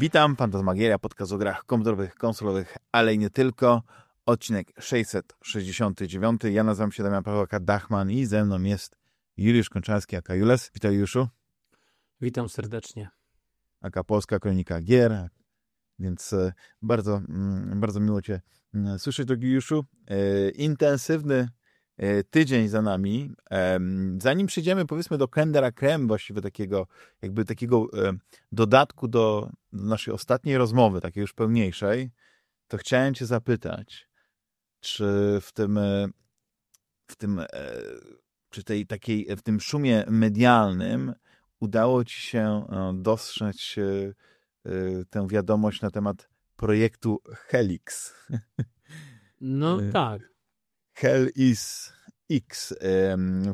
Witam, Fantasmagieria, podcast o grach komputerowych, konsolowych, ale i nie tylko. Odcinek 669. Ja nazywam się Damian Pawełka Dachman i ze mną jest Juliusz Konczarski, aka Jules. Witaj Juszu. Witam serdecznie. Aka Polska Kronika Gier. Więc e, bardzo, mm, bardzo miło Cię mm, słyszeć, drogi Juszu. E, intensywny tydzień za nami. Zanim przejdziemy powiedzmy do Kendera Krem, właściwie takiego jakby takiego e, dodatku do, naszej ostatniej rozmowy, takiej już pełniejszej, to chciałem cię zapytać, czy w tym e, w tym przy tej takiej, w tym szumie medialnym udało ci się dostrzec tę wiadomość na temat projektu Helix. No tak. Hell is X.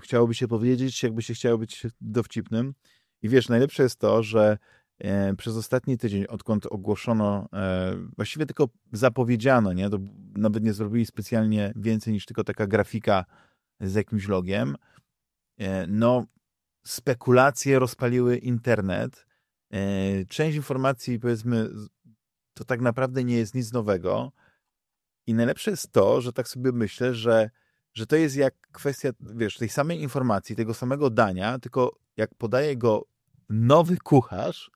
Chciałoby się powiedzieć, jakby się chciało być dowcipnym. I wiesz, najlepsze jest to, że e, przez ostatni tydzień, odkąd ogłoszono, e, właściwie tylko zapowiedziano, nie? To nawet nie zrobili specjalnie więcej niż tylko taka grafika z jakimś logiem. E, no, spekulacje rozpaliły internet. Część informacji, powiedzmy, to tak naprawdę nie jest nic nowego. I najlepsze jest to, że tak sobie myślę, że, że to jest jak kwestia, wiesz, tej samej informacji, tego samego dania, tylko jak podaje go nowy kucharz,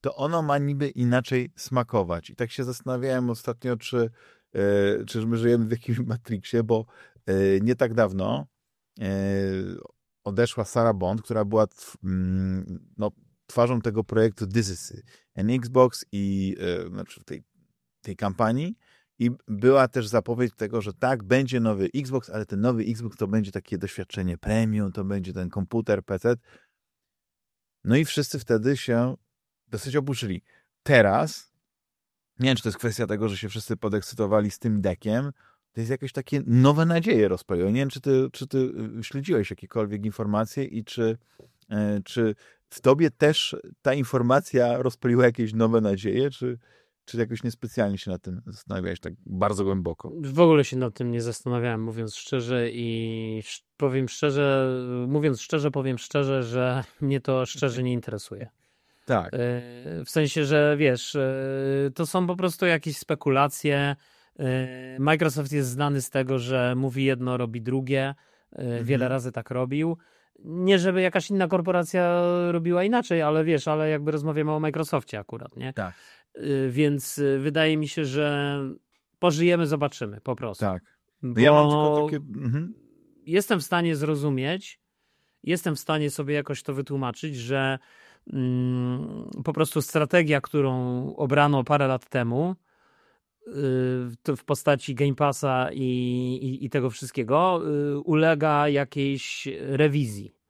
to ono ma niby inaczej smakować. I tak się zastanawiałem ostatnio, czy, yy, czy my żyjemy w jakimś Matrixie, bo yy, nie tak dawno yy, odeszła Sarah Bond, która była mm, no, twarzą tego projektu This is Xbox i znaczy tej, tej kampanii i była też zapowiedź tego, że tak, będzie nowy Xbox, ale ten nowy Xbox to będzie takie doświadczenie premium, to będzie ten komputer, PC. No i wszyscy wtedy się dosyć oburzyli. Teraz, nie wiem, czy to jest kwestia tego, że się wszyscy podekscytowali z tym dekiem, to jest jakieś takie nowe nadzieje rozpaliło. Nie wiem, czy ty, czy ty y, śledziłeś jakiekolwiek informacje i czy, e, czy w tobie też ta informacja rozpaliła jakieś nowe nadzieje, czy, czy jakoś niespecjalnie się nad tym zastanawiałeś tak bardzo głęboko? W ogóle się nad tym nie zastanawiałem, mówiąc szczerze i powiem szczerze, mówiąc szczerze, powiem szczerze, że mnie to szczerze nie interesuje. Tak. E, w sensie, że wiesz, e, to są po prostu jakieś spekulacje. E, Microsoft jest znany z tego, że mówi jedno, robi drugie. Wiele mhm. razy tak robił. Nie, żeby jakaś inna korporacja robiła inaczej, ale wiesz, ale jakby rozmawiamy o Microsoftie akurat, nie? Tak. Y, więc y, wydaje mi się, że pożyjemy, zobaczymy po prostu. Tak. No ja mam tylko takie... Mhm. Jestem w stanie zrozumieć, jestem w stanie sobie jakoś to wytłumaczyć, że mm, po prostu strategia, którą obrano parę lat temu, y, w postaci Game Passa i, i, i tego wszystkiego, ulega jakiejś rewizji.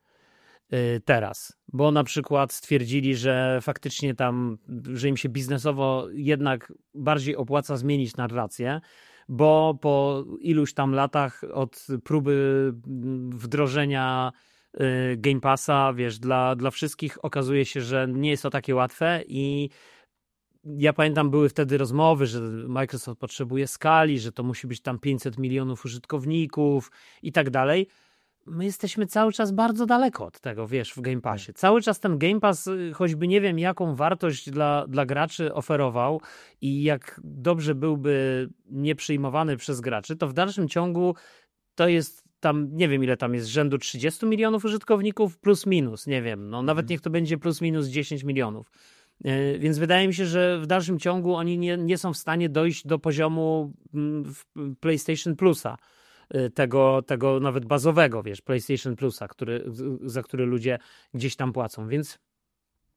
Y, teraz, bo na przykład stwierdzili, że faktycznie tam, że im się biznesowo jednak bardziej opłaca zmienić narrację, bo po iluś tam latach od próby wdrożenia y, Game Passa, wiesz, dla, dla wszystkich okazuje się, że nie jest to takie łatwe i ja pamiętam, były wtedy rozmowy, że Microsoft potrzebuje skali, że to musi być tam 500 milionów użytkowników i tak dalej my jesteśmy cały czas bardzo daleko od tego, wiesz, w Game Passie. Tak. Cały czas ten Game Pass, y, choćby nie wiem, jaką wartość dla, dla graczy oferował i jak dobrze byłby nieprzyjmowany przez graczy, to w dalszym ciągu to jest tam, nie wiem ile tam jest, rzędu 30 milionów użytkowników plus minus, nie wiem, no nawet mhm. niech to będzie plus minus 10 milionów. Y, więc wydaje mi się, że w dalszym ciągu oni nie, nie są w stanie dojść do poziomu mm, PlayStation Plusa Y, tego, tego nawet bazowego, wiesz, PlayStation Plusa, który, za który ludzie gdzieś tam płacą. Więc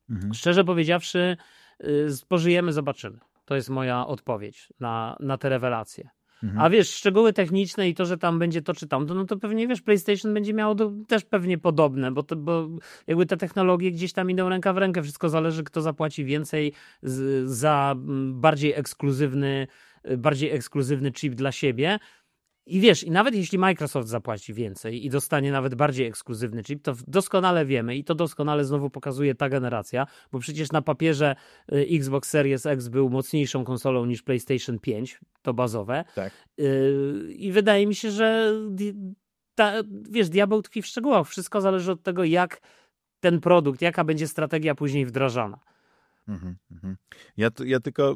mhm. szczerze powiedziawszy, y, pożyjemy, zobaczymy. To jest moja odpowiedź na, na te rewelacje. Mhm. A wiesz, szczegóły techniczne i to, że tam będzie to czy tam, to, no to pewnie wiesz, PlayStation będzie miało do, też pewnie podobne, bo, to, bo jakby te technologie gdzieś tam idą ręka w rękę. Wszystko zależy, kto zapłaci więcej z, za bardziej ekskluzywny, bardziej ekskluzywny chip dla siebie. I wiesz, i nawet jeśli Microsoft zapłaci więcej i dostanie nawet bardziej ekskluzywny chip, to doskonale wiemy i to doskonale znowu pokazuje ta generacja, bo przecież na papierze y, Xbox Series X był mocniejszą konsolą niż PlayStation 5, to bazowe. Tak. Y, I wydaje mi się, że ta, wiesz, diabeł tkwi w szczegółach. Wszystko zależy od tego, jak ten produkt, jaka będzie strategia później wdrażana. Mhm, mhm. Ja, ja tylko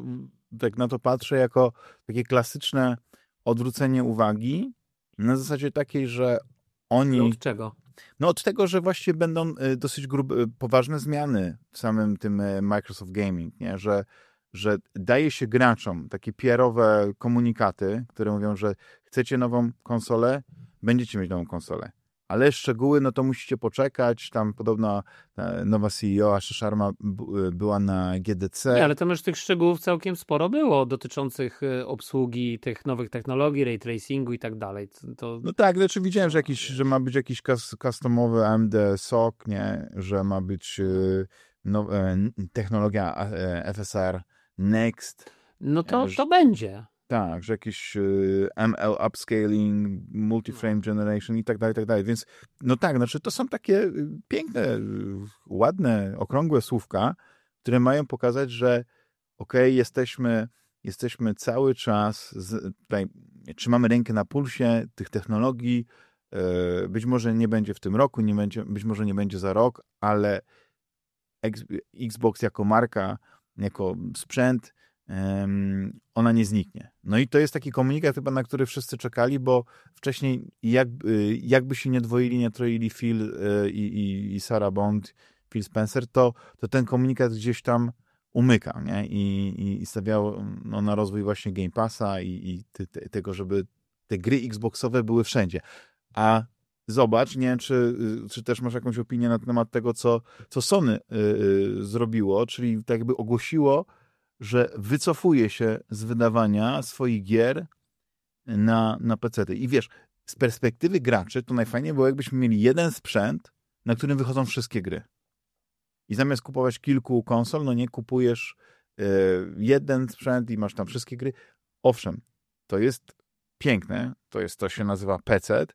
tak na to patrzę jako takie klasyczne odwrócenie uwagi na zasadzie takiej, że oni... No od czego? No od tego, że właściwie będą y, dosyć grube, y, poważne zmiany w samym tym y, Microsoft Gaming, nie? Że, że daje się graczom takie PR-owe komunikaty, które mówią, że chcecie nową konsolę, będziecie mieć nową konsolę ale szczegóły, no to musicie poczekać. Tam podobno e, nowa CEO Asha Sharma e, była na GDC. Nie, ale tam już tych szczegółów całkiem sporo było dotyczących e, obsługi tych nowych technologii, ray tracingu i tak dalej. To... No tak, znaczy widziałem, że, jakiś, że ma być jakiś customowy AMD SOC, nie? że ma być no, technologia FSR Next. No to, to będzie. Tak, że jakiś y, ML upscaling, multiframe no. generation i tak dalej, i tak dalej. Więc no tak, znaczy to są takie y, piękne, y, ładne, okrągłe słówka, które mają pokazać, że okej, okay, jesteśmy, jesteśmy cały czas, z, tutaj trzymamy rękę na pulsie tych technologii. Być może nie będzie w tym roku, nie będzie, być może nie będzie za rok, ale Xbox jako marka, jako sprzęt ona nie zniknie. No i to jest taki komunikat chyba, na który wszyscy czekali, bo wcześniej jak, y, jakby się nie dwoili, nie troili Phil y, i, i, i Sarah Bond, Phil Spencer, to, to ten komunikat gdzieś tam umyka nie? I, i stawiał no, na rozwój właśnie Game Passa i, i tego, żeby te gry Xboxowe były wszędzie. A zobacz, nie wiem, czy, y, czy też masz jakąś opinię na temat tego, co, co Sony zrobiło, czyli tak jakby ogłosiło, że wycofuje się z wydawania swoich gier na, na PC. I wiesz, z perspektywy graczy to najfajniej było, jakbyśmy mieli jeden sprzęt, na którym wychodzą wszystkie gry. I zamiast kupować kilku konsol, no nie kupujesz y, jeden sprzęt i masz tam wszystkie gry. Owszem, to jest piękne, to jest to się nazywa PC,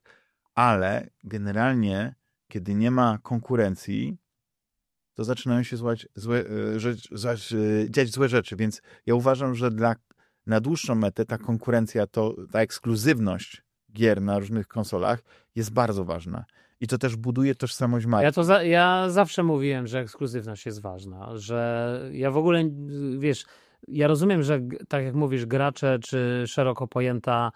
ale generalnie, kiedy nie ma konkurencji, to zaczynają się złać, złe, e, rzecz, e, dziać złe rzeczy. Więc ja uważam, że dla, na dłuższą metę ta konkurencja, to, ta ekskluzywność gier na różnych konsolach jest bardzo ważna. I to też buduje tożsamość marki. Ja, to za, ja zawsze mówiłem, że ekskluzywność jest ważna, że ja w ogóle, wiesz, ja rozumiem, że tak jak mówisz, gracze czy szeroko pojęta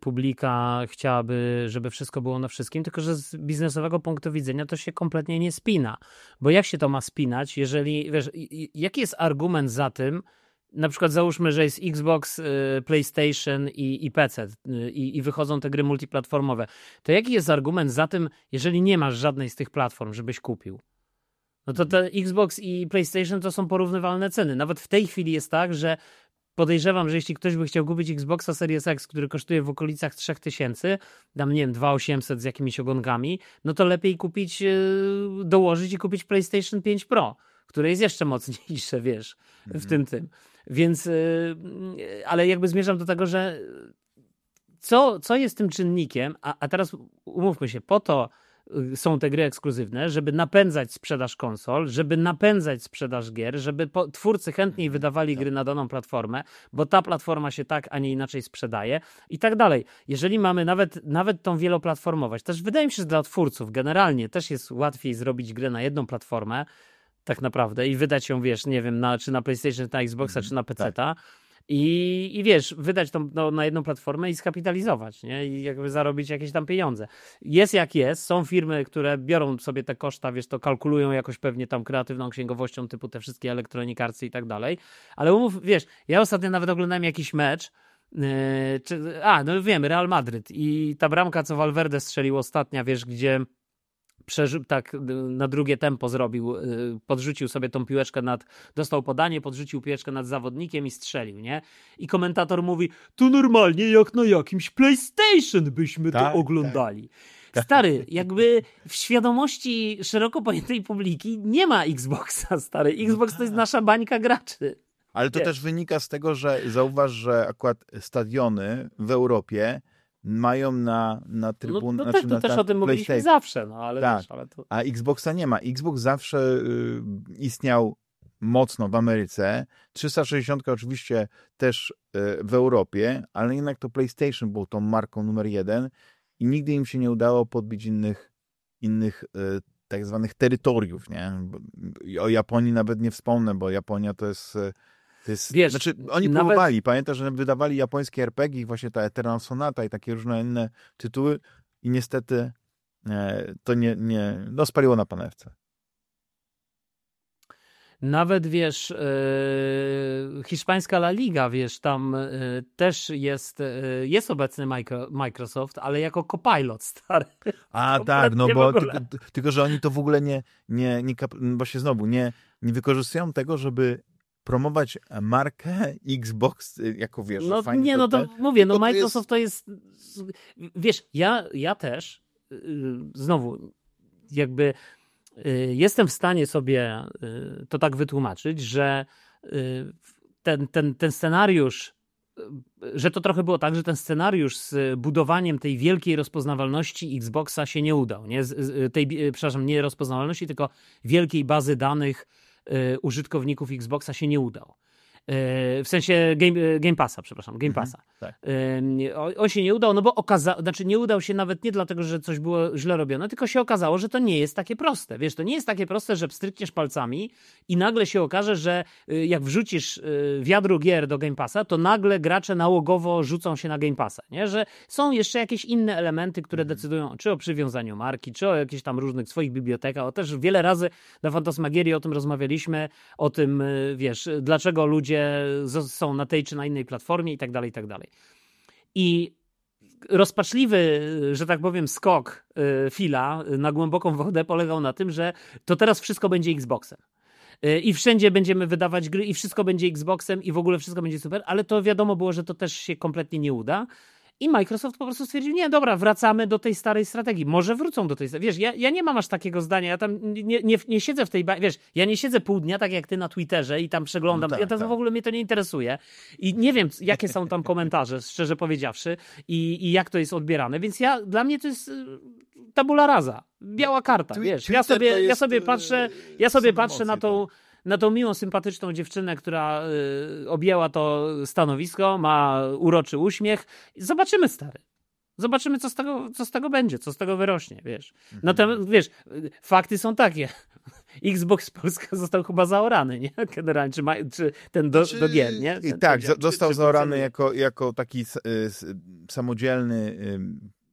publika chciałaby, żeby wszystko było na wszystkim, tylko że z biznesowego punktu widzenia to się kompletnie nie spina. Bo jak się to ma spinać, jeżeli, wiesz, jaki jest argument za tym, na przykład załóżmy, że jest Xbox, y, PlayStation i, i PC y, i, i, wychodzą te gry multiplatformowe, to jaki jest argument za tym, jeżeli nie masz żadnej z tych platform, żebyś kupił? No to te Xbox i PlayStation to są porównywalne ceny. Nawet w tej chwili jest tak, że podejrzewam, że jeśli ktoś by chciał kupić Xboxa Series X, który kosztuje w okolicach 3000, dam nie wiem, 2800 z jakimiś ogonkami, no to lepiej kupić, e, dołożyć i kupić PlayStation 5 Pro, które jest jeszcze mocniejsze, wiesz, w mhm. tym tym. Więc, e, ale jakby zmierzam do tego, że co, co jest tym czynnikiem, a, a teraz umówmy się, po to, są te gry ekskluzywne, żeby napędzać sprzedaż konsol, żeby napędzać sprzedaż gier, żeby twórcy chętniej mhm. wydawali tak. gry na daną platformę, bo ta platforma się tak, a nie inaczej sprzedaje i tak dalej. Jeżeli mamy nawet, nawet tą wieloplatformowość, też wydaje mi się, że dla twórców generalnie też jest łatwiej zrobić grę na jedną platformę, tak naprawdę, i wydać ją, wiesz, nie wiem, na, czy na PlayStation, czy na Xboxa, mhm. czy na PC. Tak i, I wiesz, wydać to no, na jedną platformę i skapitalizować, nie? I jakby zarobić jakieś tam pieniądze. Jest jak jest, są firmy, które biorą sobie te koszta, wiesz, to kalkulują jakoś pewnie tam kreatywną księgowością, typu te wszystkie elektronikarcy i tak dalej. Ale umów, wiesz, ja ostatnio nawet oglądałem jakiś mecz, Yy, czy, a, no wiemy, Real Madryt i ta bramka, co Valverde strzelił ostatnia, wiesz, gdzie przeży- tak y, na drugie tempo zrobił, y, podrzucił sobie tą piłeczkę nad, dostał podanie, podrzucił piłeczkę nad zawodnikiem i strzelił, nie? I komentator mówi, tu normalnie jak na jakimś PlayStation byśmy tak, to oglądali. Tak. Stary, jakby w świadomości szeroko pojętej publiki nie ma Xboxa, stary. Xbox to jest tak. nasza bańka graczy. Ale to też wynika z tego, że zauważ, że akurat stadiony w Europie mają na, na trybun... No, no znaczy, to też o tym mówiliśmy zawsze, no ale, tak. Też, ale to... A Xboxa nie ma. Xbox zawsze y, istniał mocno w Ameryce. 360 oczywiście też y, w Europie, ale jednak to PlayStation był tą marką numer jeden i nigdy im się nie udało podbić innych, innych y, tak zwanych terytoriów, nie? O Japonii nawet nie wspomnę, bo Japonia to jest... To jest Wiesz, znaczy, oni nawet... próbowali, pamiętasz, że wydawali japońskie RPG, właśnie ta Eternal Sonata i takie różne inne tytuły i niestety e, to nie, nie no spaliło na panewce. Nawet wiesz, yy, hiszpańska La Liga, wiesz, tam yy, też jest, yy, jest obecny Microsoft, ale jako copilot stary. A tak, no bo tylko, tylko, że oni to w ogóle nie, nie, nie się znowu nie, nie wykorzystują tego, żeby promować markę Xbox jako wiesz. No nie, no to mówię, no Microsoft to jest... to jest, wiesz, ja, ja też znowu jakby Y, jestem w stanie sobie y, to tak wytłumaczyć, że y, ten, ten, ten scenariusz, że to trochę było tak, że ten scenariusz z budowaniem tej wielkiej rozpoznawalności Xboxa się nie udał. Nie? tej, przepraszam, nie rozpoznawalności, tylko wielkiej bazy danych użytkowników Xboxa się nie udał. E, w sensie Game, e, game Passa, przepraszam, Game mhm, Passa. Tak. On się nie udał, no bo okazał, znaczy nie udał się nawet nie dlatego, że coś było źle robione, tylko się okazało, że to nie jest takie proste. Wiesz, to nie jest takie proste, że pstrykniesz palcami i nagle się okaże, że y, jak wrzucisz y, wiadru gier do Game Passa, to nagle gracze nałogowo rzucą się na Game Passa, nie? Że są jeszcze jakieś inne elementy, które mhm. decydują czy o przywiązaniu marki, czy o jakichś tam różnych swoich bibliotekach. O też wiele razy na Fantasmagierii o tym rozmawialiśmy, o tym, y, wiesz, dlaczego ludzie są na tej czy na innej platformie i tak dalej, i tak dalej. I rozpaczliwy, że tak powiem, skok y, Fila na głęboką wodę polegał na tym, że to teraz wszystko będzie Xboxem y, i wszędzie będziemy wydawać gry i wszystko będzie Xboxem i w ogóle wszystko będzie super, ale to wiadomo było, że to też się kompletnie nie uda. I Microsoft po prostu stwierdził, nie, dobra, wracamy do tej starej strategii. Może wrócą do tej Wiesz, ja, ja nie mam aż takiego zdania, ja tam nie, nie, nie siedzę w tej, wiesz, ja nie siedzę pół dnia tak jak ty na Twitterze i tam przeglądam, no tak, ja to tak. w ogóle mnie to nie interesuje. I nie wiem, jakie są tam komentarze, szczerze powiedziawszy i, i jak to jest odbierane, więc ja, dla mnie to jest y, tabula rasa, biała karta, wiesz, ja sobie, ja sobie patrzę, ja sobie patrzę na tą tak na tą miłą, sympatyczną dziewczynę, która y, objęła to stanowisko, ma uroczy uśmiech. Zobaczymy, stary. Zobaczymy, co z tego, co z tego będzie, co z tego wyrośnie, wiesz. Mhm. Natomiast, wiesz, fakty są takie. Xbox Polska został chyba zaorany, nie? Generalnie, czy, ma, czy ten do, czy, do gier, nie? Ten, tak, ten, został czy, zaorany jako, jako taki y, samodzielny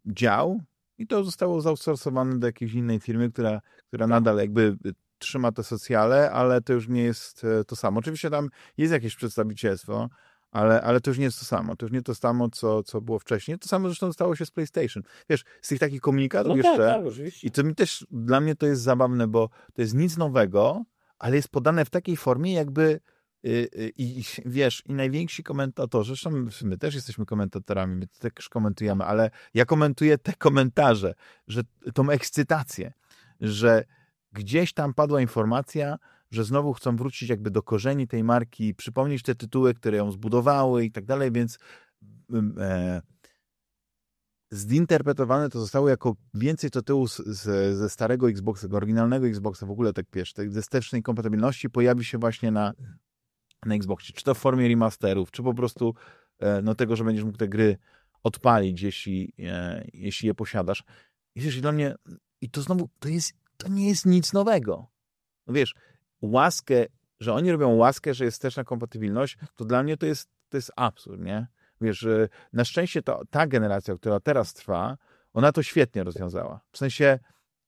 dział i to zostało zaoutsourcowane do jakiejś innej firmy, która, która nadal jakby trzyma te socjale, ale to już nie jest e, to samo. Oczywiście tam jest jakieś przedstawicielstwo, ale, ale to już nie jest to samo. To już nie to samo, co, co było wcześniej. To samo zresztą stało się z PlayStation. Wiesz, z tych takich komunikatów no jeszcze. Tak, tak, I to mi też, dla mnie to jest zabawne, bo to jest nic nowego, ale jest podane w takiej formie, jakby y, y, i, i wiesz, i najwięksi komentatorzy, zresztą my też jesteśmy komentatorami, my też komentujemy, ale ja komentuję te komentarze, że tą ekscytację, że gdzieś tam padła informacja, że znowu chcą wrócić jakby do korzeni tej marki, przypomnieć te tytuły, które ją zbudowały i tak dalej, więc mm, e, zinterpretowane to zostało jako więcej tytułów ze starego Xboxa, oryginalnego Xboxa, w ogóle tak wiesz, ze wstecznej kompatybilności pojawi się właśnie na, na Xboxie, czy to w formie remasterów, czy po prostu e, no tego, że będziesz mógł te gry odpalić, jeśli, e, jeśli je posiadasz. I wiesz, dla mnie, i to znowu, to jest to nie jest nic nowego. No wiesz, łaskę, że oni robią łaskę, że jest też na kompatybilność, to dla mnie to jest, to jest absurd, nie? Wiesz, na szczęście to, ta generacja, która teraz trwa, ona to świetnie rozwiązała. W sensie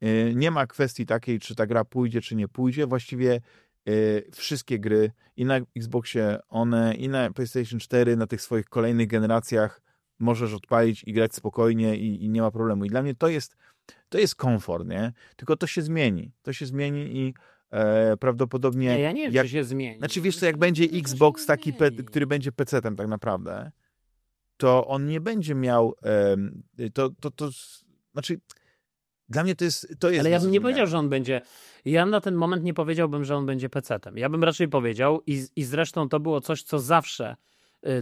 yy, nie ma kwestii takiej, czy ta gra pójdzie, czy nie pójdzie. Właściwie yy, wszystkie gry i na Xboxie one, i na PlayStation 4, na tych swoich kolejnych generacjach możesz odpalić i grać spokojnie i, i nie ma problemu. I dla mnie to jest to jest komfort, nie? Tylko to się zmieni. To się zmieni i e, prawdopodobnie... Nie, ja nie wiem, jak, czy się zmieni. Znaczy, wiesz co, jak będzie Xbox taki, pe, który będzie PC-tem tak naprawdę, to on nie będzie miał... E, to, to, to, znaczy... Dla mnie to jest. To jest Ale ja bym nie powiedział, że on będzie. Ja na ten moment nie powiedziałbym, że on będzie PC-tem. Ja bym raczej powiedział, i, i zresztą to było coś, co zawsze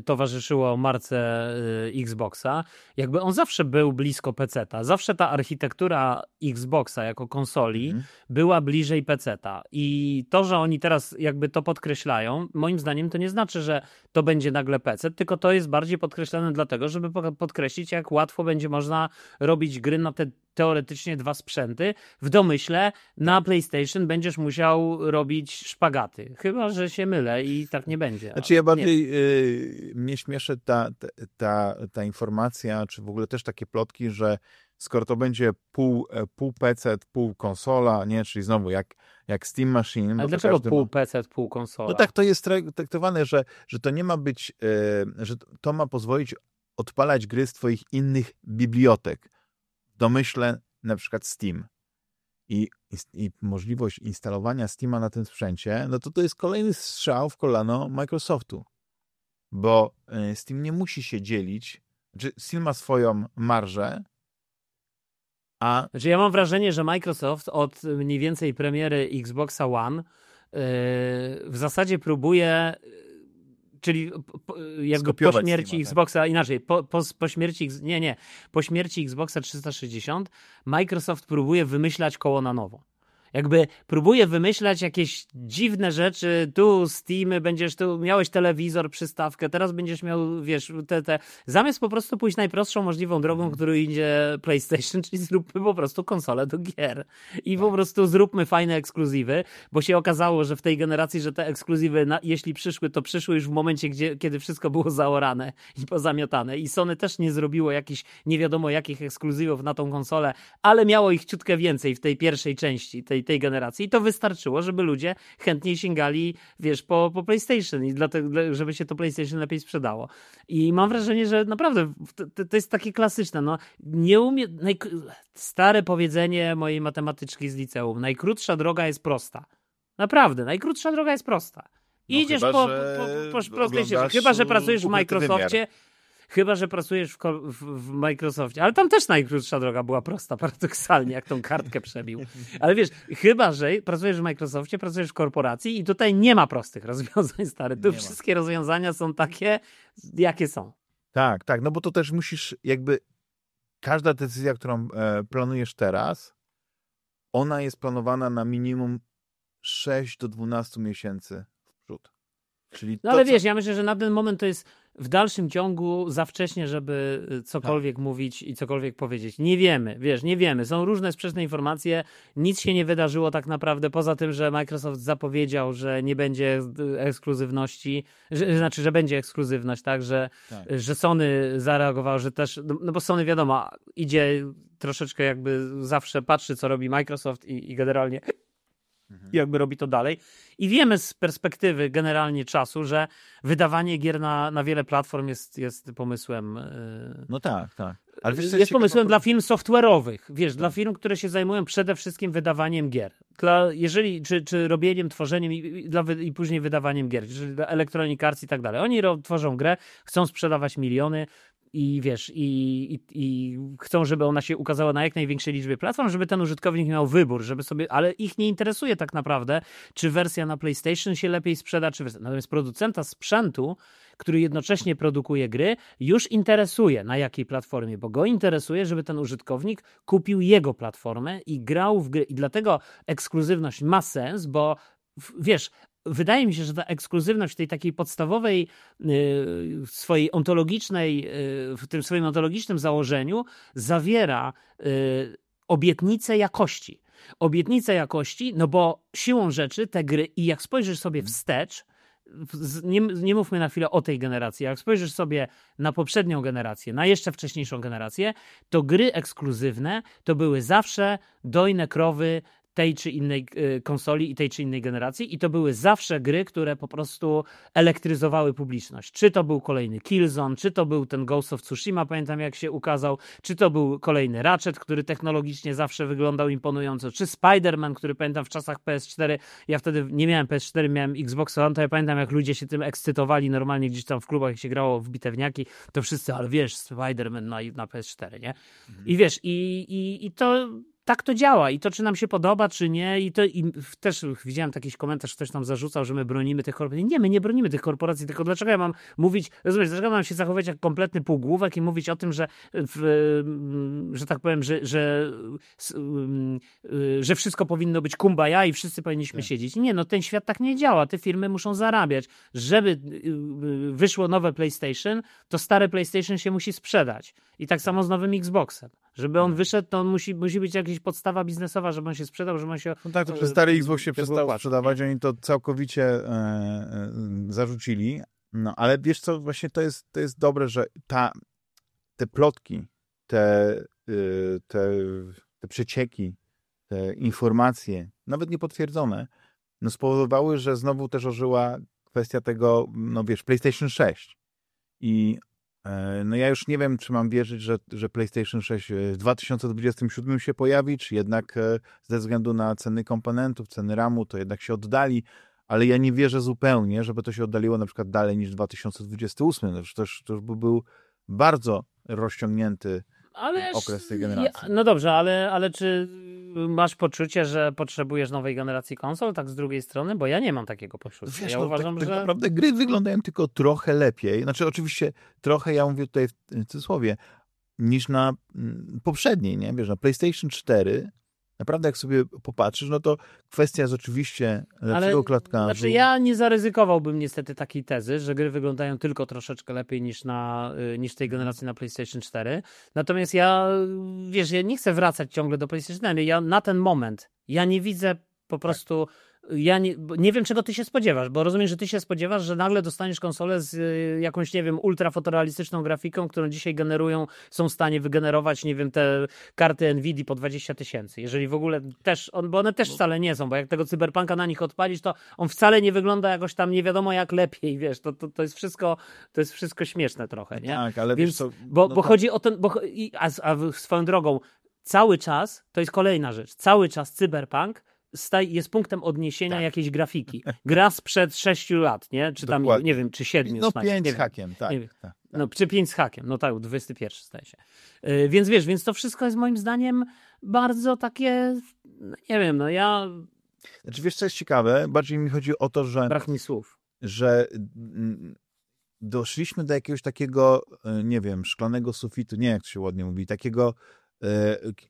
towarzyszyło marce y, Xboxa, jakby on zawsze był blisko PC-ta. Zawsze ta architektura Xboxa jako konsoli mm. była bliżej PC-ta. I to, że oni teraz jakby to podkreślają, moim zdaniem to nie znaczy, że to będzie nagle PC, tylko to jest bardziej podkreślane dlatego, żeby podkreślić, jak łatwo będzie można robić gry na te teoretycznie dwa sprzęty. W domyśle na tak. PlayStation będziesz musiał robić szpagaty. Chyba, że się mylę i tak nie będzie. Znaczy ja bardziej y, mnie śmieszy ta, ta, ta informacja, czy w ogóle też takie plotki, że skoro to będzie pół, e, pół PC, pół konsola, nie, czyli znowu jak, jak Steam Machine. Ale dlaczego pół ma... PC, pół konsola? No tak to jest traktowane, że, że to nie ma być, e, że to ma pozwolić odpalać gry z twoich innych bibliotek. W domyśle na przykład Steam. I, i, możliwość instalowania Steama na tym sprzęcie, no to to jest kolejny strzał w kolano Microsoftu. Bo e, Steam nie musi się dzielić, znaczy Steam ma swoją marżę, a... Znaczy ja mam wrażenie, że Microsoft od mniej więcej premiery Xboxa One yy, w zasadzie próbuje czyli jakby po śmierci Steama, Xboxa, tak? inaczej, po, po, po, śmierci, nie, nie, po śmierci Xboxa 360 Microsoft próbuje wymyślać koło na nowo jakby próbuje wymyślać jakieś dziwne rzeczy, tu Steam, będziesz tu, miałeś telewizor, przystawkę, teraz będziesz miał, wiesz, te, te, zamiast po prostu pójść najprostszą możliwą drogą, mhm. którą idzie PlayStation, czyli zróbmy po prostu konsolę do gier i po tak. prostu zróbmy fajne ekskluzywy, bo się okazało, że w tej generacji, że te ekskluzywy, na, jeśli przyszły, to przyszły już w momencie, gdzie, kiedy wszystko było zaorane i pozamiotane i Sony też nie zrobiło jakichś nie wiadomo jakich ekskluzywów na tą konsolę, ale miało ich ciutkę więcej w tej pierwszej części, tej tej generacji i to wystarczyło, żeby ludzie chętniej sięgali, wiesz, po, po PlayStation i dlatego, żeby się to PlayStation lepiej sprzedało. I mam wrażenie, że naprawdę to, to jest takie klasyczne, no, nie umie... Stare powiedzenie mojej matematyczki z liceum, najkrótsza droga jest prosta. Naprawdę, najkrótsza droga jest prosta. No, Idziesz chyba, po, po, po, po PlayStation. Chyba, że pracujesz w Microsoftie, wymiar. Chyba, że pracujesz w, w, w, Microsoftie. Ale tam też najkrótsza droga była prosta, paradoksalnie, jak tą kartkę przebił. Ale wiesz, chyba, że pracujesz w Microsoftie, pracujesz w korporacji i tutaj nie ma prostych rozwiązań, stary. Tu nie wszystkie ma. rozwiązania są takie, jakie są. Tak, tak, no bo to też musisz jakby każda decyzja, którą e, planujesz teraz, ona jest planowana na minimum 6 do 12 miesięcy w przód. Czyli no ale wiesz, ja myślę, że na ten moment to jest w dalszym ciągu za wcześnie, żeby y, cokolwiek tak. mówić i cokolwiek powiedzieć. Nie wiemy, wiesz, nie wiemy. Są różne sprzeczne informacje. Nic się nie wydarzyło tak naprawdę, poza tym, że Microsoft zapowiedział, że nie będzie y, ekskluzywności, że, znaczy, że będzie ekskluzywność, tak, że, tak. że Sony zareagowało, że też, no, no bo Sony wiadomo, idzie troszeczkę jakby zawsze patrzy, co robi Microsoft i, i generalnie Mhm. jakby robi to dalej. I wiemy z perspektywy generalnie czasu, że wydawanie gier na, na wiele platform jest, jest pomysłem. Yy, no tak, tak. Ale wiesz, jest pomysłem dla firm software'owych, wiesz, tak. dla firm, które się zajmują przede wszystkim wydawaniem gier. Dla, jeżeli, czy, czy robieniem, tworzeniem i, i, dla, i później wydawaniem gier, czyli Electronic Arts i tak dalej. Oni ro, tworzą grę, chcą sprzedawać miliony, i wiesz, i, i, i, chcą, żeby ona się ukazała na jak największej liczbie platform, żeby ten użytkownik miał wybór, żeby sobie, ale ich nie interesuje tak naprawdę, czy wersja na PlayStation się lepiej sprzeda, czy wersja. Natomiast producenta sprzętu, który jednocześnie produkuje gry, już interesuje na jakiej platformie, bo go interesuje, żeby ten użytkownik kupił jego platformę i grał w gry. I dlatego ekskluzywność ma sens, bo wiesz, wydaje mi się, że ta ekskluzywność w tej takiej podstawowej y, swojej ontologicznej, y, w tym swoim ontologicznym założeniu zawiera y, obietnicę jakości. Obietnicę jakości, no bo siłą rzeczy te gry, i jak spojrzysz sobie wstecz, nie, nie mówmy na chwilę o tej generacji, jak spojrzysz sobie na poprzednią generację, na jeszcze wcześniejszą generację, to gry ekskluzywne to były zawsze dojne krowy tej czy innej y, konsoli i tej czy innej generacji i to były zawsze gry, które po prostu elektryzowały publiczność. Czy to był kolejny Killzone, czy to był ten Ghost of Tsushima, pamiętam jak się ukazał, czy to był kolejny Ratchet, który technologicznie zawsze wyglądał imponująco, czy Spider-Man, który pamiętam w czasach PS4, ja wtedy nie miałem PS4, miałem Xbox One, to ja pamiętam jak ludzie się tym ekscytowali normalnie gdzieś tam w klubach, jak się grało w bitewniaki, to wszyscy, ale wiesz, Spider-Man na, na PS4, nie? Mhm. I wiesz, i, i, i to tak to działa i to, czy nam się podoba, czy nie, i to i też widziałem taki komentarz, ktoś tam zarzucał, że my bronimy tych korporacji. Nie, my nie bronimy tych korporacji, tylko dlaczego ja mam mówić, rozumiesz, dlaczego mam się zachowywać jak kompletny półgłówek i mówić o tym, że, w, że tak powiem, że, że, że wszystko powinno być kumbaya i wszyscy powinniśmy tak. siedzieć. Nie, no ten świat tak nie działa, te firmy muszą zarabiać. Żeby y, y, wyszło nowe PlayStation, to stare PlayStation się musi sprzedać. I tak samo z nowym Xboxem. Żeby on wyszedł, to on musi, musi być jakaś podstawa biznesowa, żeby on się sprzedał, żeby on się... No tak, to przez stary Xbox się przestał sprzedawać, oni to całkowicie e, e, zarzucili, no ale wiesz co, właśnie to jest, to jest dobre, że ta, te plotki, te, y, te, te przecieki, te informacje, nawet niepotwierdzone, no spowodowały, że znowu też ożyła kwestia tego, no wiesz, PlayStation 6. I no ja już nie wiem, czy mam wierzyć, że, że PlayStation 6 w 2027 się pojawi, czy jednak e, ze względu na ceny komponentów, ceny RAMu, to jednak się oddali, ale ja nie wierzę zupełnie, żeby to się oddaliło na przykład dalej niż 2028. No, to, już, to już by był bardzo rozciągnięty ale okres tej generacji. Ja, no dobrze, ale, ale czy masz poczucie, że potrzebujesz nowej generacji konsol, tak z drugiej strony? Bo ja nie mam takiego poczucia. Wiesz, ja no, uważam, tak, że... Tak naprawdę gry wyglądają tylko trochę lepiej. Znaczy oczywiście trochę, ja mówię tutaj w cudzysłowie, niż na mm, poprzedniej, nie? Wiesz, na PlayStation 4 Naprawdę, jak sobie popatrzysz, no to kwestia jest oczywiście lepszego klatkarzu. Znaczy, ja nie zaryzykowałbym niestety takiej tezy, że gry wyglądają tylko troszeczkę lepiej niż, na, y, niż tej generacji na PlayStation 4. Natomiast ja, wiesz, ja nie chcę wracać ciągle do PlayStation 4. Ja na ten moment, ja nie widzę po tak. prostu tak ja nie, nie wiem, czego ty się spodziewasz, bo rozumiem, że ty się spodziewasz, że nagle dostaniesz konsolę z y, jakąś, nie wiem, ultrafotorealistyczną grafiką, którą dzisiaj generują, są w stanie wygenerować, nie wiem, te karty Nvidia po 20 tysięcy. Jeżeli w ogóle też, on, bo one też wcale nie są, bo jak tego cyberpunka na nich odpalisz, to on wcale nie wygląda jakoś tam nie wiadomo jak lepiej, wiesz, to, to, to jest wszystko, to jest wszystko śmieszne trochę, nie? Tak, ale Więc, wiesz co, Bo, no bo to... chodzi o ten, bo, a, a swoją drogą, cały czas, to jest kolejna rzecz, cały czas cyberpunk jest punktem odniesienia tak. jakiejś grafiki. Gra sprzed 6 lat, nie? Czy tam, Dokładnie. nie wiem, czy 7. No 5 z hakiem, tak, tak, tak, No, czy 5 z hakiem, no tak, 21 staje się. Yy, więc wiesz, więc to wszystko jest moim zdaniem bardzo takie, nie wiem, no ja... Znaczy wiesz, co jest ciekawe? Bardziej mi chodzi o to, że... Brak mi słów. Że doszliśmy do jakiegoś takiego, e, nie wiem, szklanego sufitu, nie jak to się ładnie mówi, takiego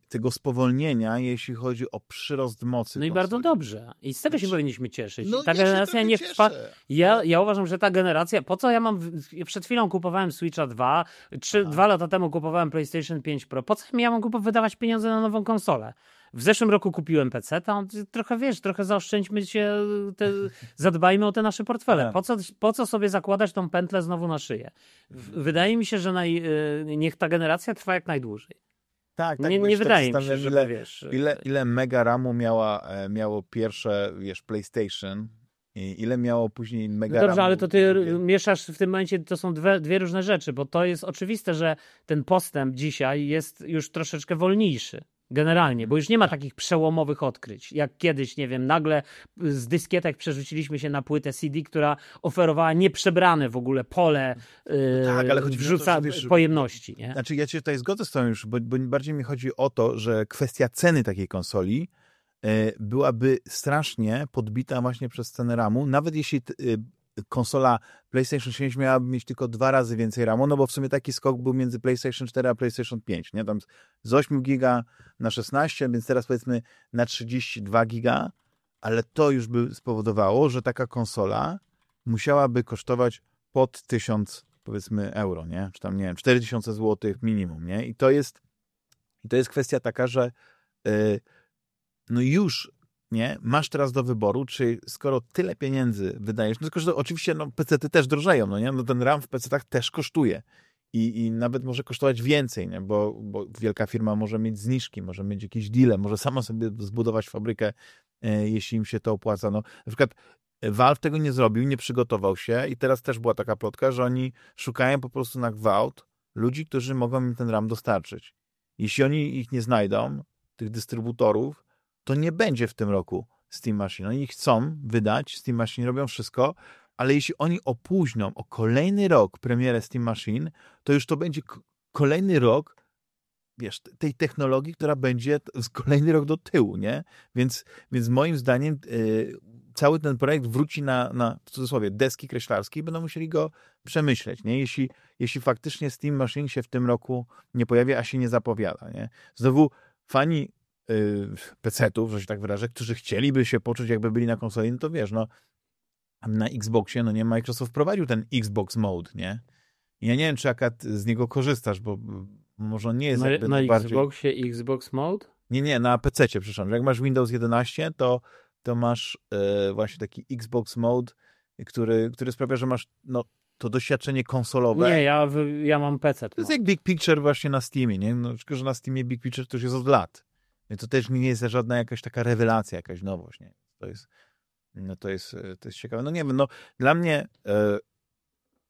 tego spowolnienia, jeśli chodzi o przyrost mocy. No i bardzo dobrze. I z tego się powinniśmy cieszyć. No, ta ja generacja nie trwa. Ja, ja uważam, że ta generacja, po co ja mam. Przed chwilą kupowałem Switcha 2, trzy, dwa lata temu kupowałem PlayStation 5 Pro. Po co ja mam wydawać pieniądze na nową konsolę? W zeszłym roku kupiłem PC, tam trochę wiesz, trochę zaoszczędźmy się, te, zadbajmy o te nasze portfele. Tak. Po co, po co sobie zakładać tą pętlę znowu na szyję? Wydaje mi się, że naj, e, niech ta generacja trwa jak najdłużej. Tak, tak. Nie, nie wydaje mi się, ile, wiesz... Ile, ile mega ramu miała, e, miało pierwsze, wiesz, PlayStation i ile miało później mega no Dobrze, ale to ty mieszasz w tym momencie, to są dwie, dwie różne rzeczy, bo to jest oczywiste, że ten postęp dzisiaj jest już troszeczkę wolniejszy. Generalnie, bo już nie ma takich przełomowych odkryć, jak kiedyś, nie wiem, nagle z dyskietek przerzuciliśmy się na płytę CD, która oferowała nieprzebrane w ogóle pole yy, tak, ale chodzi wrzuca to, wiesz, pojemności. Nie? Znaczy ja cię tutaj zgodzę z tobą już, bo, bo bardziej mi chodzi o to, że kwestia ceny takiej konsoli yy, byłaby strasznie podbita właśnie przez cenę RAMu, nawet jeśli yy, konsola PlayStation 5 miałaby mieć tylko dwa razy więcej RAMu, no bo w sumie taki skok był między PlayStation 4 a PlayStation 5, nie? Tam z 8 giga na 16, więc teraz powiedzmy na 32 giga, ale to już by spowodowało, że taka konsola musiałaby kosztować pod 1000 powiedzmy euro, nie? Czy tam, nie wiem, 4000 zł minimum, nie? I to jest to jest kwestia taka, że yy, no już nie? Masz teraz do wyboru, czy skoro tyle pieniędzy wydajesz, no tylko, że oczywiście no, PC-ty też drożeją, no nie? No ten RAM w PC-tach też kosztuje. I, I nawet może kosztować więcej, nie? Bo, bo wielka firma może mieć zniżki, może mieć jakieś deale, może sama sobie zbudować fabrykę, e, jeśli im się to opłaca. No, na przykład Valve tego nie zrobił, nie przygotował się i teraz też była taka plotka, że oni szukają po prostu na gwałt ludzi, którzy mogą im ten RAM dostarczyć. Jeśli oni ich nie znajdą, tych dystrybutorów, to nie będzie w tym roku Steam Machine. Oni chcą wydać, Steam Machine robią wszystko, ale jeśli oni opóźnią o kolejny rok premierę Steam Machine, to już to będzie kolejny rok wiesz, tej technologii, która będzie z kolejny rok do tyłu, nie? Więc, więc moim zdaniem yy, cały ten projekt wróci na, na, w cudzysłowie, deski kreślarskie i będą musieli go przemyśleć, nie? Jeśli, jeśli faktycznie Steam Machine się w tym roku nie pojawia, a się nie zapowiada, nie? Znowu fani Y, PC-ów, że się tak wyrażę, którzy chcieliby się poczuć, jakby byli na konsoli, no to wiesz, no na Xboxie, no nie, Microsoft wprowadził ten Xbox Mode, nie? I ja nie wiem, czy akad z niego korzystasz, bo może nie jest na, jakby na bardziej... Xboxie Xbox Mode? Nie, nie, na PC, przepraszam. Jak masz Windows 11, to, to masz e, właśnie taki Xbox Mode, który, który sprawia, że masz no, to doświadczenie konsolowe. Nie, ja, ja mam PC. To jest jak Big Picture właśnie na Steamie, nie? No, tylko, że na Steamie Big Picture to już jest od lat. I to też nie jest żadna jakaś taka rewelacja, jakaś nowość, nie? To jest, no to jest, e, to jest ciekawe. No nie wiem, no dla mnie e,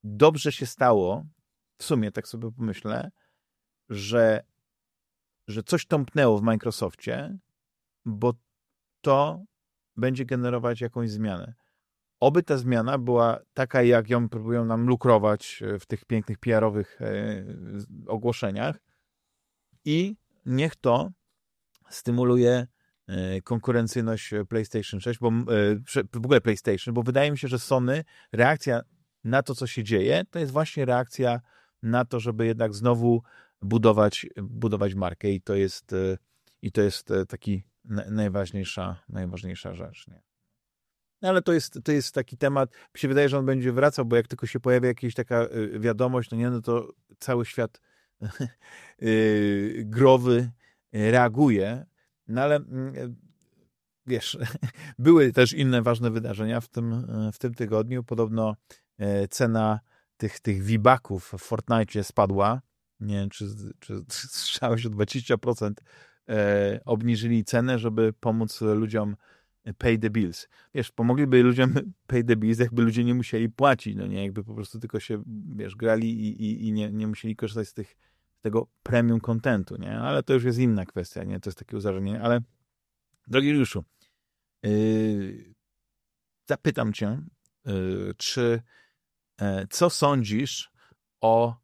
dobrze się stało, w sumie tak sobie pomyślę, że, że coś tąpnęło w Microsoftie, bo to będzie generować jakąś zmianę. Oby ta zmiana była taka, jak ją próbują nam lukrować e, w tych pięknych PR-owych e, ogłoszeniach i niech to stymuluje e, konkurencyjność PlayStation 6, bo w ogóle PlayStation, bo wydaje mi się, że Sony, reakcja na to, co się dzieje, to jest właśnie reakcja na to, żeby jednak znowu budować, budować markę i to jest, i to jest taki najważniejsza, najważniejsza rzecz. Nie? No ale to jest, to jest taki temat, mi się wydaje, że on będzie wracał, bo jak tylko się pojawia jakaś taka wiadomość, no nie, no to cały świat growy reaguje, no ale mm, wiesz, były też inne ważne wydarzenia w tym, w tym tygodniu. Podobno cena tych, tych wibaków w Fortnite spadła. Nie wiem, czy, czy słyszałeś o 20% obniżyli cenę, żeby pomóc ludziom pay the bills. Wiesz, pomogliby ludziom pay the bills, jakby ludzie nie musieli płacić, no nie, jakby po prostu tylko się, wiesz, grali i, i, i nie, nie musieli korzystać z tych, tego premium contentu, nie, ale to już jest inna kwestia, nie, to jest takie uzależnienie, ale drogi Juliuszu, yy, zapytam cię, yy, czy yy, co sądzisz o,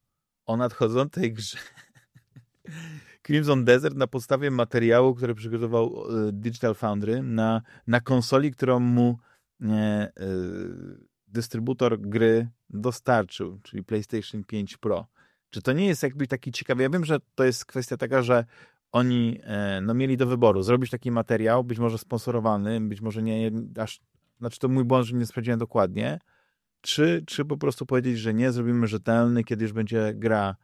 o nadchodzącej grze Crimson Desert na podstawie materiału, który przygotował e, Digital Foundry na, na konsoli, którą mu e, dystrybutor gry dostarczył, czyli PlayStation 5 Pro. Czy to nie jest jakby taki ciekawy? Ja wiem, że to jest kwestia taka, że oni e, no, mieli do wyboru zrobić taki materiał, być może sponsorowany, być może nie aż, znaczy to mój błąd, że nie sprawdziłem dokładnie, czy, czy po prostu powiedzieć, że nie, zrobimy rzetelny, kiedy już będzie gra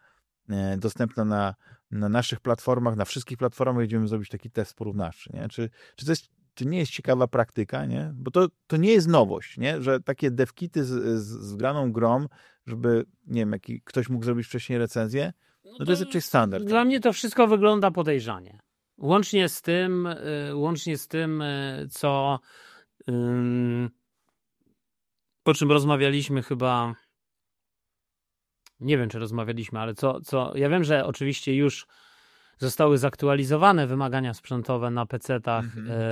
e, dostępna na na naszych platformach, na wszystkich platformach będziemy zrobić taki test porównawczy, nie? Czy, czy to jest, czy nie jest ciekawa praktyka, nie? Bo to, to nie jest nowość, nie? Że takie devkity z, z, z graną grą, żeby, nie wiem, jaki, ktoś mógł zrobić wcześniej recenzję, no, no to, to jest raczej standard. Dla mnie to wszystko wygląda podejrzanie. Łącznie z tym, y, łącznie z tym, y, co po czym rozmawialiśmy chyba nie wiem, czy rozmawialiśmy, ale co, co ja wiem, że oczywiście już zostały zaktualizowane wymagania sprzętowe na PC-tach mm -hmm, e,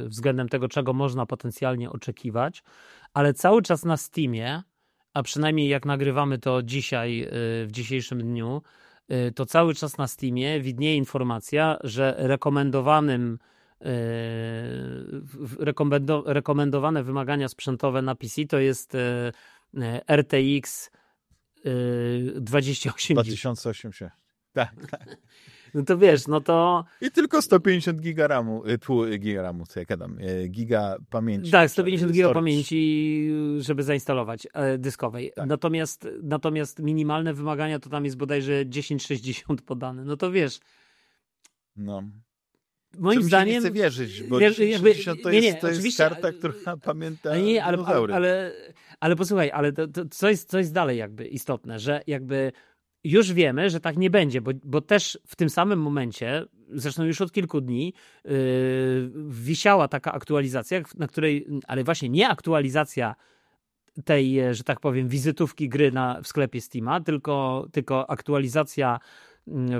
tak. względem tego, czego można potencjalnie oczekiwać, ale cały czas na Steamie, a przynajmniej jak nagrywamy to dzisiaj, e, w dzisiejszym dniu, e, to cały czas na Steamie widnieje informacja, że rekomendowanym rekomendo, rekomendowane wymagania sprzętowe na PC to jest RTX 28 2080. Tak, tak. No to wiesz, no to... I tylko 150 giga ramu, y, pół giga ramu, co ja gadam, y, giga pamięci. Tak, 150 giga pamięci, żeby zainstalować e, dyskowej. Tak. Natomiast, natomiast minimalne wymagania to tam jest bodajże 1060 podane. No to wiesz... No. Moim zdaniem. Nie chcę wierzyć, bo wiesz, jakby, to, nie, nie, jest, to jest karta, która pamięta. Nie, ale, ale, ale, ale posłuchaj, ale to, to, co, jest, co jest dalej jakby istotne, że jakby już wiemy, że tak nie będzie, bo, bo też w tym samym momencie, zresztą już od kilku dni, yy, wisiała taka aktualizacja, na której, ale właśnie nie aktualizacja tej, że tak powiem, wizytówki gry na, w sklepie Steama, tylko, tylko aktualizacja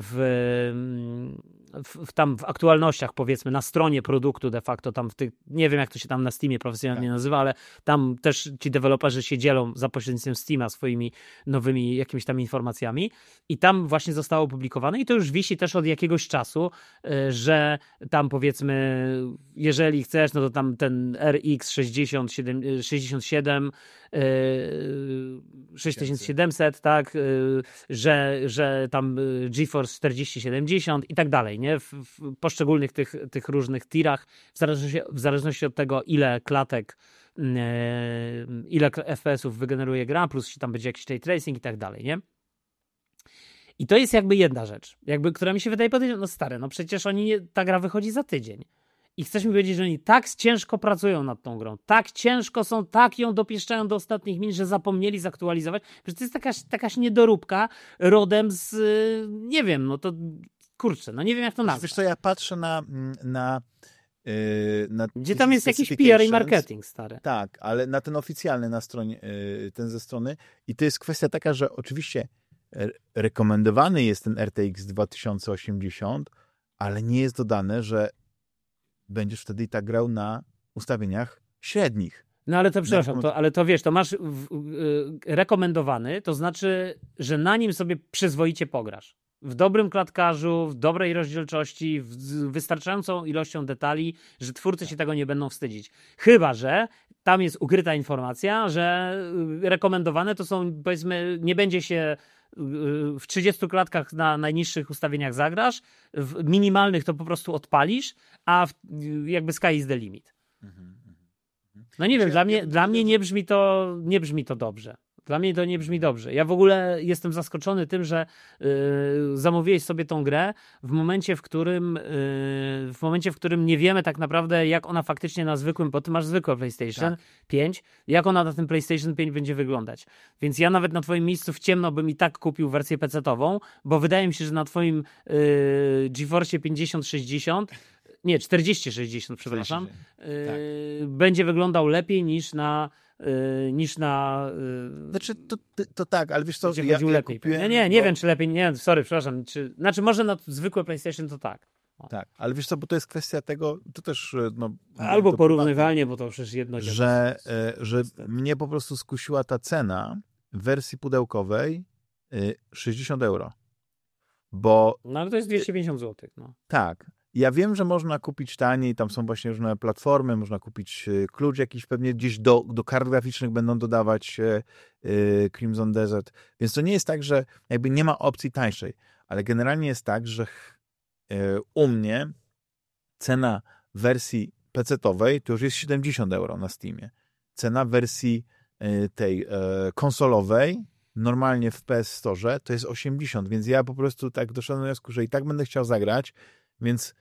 w, w, tam w aktualnościach, powiedzmy, na stronie produktu de facto, tam w tych, nie wiem jak to się tam na Steamie profesjonalnie tak. nazywa, ale tam też ci deweloperzy się dzielą za pośrednictwem Steama swoimi nowymi jakimiś tam informacjami i tam właśnie zostało opublikowane i to już wisi też od jakiegoś czasu, y, że tam powiedzmy, jeżeli chcesz, no to tam ten RX 60, 67 6700, tak, y, że, że tam y, GeForce 4070 i tak dalej, nie? W, w poszczególnych tych, tych różnych tirach, w zależności, w zależności od tego, ile klatek ile FPS-ów wygeneruje gra, plus tam będzie jakiś ray tracing i tak dalej, nie? I to jest jakby jedna rzecz, jakby, która mi się wydaje powiedzieć, no stary, no przecież oni, ta gra wychodzi za tydzień. I chcesz mi powiedzieć, że oni tak ciężko pracują nad tą grą, tak ciężko są, tak ją dopieszczają do ostatnich minut, że zapomnieli zaktualizować. Przecież to jest jakaś, jakaś niedoróbka rodem z, nie wiem, no to kurczę, no nie wiem jak to nazwać. Wiesz co, ja patrzę na, na yy, na Gdzie tam jest jakiś PR i marketing, stary. Tak, ale na ten oficjalny na stronie, yy, ten ze strony. I to jest kwestia taka, że oczywiście rekomendowany jest ten RTX 2080, ale nie jest dodane, że będziesz wtedy i tak grał na ustawieniach średnich. No ale to przepraszam, to, ale to wiesz, to masz w, y, rekomendowany, to znaczy, że na nim sobie przyzwoicie pograsz. W dobrym klatkarzu, w dobrej rozdzielczości, z wystarczającą ilością detali, że twórcy się tego nie będą wstydzić. Chyba, że tam jest ukryta informacja, że y, rekomendowane to są, powiedzmy, nie będzie się w 30 klatkach na najniższych ustawieniach zagrasz, w minimalnych to po prostu odpalisz, a w, jakby sky is the limit. Mhm, mhm, mhm. No nie wiem, dla mnie, dla mnie nie brzmi to, nie brzmi to dobrze. Dla mnie to nie brzmi dobrze. Ja w ogóle jestem zaskoczony tym, że yy, zamówiłeś sobie tą grę w momencie, w którym yy, w momencie, w którym nie wiemy tak naprawdę, jak ona faktycznie na zwykłym, bo ty masz zwykłe PlayStation tak. 5, jak ona na tym PlayStation 5 będzie wyglądać. Więc ja nawet na twoim miejscu w ciemno bym i tak kupił wersję PC-tową, bo wydaje mi się, że na twoim yy, GeForce 5060 nie, 4060, przepraszam, tak. będzie wyglądał lepiej niż na Y, niż na. Y, znaczy, to, to tak, ale wiesz co, ja, ja lepiej. Kupiłem, nie, nie, nie bo... wiem, czy lepiej. Nie, sorry, przepraszam. Czy, znaczy, może na zwykłe PlayStation to tak. O. Tak, ale wiesz co, bo to jest kwestia tego, to też. Y, no, Albo porównywalnie, bo to przecież jedno Że, że mnie po prostu skusiła ta cena w wersji pudełkowej 60 euro. Bo. No ale to jest 250 zł. No. Tak, ja wiem, że można kupić taniej, tam są właśnie różne platformy, można kupić e, klucz jakiś, pewnie gdzieś do, do kart graficznych będą dodawać yy, Crimson Desert, więc to nie jest tak, że jakby nie ma opcji tańszej, ale generalnie jest tak, że yy, u mnie cena wersji PC-owej to już jest 70 euro na Steamie. Cena wersji yy, tej konsolowej normalnie w PS Store to jest 80, więc ja po prostu tak doszedłem do wniosku, że i tak będę chciał zagrać, więc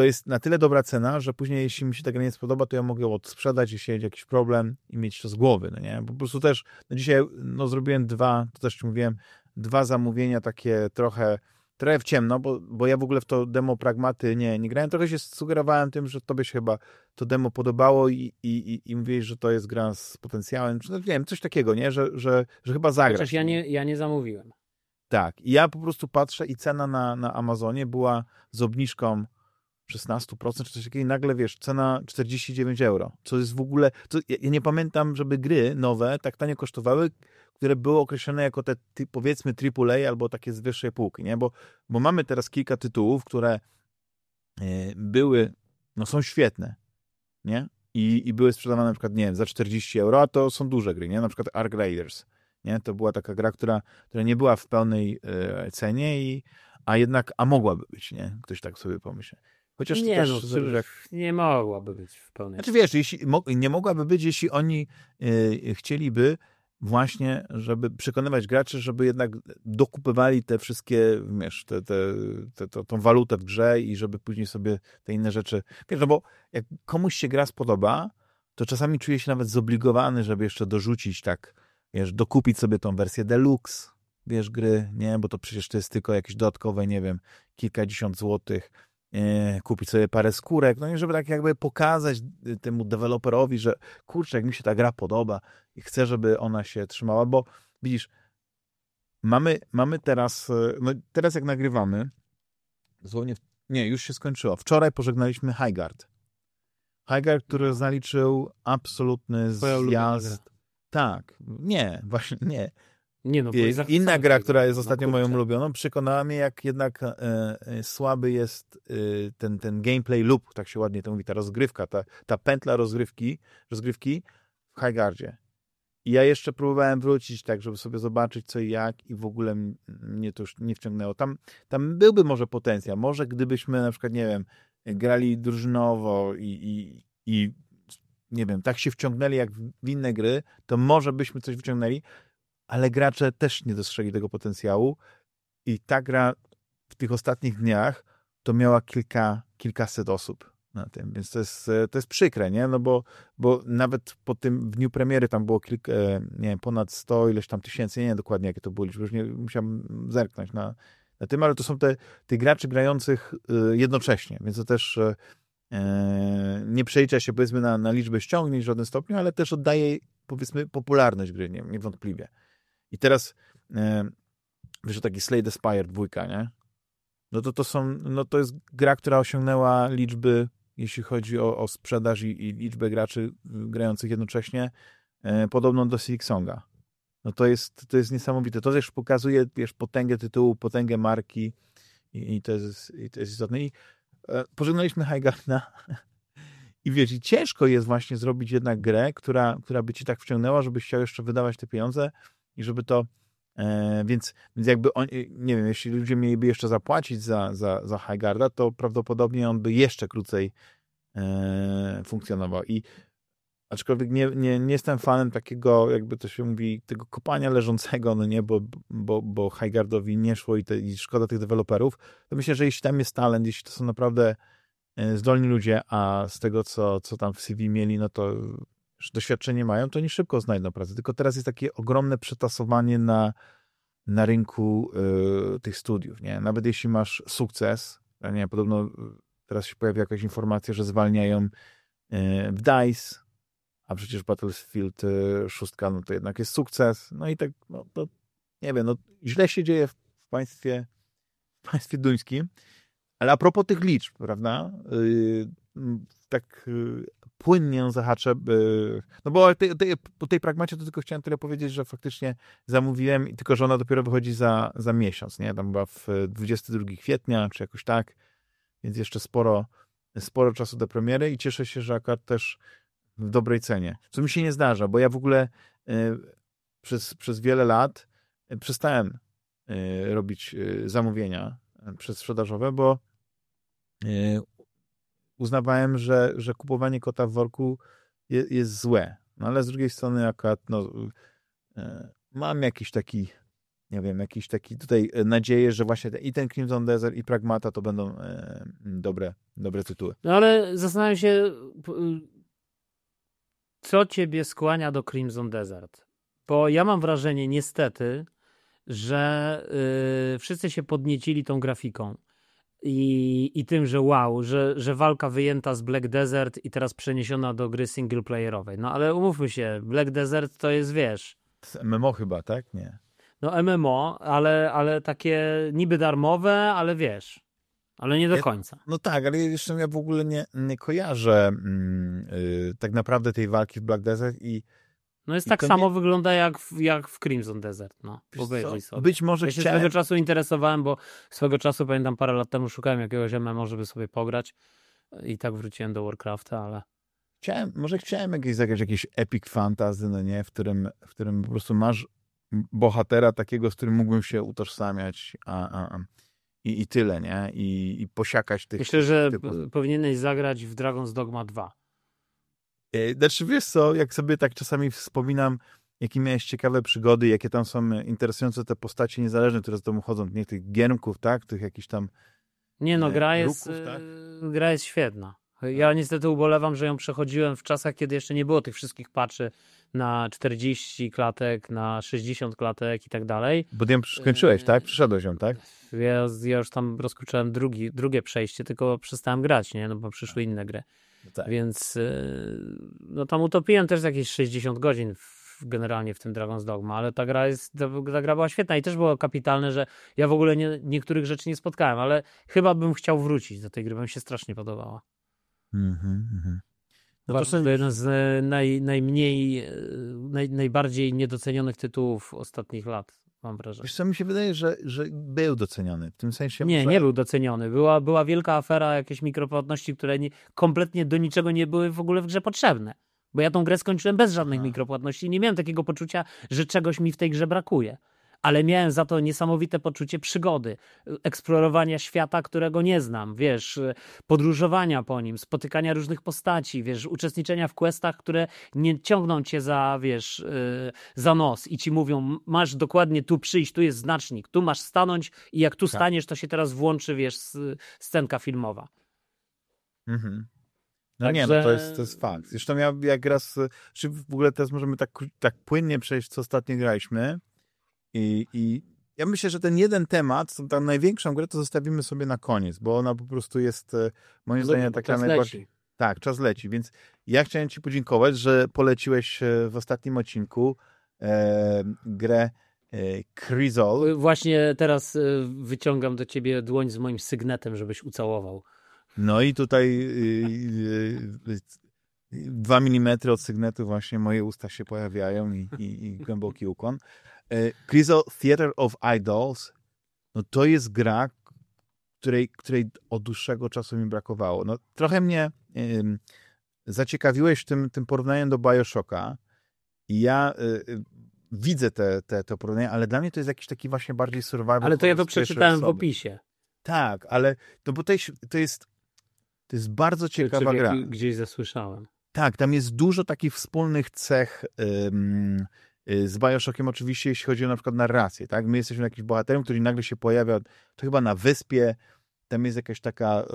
to jest na tyle dobra cena, że później jeśli mi się ta gra nie spodoba, to ja mogę ją odsprzedać, jeśli jest jakiś problem i mieć to z głowy, no nie? Po prostu też, no dzisiaj no zrobiłem dwa, to też ci mówiłem, dwa zamówienia takie trochę, trochę w ciemno, bo, bo ja w ogóle w to demo pragmaty nie, nie grałem, trochę się sugerowałem tym, że tobie się chyba to demo podobało i, i, i, mówiłeś, że to jest gra z potencjałem, czy no, nie wiem, coś takiego, nie? Że, że, że chyba zagrasz. Chociaż ja nie, ja nie zamówiłem. Tak, i ja po prostu patrzę i cena na, na Amazonie była z obniżką 16% czy coś takiego i nagle, wiesz, cena 49 euro, co jest w ogóle, to, ja, ja, nie pamiętam, żeby gry nowe tak tanio kosztowały, które były określone jako te, ty, powiedzmy, AAA albo takie z wyższej półki, nie, bo, bo mamy teraz kilka tytułów, które e, były, no są świetne, nie, I, i były sprzedawane na przykład, nie wiem, za 40 euro, a to są duże gry, nie, na przykład Ark Raiders, nie, to była taka gra, która, która nie była w pełnej e, cenie i a jednak, a mogłaby być, nie? Ktoś tak sobie pomyśli. Chociaż nie, też, no, jak... nie mogłaby być w pełnej. Znaczy wiesz, jeśli, nie mogłaby być, jeśli oni y, chcieliby właśnie, żeby przekonywać graczy, żeby jednak dokupywali te wszystkie, wiesz, te, te, te, te, tą walutę w grze i żeby później sobie te inne rzeczy... Wiesz, no bo jak komuś się gra spodoba, to czasami czuje się nawet zobligowany, żeby jeszcze dorzucić tak, wiesz, dokupić sobie tą wersję deluxe, wiesz, gry, nie, bo to przecież to jest tylko jakieś dodatkowe, nie wiem, kilkadziesiąt złotych, kupić sobie parę skórek, no i żeby tak jakby pokazać y, temu deweloperowi, że kurczę, jak mi się ta gra podoba i chcę, żeby ona się trzymała, bo widzisz, mamy, mamy teraz, y, no teraz jak nagrywamy, dosłownie, nie, już się skończyło. Wczoraj pożegnaliśmy Highgard. Highgard, który zaliczył absolutny zjazd. Tak, nie, właśnie nie. Nie no, Inna gra, która jest ostatnio no, moją ulubioną, przekonała mnie, jak jednak e, e, słaby jest e, ten, ten gameplay loop, tak się ładnie to mówi, ta rozgrywka, ta, ta pętla rozgrywki, rozgrywki w Highgardzie. I ja jeszcze próbowałem wrócić tak, żeby sobie zobaczyć co i jak i w ogóle mnie to już nie wciągnęło. Tam, tam byłby może potencjał. Może gdybyśmy na przykład, nie wiem, grali drużynowo i, i, i nie wiem, tak się wciągnęli jak w inne gry, to może byśmy coś wyciągnęli, ale gracze też nie dostrzegli tego potencjału i ta gra w tych ostatnich dniach to miała kilka, kilkaset osób na tym, więc to jest, to jest przykre, nie? No bo, bo nawet po tym w dniu premiery tam było kilka, nie wiem, ponad 100 ileś tam tysięcy, nie wiem dokładnie jakie to były liczby, już nie musiałem zerknąć na, na tym, ale to są te, te graczy grających y, jednocześnie, więc to też e, nie przelicza się powiedzmy na, na liczbę ściągnięć w żadnym stopniu, ale też oddaje powiedzmy popularność gry, nie, niewątpliwie. I teraz e, wiesz, taki Slay the Spire dwójka, nie? No to to są, no to jest gra, która osiągnęła liczby, jeśli chodzi o, o sprzedaż i, i liczbę graczy grających jednocześnie, e, podobną do Silksonga. No to jest, to jest niesamowite. To też pokazuje, wiesz, potęgę tytułu, potęgę marki i, i to, jest, i to jest istotne. I e, pożegnaliśmy Highgarda i wiesz, i ciężko jest właśnie zrobić jednak grę, która, która by ci tak wciągnęła, żebyś chciał jeszcze wydawać te pieniądze i żeby to E, więc, więc jakby on, nie wiem, jeśli ludzie mieliby jeszcze zapłacić za, za, za Highgarda, to prawdopodobnie on by jeszcze krócej e, funkcjonował. I aczkolwiek nie, nie, nie jestem fanem takiego, jakby to się mówi, tego kopania leżącego, no nie, bo, bo, bo Highgardowi nie szło i, te, i szkoda tych deweloperów, to myślę, że jeśli tam jest talent, jeśli to są naprawdę e, zdolni ludzie, a z tego, co, co tam w CV mieli, no to doświadczenie mają, to oni szybko znajdą pracę. Tylko teraz jest takie ogromne przetasowanie na, na rynku y, tych studiów. Nie? Nawet jeśli masz sukces, nie, podobno y, teraz się pojawia jakaś informacja, że zwalniają y, w DICE, a przecież Battlefield 6 no to jednak jest sukces. No i tak, no to nie wiem, no źle się dzieje w państwie, w państwie duńskim. Ale a propos tych liczb, prawda? tak płynnie zahaczę, no bo tej, tej, po tej pragmacie to tylko chciałem tyle powiedzieć, że faktycznie zamówiłem, tylko że ona dopiero wychodzi za, za miesiąc, nie? Tam była w 22 kwietnia, czy jakoś tak, więc jeszcze sporo, sporo czasu do premiery i cieszę się, że akurat też w dobrej cenie. Co mi się nie zdarza, bo ja w ogóle y, przez, przez wiele lat y, przestałem y, robić zamówienia przedsprzedażowe, bo uznawałem, że, że kupowanie kota w worku jest, jest złe. No ale z drugiej strony akurat no, e, mam jakiś taki nie wiem, jakiś taki tutaj nadzieję, że właśnie i ten Crimson Desert i Pragmata to będą e, dobre, dobre tytuły. No ale zastanawiam się, co ciebie skłania do Crimson Desert? Bo ja mam wrażenie, niestety, że y, wszyscy się podniecili tą grafiką i, i tym, że wow, że, że walka wyjęta z Black Desert i teraz przeniesiona do gry singleplayerowej. No ale umówmy się, Black Desert to jest, wiesz... To MMO chyba, tak? Nie. No MMO, ale, ale takie niby darmowe, ale wiesz... Ale nie do ja, końca. No tak, ale jeszcze ja w ogóle nie, nie kojarzę yy, tak naprawdę tej walki w Black Desert i no jest I tak samo nie... wygląda jak w, jak w Crimson Desert, no. sobie. Być może ja się chciałem... swego czasu interesowałem, bo swego czasu, pamiętam, parę lat temu szukałem jakiegoś MMO, żeby sobie pograć i tak wróciłem do Warcrafta, ale... Chciałem, może chciałem jakieś zagrać jakieś epic fantasy, no nie, w którym, w którym po prostu masz bohatera takiego, z którym mógłbym się utożsamiać, a, a, a. I, i tyle, nie? I, i posiakać tych... Myślę, że typów. powinieneś zagrać w Dragon's Dogma 2. E, znaczy, wiesz co, jak sobie tak czasami wspominam, jakie miałeś ciekawe przygody, jakie tam są interesujące te postacie niezależne, które z domu chodzą, nie tych giermków, tak, tych jakichś tam Nie no, e, gra jest, ruków, tak? E, gra jest świetna. Ja tak. niestety ubolewam, że ją przechodziłem w czasach, kiedy jeszcze nie było tych wszystkich patchy na 40 klatek, na 60 klatek i tak dalej. Bo ty ją skończyłeś, tak? Przyszedłeś ją, tak? Ja, ja już tam rozpocząłem drugi, drugie przejście, tylko przestałem grać, nie? No bo przyszły inne gry. No tak. Więc y, no tam utopiłem też jakieś 60 godzin w, generalnie w tym Dragon's Dogma, ale ta gra jest, ta gra była świetna i też było kapitalne, że ja w ogóle nie, niektórych rzeczy nie spotkałem, ale chyba bym chciał wrócić do tej gry, bo mi się strasznie podobała. Mhm, mhm. No to są jeden z e, naj, najmniej, e, naj, najbardziej niedocenionych tytułów ostatnich lat mam wrażenie. Wiesz co, mi się wydaje, że, że był doceniony. W tym sensie... Nie, że... nie był doceniony. Była, była wielka afera, jakieś mikropłatności, które nie, kompletnie do niczego nie były w ogóle w grze potrzebne. Bo ja tą grę skończyłem bez żadnych Aha. mikropłatności i nie miałem takiego poczucia, że czegoś mi w tej grze brakuje. Ale miałem za to niesamowite poczucie przygody, eksplorowania świata, którego nie znam, wiesz, podróżowania po nim, spotykania różnych postaci, wiesz, uczestniczenia w questach, które nie ciągną cię za, wiesz, y, za nos i ci mówią, masz dokładnie tu przyjść, tu jest znacznik, tu masz stanąć i jak tu tak. staniesz, to się teraz włączy, wiesz, scenka filmowa. Mhm. No Także... nie, no to jest, to jest fakt. Zresztą ja jak raz, czy w ogóle teraz możemy tak, tak płynnie przejść, co ostatnio graliśmy i, i ja myślę, że ten jeden temat, tą największą grę, to zostawimy sobie na koniec, bo ona po prostu jest e, moim zdaniem taka najbardziej... Leci. Tak, czas leci, więc ja chciałem ci podziękować, że poleciłeś e, w ostatnim odcinku e, grę e, Crizol. Właśnie teraz wyciągam do ciebie dłoń z moim sygnetem, żebyś ucałował. No i tutaj y, y, y, dwa milimetry od sygnetu właśnie moje usta się pojawiają i, i, i głęboki ukłon. E, Crystal Theater of Idols no to jest gra, której, której od dłuższego czasu mi brakowało. No, trochę mnie zaciekawiłeś tym, tym porównaniem do Bioshocka i ja y, widzę te, te, te porównania, ale dla mnie to jest jakiś taki właśnie bardziej survival. Ale to ja to przeczytałem w opisie. Tak, ale no bo to jest, to jest to jest bardzo ciekawa gra. Gdzieś zasłyszałem. Tak, tam jest dużo takich wspólnych cech ym, z Bioshockiem oczywiście, jeśli chodzi o na przykład narrację, tak? My jesteśmy jakimś bohaterem, który nagle się pojawia, to chyba na wyspie, tam jest jakaś taka y,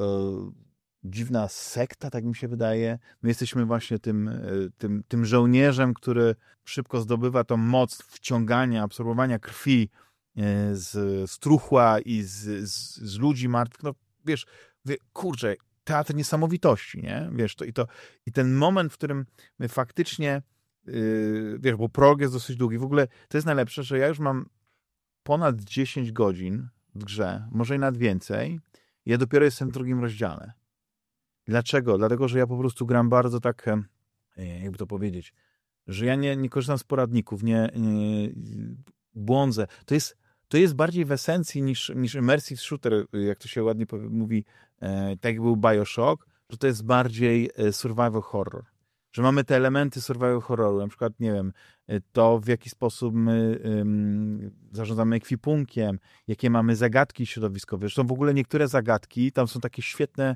dziwna sekta, tak mi się wydaje. My jesteśmy właśnie tym, y, tym, tym żołnierzem, który szybko zdobywa tą moc wciągania, absorbowania krwi y, z, z truchła i z, z, z ludzi martwych. No wiesz, kurczę, teatr niesamowitości, nie? Wiesz, to i, to, i ten moment, w którym my faktycznie, yy, wiesz, bo prog jest dosyć długi. W ogóle to jest najlepsze, że ja już mam ponad 10 godzin w grze, może i nawet więcej. Ja dopiero jestem w drugim rozdziale. Dlaczego? Dlatego, że ja po prostu gram bardzo tak, jakby to powiedzieć, że ja nie, nie korzystam z poradników, nie, nie błądzę. To jest to jest bardziej w esencji niż, niż immersive shooter, jak to się ładnie mówi, e, tak jak był Bioshock, że to jest bardziej e, survival horror. Że mamy te elementy survival horroru, na przykład, nie wiem, e, to w jaki sposób my zarządzamy ekwipunkiem, jakie mamy zagadki środowiskowe. Zresztą w ogóle niektóre zagadki, tam są takie świetne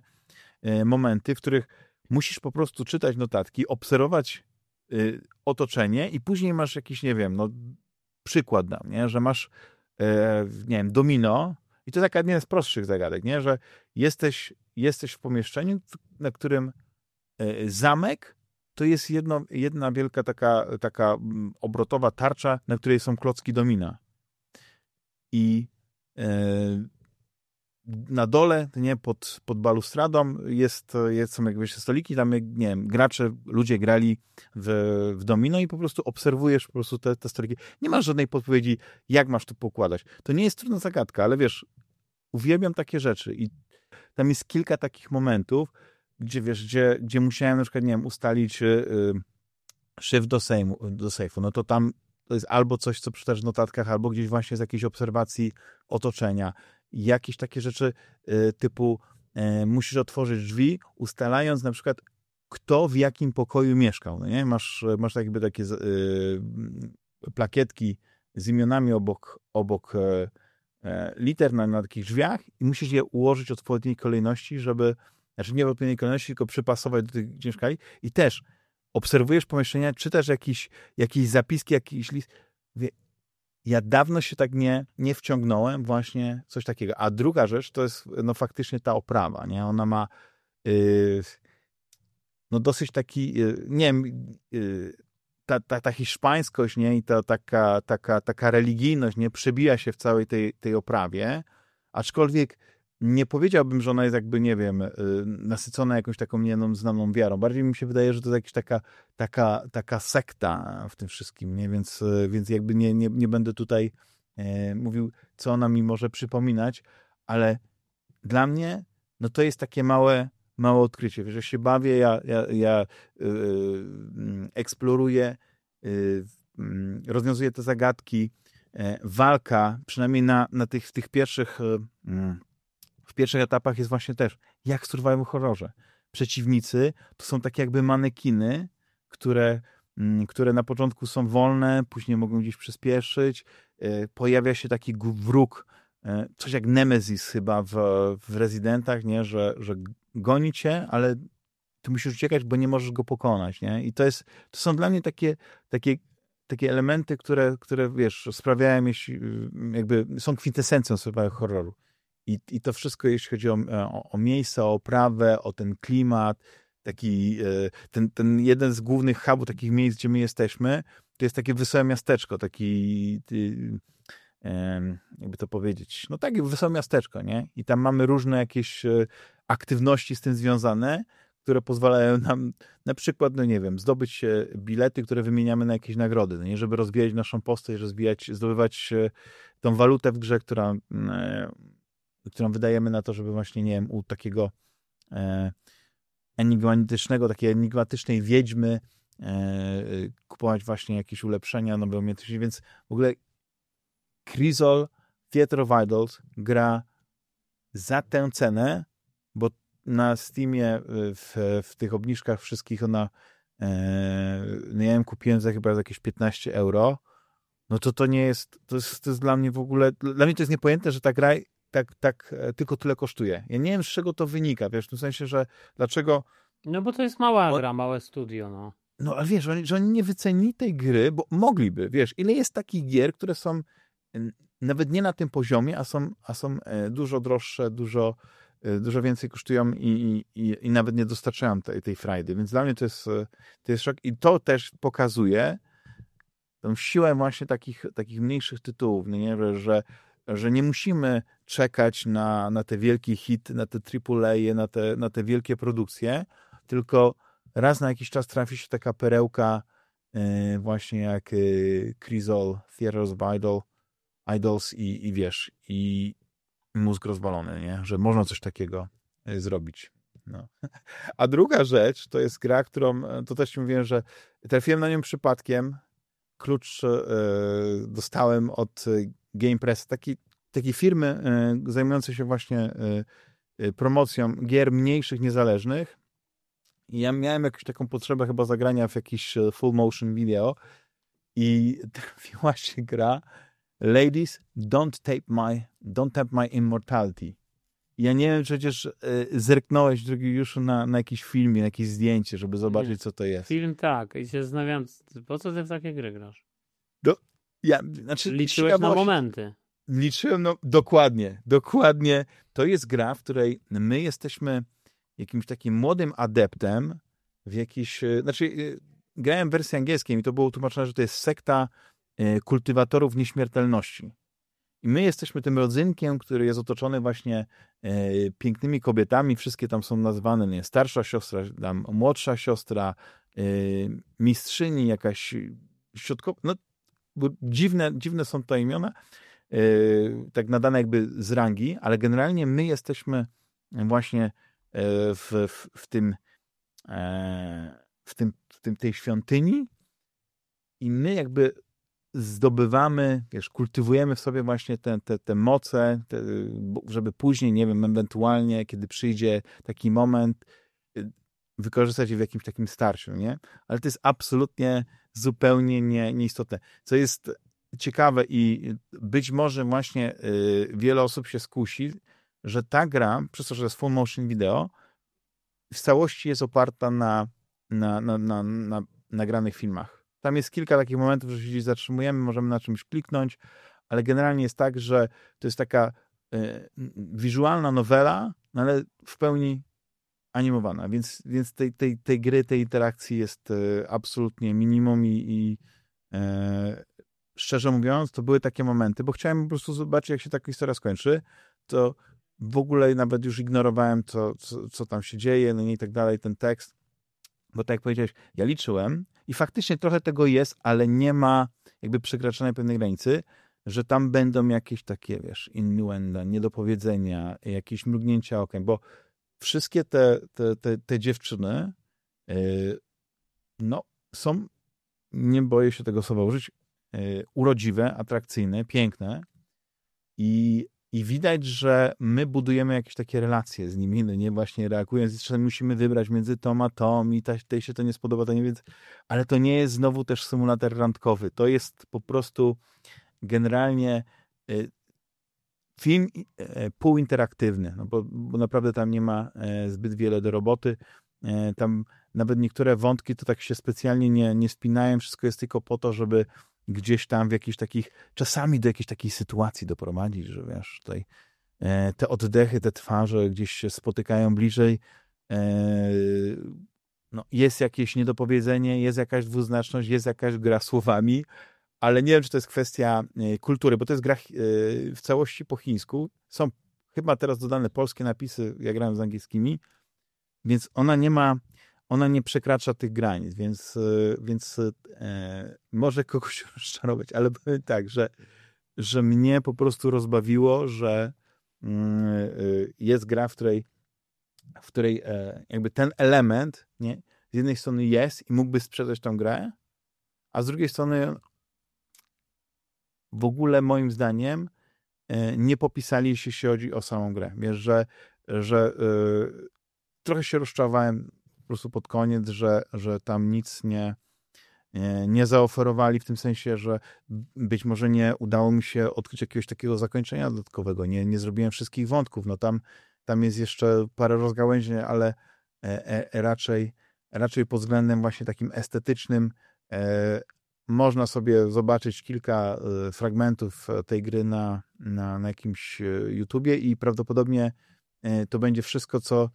momenty, w których musisz po prostu czytać notatki, obserwować otoczenie i później masz jakiś, nie wiem, no przykład dam, nie? że masz E, nie wiem, domino, i to taka jedna z prostszych zagadek, nie? że jesteś, jesteś w pomieszczeniu, na którym e, zamek to jest jedno, jedna wielka taka, taka obrotowa tarcza, na której są klocki domina. I e, na dole, nie, pod, pod balustradą jest, jest, są jakby stoliki, tam, nie wiem, gracze, ludzie grali w, w domino i po prostu obserwujesz po prostu te, te stoliki. Nie masz żadnej podpowiedzi, jak masz to pokładać. To nie jest trudna zagadka, ale wiesz, uwielbiam takie rzeczy i tam jest kilka takich momentów, gdzie wiesz, gdzie, gdzie musiałem na przykład, nie wiem, ustalić yy, szyfr do, sejmu, do sejfu, no to tam to jest albo coś, co przeczytasz w notatkach, albo gdzieś właśnie z jakiejś obserwacji otoczenia jakieś takie rzeczy y, typu e, musisz otworzyć drzwi, ustalając na przykład kto w jakim pokoju mieszkał. No nie? Masz, masz jakby takie y, plakietki z imionami obok, obok e, e, liter na, na takich drzwiach i musisz je ułożyć w odpowiedniej kolejności, żeby, znaczy nie w odpowiedniej kolejności, tylko przypasować do tych, mieszkali. I też obserwujesz pomieszczenia, czytasz jakieś, jakieś zapiski, jakiś list. Mówię, ja dawno się tak nie, nie wciągnąłem właśnie coś takiego. A druga rzecz to jest no faktycznie ta oprawa, nie? Ona ma yy, no dosyć taki, yy, nie wiem, yy, ta, ta, ta hiszpańskość, nie? I ta taka, taka, taka religijność, nie? Przebija się w całej tej, tej oprawie, aczkolwiek nie powiedziałbym, że ona jest jakby, nie wiem, y, nasycona jakąś taką nieznaną znaną wiarą. Bardziej mi się wydaje, że to jest jakaś taka, taka, taka sekta w tym wszystkim, nie? Więc, y, więc jakby nie, nie, nie będę tutaj e, mówił, co ona mi może przypominać, ale dla mnie, no to jest takie małe, małe odkrycie. Wiesz, ja się bawię, ja, ja, ja y, y, eksploruję, y, rozwiązuję te zagadki, e, walka, przynajmniej na, na tych, tych pierwszych mm, w pierwszych etapach jest właśnie też jak w survival horrorze. Przeciwnicy to są takie jakby manekiny, które, mm, które na początku są wolne, później mogą gdzieś przyspieszyć. pojawia się taki wróg, coś jak Nemesis chyba w, w Rezydentach, nie? Że, że goni cię, ale ty musisz uciekać, bo nie możesz go pokonać, nie? I to jest, to są dla mnie takie, takie, takie elementy, które, które, wiesz, sprawiają, jeśli, jakby są kwintesencją sobie horroru. I, I to wszystko, jeśli chodzi o, o, o miejsce, o oprawę, o ten klimat, taki, e, ten, ten jeden z głównych hubów takich miejsc, gdzie my jesteśmy, to jest takie wesołe miasteczko, taki, jakby to powiedzieć, no takie wesołe miasteczko, nie? I tam mamy różne jakieś e, aktywności z tym związane, które pozwalają nam na przykład, no nie wiem, zdobyć bilety, które wymieniamy na jakieś nagrody, no nie, żeby rozwijać naszą postać, rozwijać, zdobywać tą walutę w grze, która, mm, którą wydajemy na to, żeby właśnie, nie wiem, u takiego e, enigmatycznego, takiej enigmatycznej wiedźmy e, kupować właśnie jakieś ulepszenia, nowe umiejętności, więc w ogóle Crizol Theater of Idols gra za tę cenę, bo na Steamie y, w, w tych obniżkach wszystkich ona e, no ja ją kupiłem za chyba jakieś 15 euro, no to to nie jest, to jest, to jest dla mnie w ogóle, dla mnie to jest niepojęte, że ta gra tak, tak e, tylko tyle kosztuje. Ja nie wiem, z czego to wynika, wiesz, w tym sensie, że dlaczego... No bo to jest mała gra, małe studio, no. No, ale wiesz, że oni, że oni nie wycenili tej gry, bo mogliby, wiesz, ile jest takich gier, które są nawet nie na tym poziomie, a są, a są e, dużo droższe, dużo Y, dużo więcej kosztują i, i, i nawet nie dostarczają tej, tej frajdy. Więc dla mnie to jest, to jest szok i to też pokazuje tą siłę właśnie takich, takich mniejszych tytułów, no nie? Że, że nie musimy czekać na, na te wielkie hity, na te AAA, na te, na te wielkie produkcje, tylko raz na jakiś czas trafi się taka perełka yy, właśnie jak yy, Crizol, Theaters of Idol, Idols i, i wiesz, i, mózg rozwalony, nie? że można coś takiego e, zrobić. No. A druga rzecz to jest gra, którą, e, to też ci mówiłem, że trafiłem na nią przypadkiem. Klucz e, dostałem od Game Press, takiej taki firmy e, zajmującej się właśnie e, e, promocją gier mniejszych, niezależnych. I ja miałem jakąś taką potrzebę chyba zagrania w jakiś full motion video i trafiła się gra, Ladies, don't tape my, don't tap my immortality. Ja nie wiem, przecież y, zerknąłeś, drugi już na, na jakiś filmie, na jakieś zdjęcie, żeby zobaczyć, co to jest. Film tak. I się zastanawiam, po co ty w takie gry grasz? Do, ja, znaczy, Liczyłeś na momenty. Liczyłem, no dokładnie, dokładnie. To jest gra, w której my jesteśmy jakimś takim młodym adeptem w jakiś, y, znaczy y, grałem w wersji angielskiej i to było tłumaczone, że to jest sekta E, kultywatorów nieśmiertelności. I my jesteśmy tym rodzynkiem, który jest otoczony właśnie pięknymi kobietami. Wszystkie tam są nazwane, nie, starsza siostra, tam młodsza siostra, mistrzyni, jakaś środkowa. No, dziwne, dziwne są to imiona, e, tak nadane jakby z rangi, ale generalnie my jesteśmy właśnie e, w, w, w tym e, w, tym, w tym tej świątyni i my jakby zdobywamy, wiesz, kultywujemy w sobie właśnie te, te, te moce, te, żeby później, nie wiem, ewentualnie, kiedy przyjdzie taki moment, y, wykorzystać je w jakimś takim starciu, nie? Ale to jest absolutnie zupełnie nie, nieistotne. Co jest ciekawe i być może właśnie y, wiele osób się skusi, że ta gra, przez to, że jest full motion video, w całości jest oparta na, na, na, na, na nagranych filmach tam jest kilka takich momentów, że się gdzieś zatrzymujemy, możemy na czymś kliknąć, ale generalnie jest tak, że to jest taka y, wizualna nowela, no ale w pełni animowana, więc, więc tej, tej, tej gry, tej interakcji jest y, absolutnie minimum i, i y, szczerze mówiąc, to były takie momenty, bo chciałem po prostu zobaczyć, jak się taka historia skończy, to w ogóle nawet już ignorowałem, co, co, co tam się dzieje, no i tak dalej, ten tekst, bo tak jak powiedziałeś, ja liczyłem i faktycznie trochę tego jest, ale nie ma jakby przekraczonej pewnej granicy, że tam będą jakieś takie, wiesz, innuenda, niedopowiedzenia, jakieś mrugnięcia okiem, bo wszystkie te, te, te, te dziewczyny yy, no, są, nie boję się tego słowa użyć, yy, urodziwe, atrakcyjne, piękne i i widać, że my budujemy jakieś takie relacje z nimi, no nie właśnie reagując, czasami musimy wybrać między tą a tą i tej się to nie spodoba, to nie więc, ale to nie jest znowu też symulator randkowy, to jest po prostu generalnie film półinteraktywny, no bo, bo naprawdę tam nie ma zbyt wiele do roboty. Tam nawet niektóre wątki to tak się specjalnie nie, nie spinają, wszystko jest tylko po to, żeby gdzieś tam w jakichś takich, czasami do jakiejś takiej sytuacji doprowadzić, że wiesz, tutaj e, te oddechy, te twarze gdzieś się spotykają bliżej, e, no, jest jakieś niedopowiedzenie, jest jakaś dwuznaczność, jest jakaś gra słowami, ale nie wiem, czy to jest kwestia e, kultury, bo to jest gra w całości po chińsku. Są chyba teraz dodane polskie napisy, ja grałem z angielskimi, więc ona nie ma ona nie przekracza tych granic, więc, e, więc e, może kogoś rozczarować, ale powiem tak, że, że mnie po prostu rozbawiło, że mm, e, jest gra, w której, w której e, jakby ten element nie, z jednej strony jest i mógłby sprzedać tą grę, a z drugiej strony w ogóle moim zdaniem e, nie popisali, jeśli chodzi o samą grę. Wiesz, że, że e, trochę się rozczarowałem prostu pod koniec, że, że tam nic nie, nie, nie zaoferowali w tym sensie, że być może nie udało mi się odkryć jakiegoś takiego zakończenia dodatkowego. Nie, nie zrobiłem wszystkich wątków. No tam, tam jest jeszcze parę rozgałęzień, ale e, e, raczej, raczej pod względem właśnie takim estetycznym e, można sobie zobaczyć kilka e, fragmentów tej gry na, na, na jakimś e, YouTubie i prawdopodobnie e, to będzie wszystko, co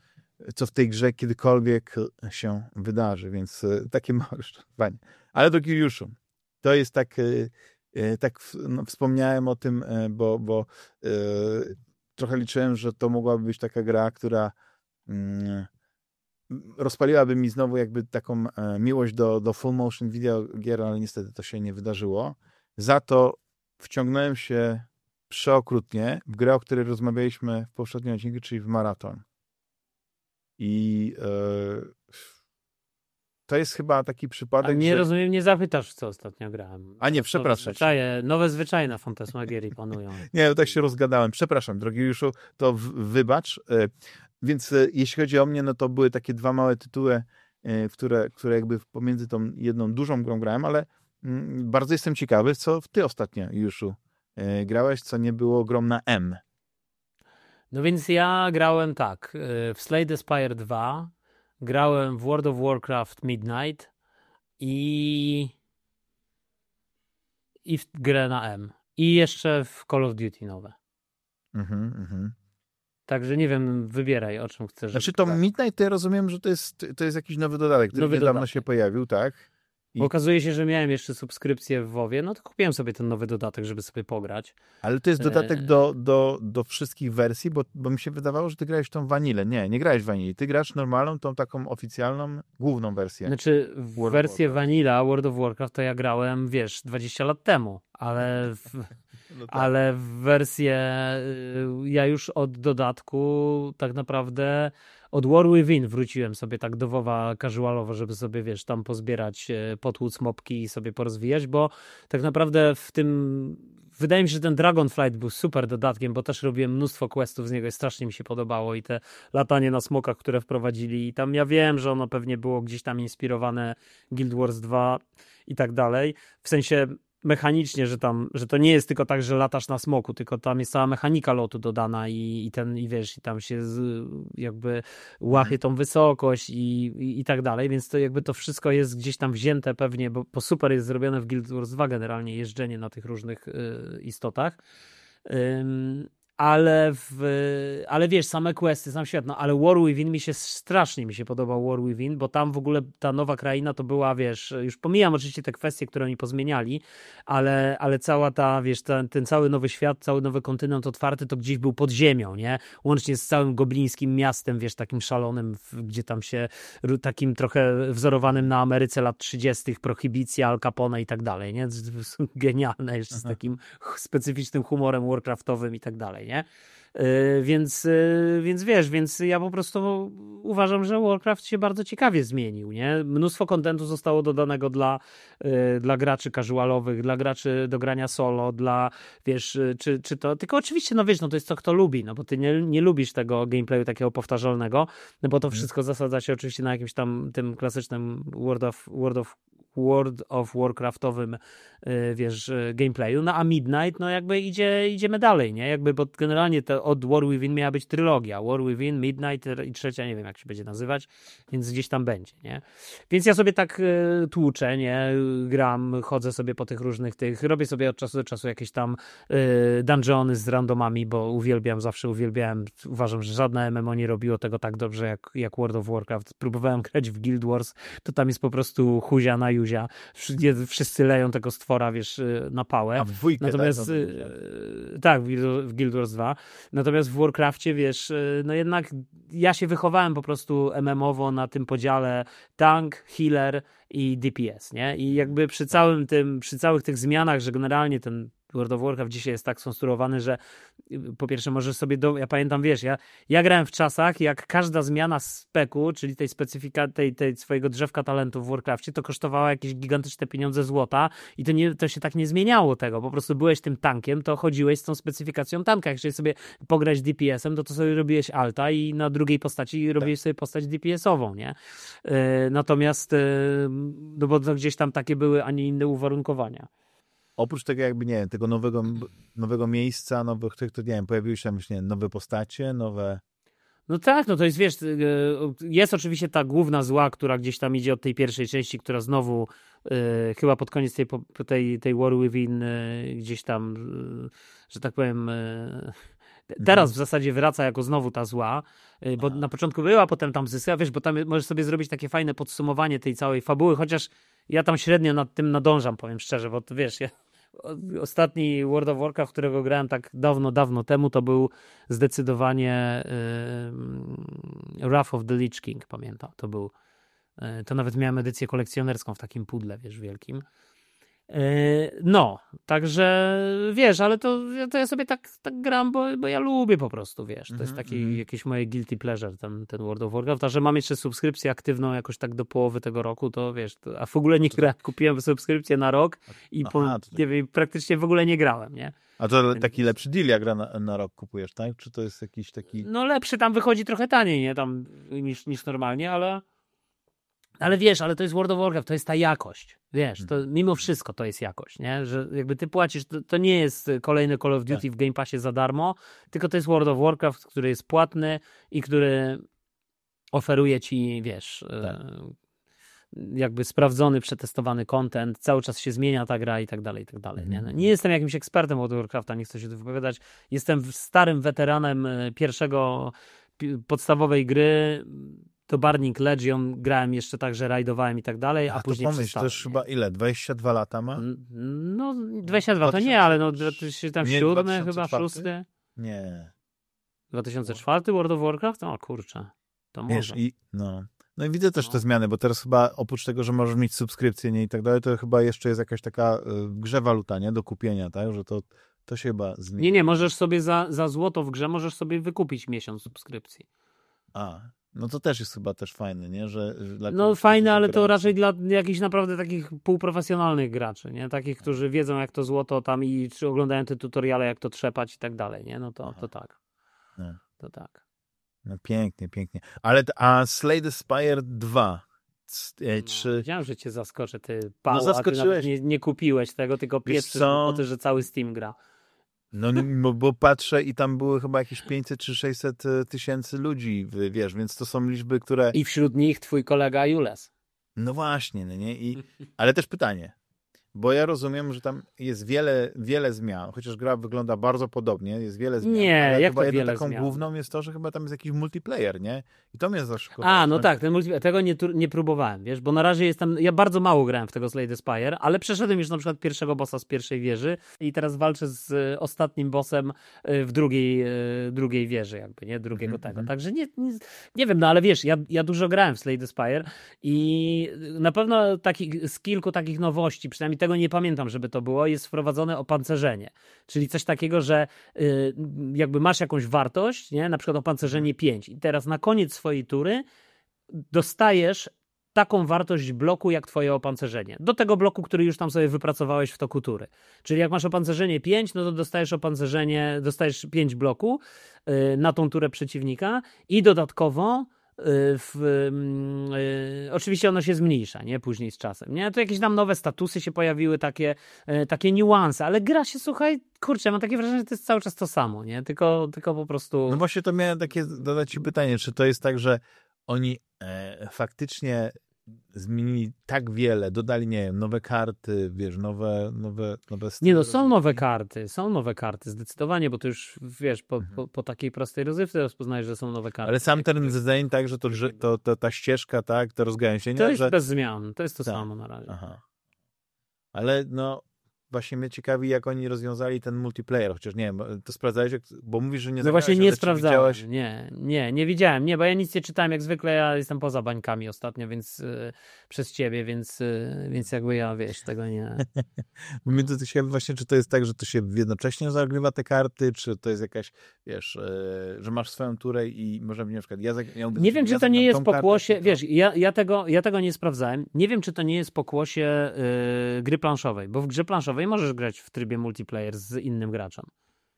co w tej grze kiedykolwiek się wydarzy, więc e, takie małe rozczarowanie. Ale drogi Juszu, to jest tak, e, e, tak no, wspomniałem o tym, bo, bo trochę liczyłem, że to mogłaby być taka gra, która mm, rozpaliłaby mi znowu jakby taką miłość do, do full motion video gier, ale niestety to się nie wydarzyło. Za to wciągnąłem się przeokrutnie w grę, o której rozmawialiśmy w poprzednim odcinku, czyli w Maraton. I e, to jest chyba taki przypadek. Ale nie że... rozumiem, nie zapytasz, co ostatnio grałem. A nie, przepraszam. Nowe zwyczaje, nowe zwyczaje na Fantasmagierii panują. nie, no tak się rozgadałem. Przepraszam, drogi Juszu, to wybacz. Więc e, jeśli chodzi o mnie, no to były takie dwa małe tytuły, e, które, które jakby pomiędzy tą jedną dużą grą grałem, ale mm, bardzo jestem ciekawy, co ty ostatnio, Juszu, e, grałeś, co nie było grą na M. No więc ja grałem tak, w Slade Spire 2, grałem w World of Warcraft Midnight i i w grę na M. I jeszcze w Call of Duty nowe. Mhm, mhm. Także nie wiem, wybieraj o czym chcesz. Znaczy to Midnight, to ja rozumiem, że to jest, to jest jakiś nowy dodatek, który nowy niedawno dodatek. się pojawił, tak? I... Bo okazuje się, że miałem jeszcze subskrypcję w WoWie, no to kupiłem sobie ten nowy dodatek, żeby sobie pograć. Ale to jest dodatek e, do, do, do wszystkich wersji, bo, bo mi się wydawało, że ty grałeś tą wanilę. Nie, nie grałeś wanili. Ty grasz normalną, tą taką oficjalną, główną wersję. Znaczy, w wersję Vanilla World of Warcraft to ja grałem, wiesz, 20 lat temu, ale w, no tak. ale w wersję y, ja już od dodatku tak naprawdę od War Within wróciłem sobie tak do WoWa casualowo, żeby sobie, wiesz, tam pozbierać, e, potłuc mopki i sobie porozwijać, bo tak naprawdę w tym wydaje mi się, że ten Dragonflight był super dodatkiem, bo też robiłem mnóstwo questów z niego i strasznie mi się podobało i te latanie na smokach, które wprowadzili i tam ja wiem, że ono pewnie było gdzieś tam inspirowane Guild Wars 2 i tak dalej. W sensie mechanicznie, że tam, że to nie jest tylko tak, że latasz na smoku, tylko tam jest cała mechanika lotu dodana i, i ten, i wiesz, i tam się z, jakby łachie tą wysokość i, i, i, tak dalej, więc to jakby to wszystko jest gdzieś tam wzięte pewnie, bo, bo super jest zrobione w Guild Wars 2 generalnie jeżdżenie na tych różnych y, istotach. Ym, ale, w, ale wiesz, same questy, sam świat, no ale War Within mi się strasznie mi się podobał War Within, bo tam w ogóle ta nowa kraina to była, wiesz, już pomijam oczywiście te kwestie, które oni pozmieniali, ale, ale cała ta, wiesz, ten, ten cały nowy świat, cały nowy kontynent otwarty to gdzieś był pod ziemią, nie? Łącznie z całym goblińskim miastem, wiesz, takim szalonym, gdzie tam się, takim trochę wzorowanym na Ameryce lat 30., prohibicja, Al Capone i tak dalej, nie? Genialne, jeszcze z takim specyficznym humorem Warcraftowym i tak dalej nie? Y, więc, y, więc wiesz, więc ja po prostu uważam, że Warcraft się bardzo ciekawie zmienił, nie? Mnóstwo kontentu zostało dodanego dla, y, dla graczy casualowych, dla graczy do grania solo, dla, wiesz, czy, czy to, tylko oczywiście, no wiesz, no to jest to, kto lubi, no bo ty nie, nie lubisz tego gameplayu takiego powtarzalnego, no bo to mhm. wszystko zasadza się oczywiście na jakimś tam tym klasycznym World of, World of World of Warcraftowym, y, wiesz, gameplayu, no a Midnight, no jakby idzie, idziemy dalej, nie? Jakby, bo generalnie to od War Within miała być trylogia. War Within, Midnight i trzecia, nie wiem jak się będzie nazywać, więc gdzieś tam będzie, nie? Więc ja sobie tak y, tłuczę, nie? Gram, chodzę sobie po tych różnych tych, robię sobie od czasu do czasu jakieś tam y, dungeony z randomami, bo uwielbiam, zawsze uwielbiałem, uważam, że żadne MMO nie robiło tego tak dobrze jak, jak World of Warcraft. Próbowałem grać w Guild Wars, to tam jest po prostu huzia na juzia. Wszyscy leją tego stwora, wiesz, y, na pałę. A w dwójkę, Natomiast, tak? Y, tak, w Guild Wars 2. Natomiast w Warcraftie, wiesz, y, no jednak ja się wychowałem po prostu MMowo na tym podziale tank, healer i DPS, nie? I jakby przy całym tym, przy całych tych zmianach, że generalnie ten World of Warcraft dzisiaj jest tak skonstruowany, że y, po pierwsze możesz sobie, do, ja pamiętam, wiesz, ja, ja grałem w czasach, jak każda zmiana speku, czyli tej specyfika, tej, tej swojego drzewka talentów w Warcraftie, to kosztowała jakieś gigantyczne pieniądze złota i to, nie, to się tak nie zmieniało tego, po prostu byłeś tym tankiem, to chodziłeś z tą specyfikacją tanka, jak chciałeś sobie pograć DPS-em, to to sobie robiłeś alta i na drugiej postaci robiłeś tak. sobie postać DPS-ową, nie? Yy, natomiast, yy, no bo gdzieś tam takie były, a nie inne uwarunkowania oprócz tego jakby, nie wiem, tego nowego, nowego miejsca, nowych tych, to nie wiem, pojawiły się nie nowe postacie, nowe... No tak, no to jest, wiesz, y, jest oczywiście ta główna zła, która gdzieś tam idzie od tej pierwszej części, która znowu y, chyba pod koniec tej, tej, tej War Within y, gdzieś tam, y, że tak powiem, y, teraz w zasadzie wraca jako znowu ta zła, bo na początku była, potem tam zyska, wiesz, bo tam możesz sobie zrobić takie fajne podsumowanie tej całej fabuły, chociaż ja tam średnio nad tym nadążam, powiem szczerze, bo to wiesz, ja ostatni World of Warcraft, którego grałem tak dawno, dawno temu, to był zdecydowanie Wrath of the Lich King, pamiętam. To był, yy, to nawet miałem edycję kolekcjonerską w takim pudle, wiesz, wielkim. E, no, także wiesz, ale to, to ja sobie tak, tak gram, bo, bo ja lubię po prostu, wiesz. To mm -hmm, jest taki mm jakieś moje guilty pleasure, ten, ten World of Warcraft. A że mam jeszcze subskrypcję aktywną jakoś tak do połowy tego roku, to wiesz, to, a w ogóle nie grałem. Kupiłem subskrypcję na rok i po, Aha, nie wiem, praktycznie w ogóle nie grałem, nie? A to taki lepszy deal jak na, na rok kupujesz, tak? Czy to jest jakiś taki... No lepszy, tam wychodzi trochę taniej, nie? Tam niż, niż normalnie, ale... Ale wiesz, ale to jest World of Warcraft, to jest ta jakość. Wiesz, to mimo wszystko to jest jakość, nie? Że jakby ty płacisz, to, to nie jest kolejny Call of Duty tak. w Game Passie za darmo, tylko to jest World of Warcraft, który jest płatny i który oferuje ci, wiesz, e, tak. jakby sprawdzony, przetestowany content, cały czas się zmienia ta gra i tak dalej, i tak dalej. Nie, mhm. nie jestem jakimś ekspertem World of Warcrafta, nie chcę się tu wypowiadać. Jestem starym weteranem e, pierwszego podstawowej gry to Burning Legion grałem jeszcze tak, że rajdowałem i tak dalej, a, a później to pomyśl, to już chyba ile? 22 lata ma? No, 22 to nie, ale no tam nie, siódmy chyba, szósty. Nie. 2004 World of Warcraft? O kurczę, to Wiesz, może. I, no. no i widzę też no. te zmiany, bo teraz chyba oprócz tego, że możesz mieć subskrypcję nie i tak dalej, to chyba jeszcze jest jakaś taka y, grze waluta, nie? Do kupienia, tak? Że to, to się chyba zmieni. Nie, nie, możesz sobie za, za złoto w grze, możesz sobie wykupić miesiąc subskrypcji. A, no to też jest chyba też fajne, nie? Że, że no fajne, ale to raczej dla jakichś naprawdę takich półprofesjonalnych graczy, nie? Takich, którzy wiedzą jak to złoto tam i czy oglądają te tutoriale, jak to trzepać i tak dalej, nie? No to, to tak. No. To tak. No pięknie, pięknie. Ale a Slay the Spire 2 e, czy... No, wiedziałem, że cię zaskoczę, ty Paul, no zaskoczyłeś. nie, nie, kupiłeś tego, tylko pieprzysz o to, że cały Steam gra. No bo patrzę i tam były chyba jakieś 500 czy 600 e, tysięcy ludzi, wiesz, więc to są liczby, które... I wśród nich twój kolega Jules. No właśnie, no nie? I, ale też pytanie, bo ja rozumiem, że tam jest wiele, wiele zmian, chociaż gra wygląda bardzo podobnie, jest wiele zmian. Nie, ale jak chyba to wiele taką zmian? główną jest to, że chyba tam jest jakiś multiplayer, nie? I to mnie zaskoczyło. A, no tak, ten multiplayer, tego nie, nie próbowałem, wiesz, bo na razie jestem, ja bardzo mało grałem w tego Slay Spire, ale przeszedłem już na przykład pierwszego bossa z pierwszej wieży i teraz walczę z e, ostatnim bossem e, w drugiej, e, drugiej wieży jakby, nie? Drugiego mm -hmm. tego. Także nie, nie, nie, wiem, no ale wiesz, ja, ja dużo grałem w Slay Spire i na pewno taki, z kilku takich nowości, przynajmniej tego nie pamiętam, żeby to było, jest wprowadzone opancerzenie. Czyli coś takiego, że y, jakby masz jakąś wartość, nie? na przykład opancerzenie 5 i teraz na koniec swojej tury dostajesz taką wartość bloku jak twoje opancerzenie. Do tego bloku, który już tam sobie wypracowałeś w toku tury. Czyli jak masz opancerzenie 5, no to dostajesz opancerzenie, dostajesz 5 bloku yy, na tą turę przeciwnika i dodatkowo w, y, oczywiście ono się zmniejsza, nie? Później z czasem, nie? To jakieś tam nowe statusy się pojawiły, takie, y, takie niuanse, ale gra się, słuchaj, kurczę, mam takie wrażenie, że to jest cały czas to samo, nie? Tylko, tylko po prostu... No właśnie to miałem takie, dodać ci pytanie, czy to jest tak, że oni e, faktycznie zmienili tak wiele, dodali, nie wiem, nowe karty, wiesz, nowe, nowe, nowe Nie no, są nowe karty, są nowe karty, zdecydowanie, bo to już, wiesz, po, mhm. po, po takiej prostej rozrywce rozpoznajesz, że są nowe karty. Ale sam ten design, tak, że to, że to, to ta ścieżka, tak, to rozgałęzienie. To jest że... bez zmian, to jest to tak. samo na razie. Aha. Ale no, właśnie mnie ciekawi, jak oni rozwiązali ten multiplayer, chociaż nie wiem, to sprawdzałeś, bo mówisz, że nie No właśnie nie sprawdzałem, nie, nie, nie widziałem, nie, bo ja nic nie czytałem, jak zwykle ja jestem poza bańkami ostatnio, więc y, przez ciebie, więc, y, więc jakby ja, wiesz, tego nie... mnie to właśnie, czy to jest tak, że to się jednocześnie zagrywa te karty, czy to jest jakaś, wiesz, y, że masz swoją turę i może na przykład ja... ja nie wiem, czy to nie jest pokłosie, kartę, wiesz, ja, ja, tego, ja tego nie sprawdzałem, nie wiem, czy to nie jest pokłosie gry planszowej, bo w grze planszowej i możesz grać w trybie multiplayer z innym graczem.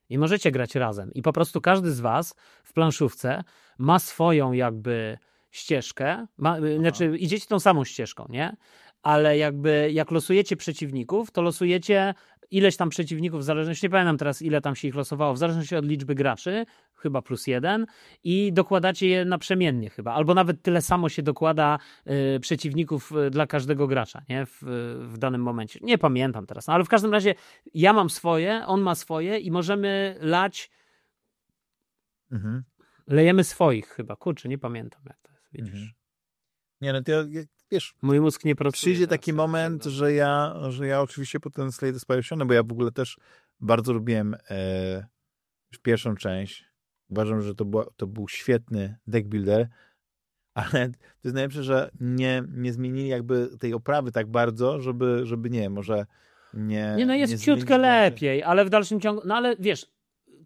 I możecie grać razem. I po prostu każdy z was w planszówce ma swoją jakby ścieżkę, ma, znaczy idziecie tą samą ścieżką, nie? Ale jakby jak losujecie przeciwników, to losujecie ileś tam przeciwników, w zależności, nie pamiętam teraz ile tam się ich losowało, w zależności od liczby graczy, chyba plus jeden, i dokładacie je naprzemiennie chyba, albo nawet tyle samo się dokłada y, przeciwników y, dla każdego gracza, nie, w, w danym momencie. Nie pamiętam teraz, no, ale w każdym razie ja mam swoje, on ma swoje i możemy lać mhm. lejemy swoich chyba, kurczę, nie pamiętam jak to jest, widzisz. Mhm. Nie, no to ja, wiesz, mój mózg nie pracuje. Przyjdzie taki moment, że ja, że ja oczywiście potem Slay Spire bo ja w ogóle też bardzo lubiłem e, pierwszą część. Uważam, że to, było, to był świetny deck builder, ale to jest najlepsze, że nie, nie zmienili jakby tej oprawy tak bardzo, żeby, żeby nie, może nie. Nie, no jest nie ciutkę lepiej, ale w dalszym ciągu, no ale wiesz,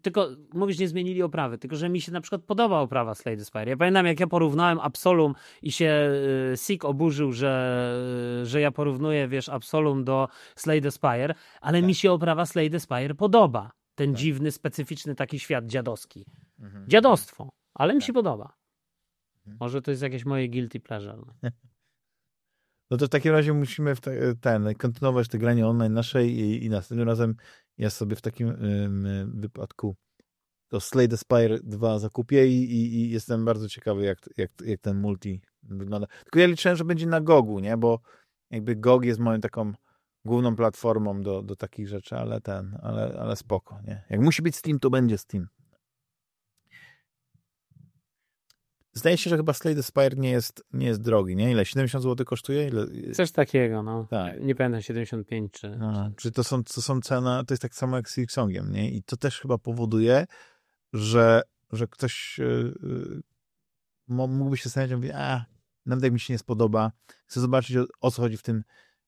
tylko mówisz, nie zmienili oprawy, tylko że mi się na przykład podoba oprawa Slay the Spire. Ja pamiętam, jak ja porównałem Absolum i się y, Sik oburzył, że, że ja porównuję, wiesz, Absolum do Slay the Spire, ale tak. mi się oprawa Slay the Spire podoba. Ten tak. dziwny, specyficzny taki świat dziadowski. Mhm. Dziadostwo, ale mi tak. się podoba. Mhm. Może to jest jakieś moje guilty pleasure. No. to w takim razie musimy te, ten, kontynuować te granie online naszej i, i następnym razem ja sobie w takim wypadku to Slay the Spire 2 zakupię i, i, i, jestem bardzo ciekawy, jak, jak, jak ten multi wygląda. Tylko ja liczyłem, że będzie na Gogu, nie? Bo jakby GOG jest moją taką główną platformą do, do takich rzeczy, ale ten, ale, ale spoko, nie? Jak musi być Steam, to będzie Steam. Zdaje się, że chyba Slay the Spire nie jest, nie jest drogi, nie? Ile? 70 zł kosztuje? Ile? Coś takiego, no. Tak. Nie pamiętam, 75 czy... A, czy to są, to są cena, to jest tak samo jak z Silksongiem, nie? I to też chyba powoduje, że, że ktoś yy, mógłby się zastanawiać, mówi, a, jak mi się nie spodoba, chcę zobaczyć o, o co chodzi w tym,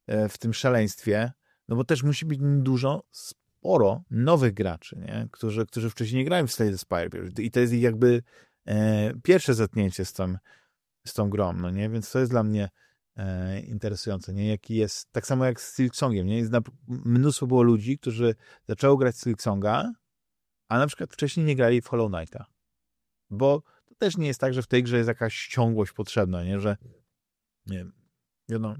e, w tym szaleństwie, no bo też musi być dużo, sporo nowych graczy, nie? Którzy, którzy wcześniej nie grali w Slay the Spire i to jest jakby e, pierwsze zetknięcie z tą, z tą grą, no nie? Więc to jest dla mnie e, interesujące, nie? Jaki jest, tak samo jak z Silksongiem, nie? Jest na, mnóstwo było ludzi, którzy zaczęło grać Silksonga, a na przykład wcześniej nie grali w Hollow Knighta. Bo to też nie jest tak, że w tej grze jest jakaś ciągłość potrzebna, nie? Że nie wiem,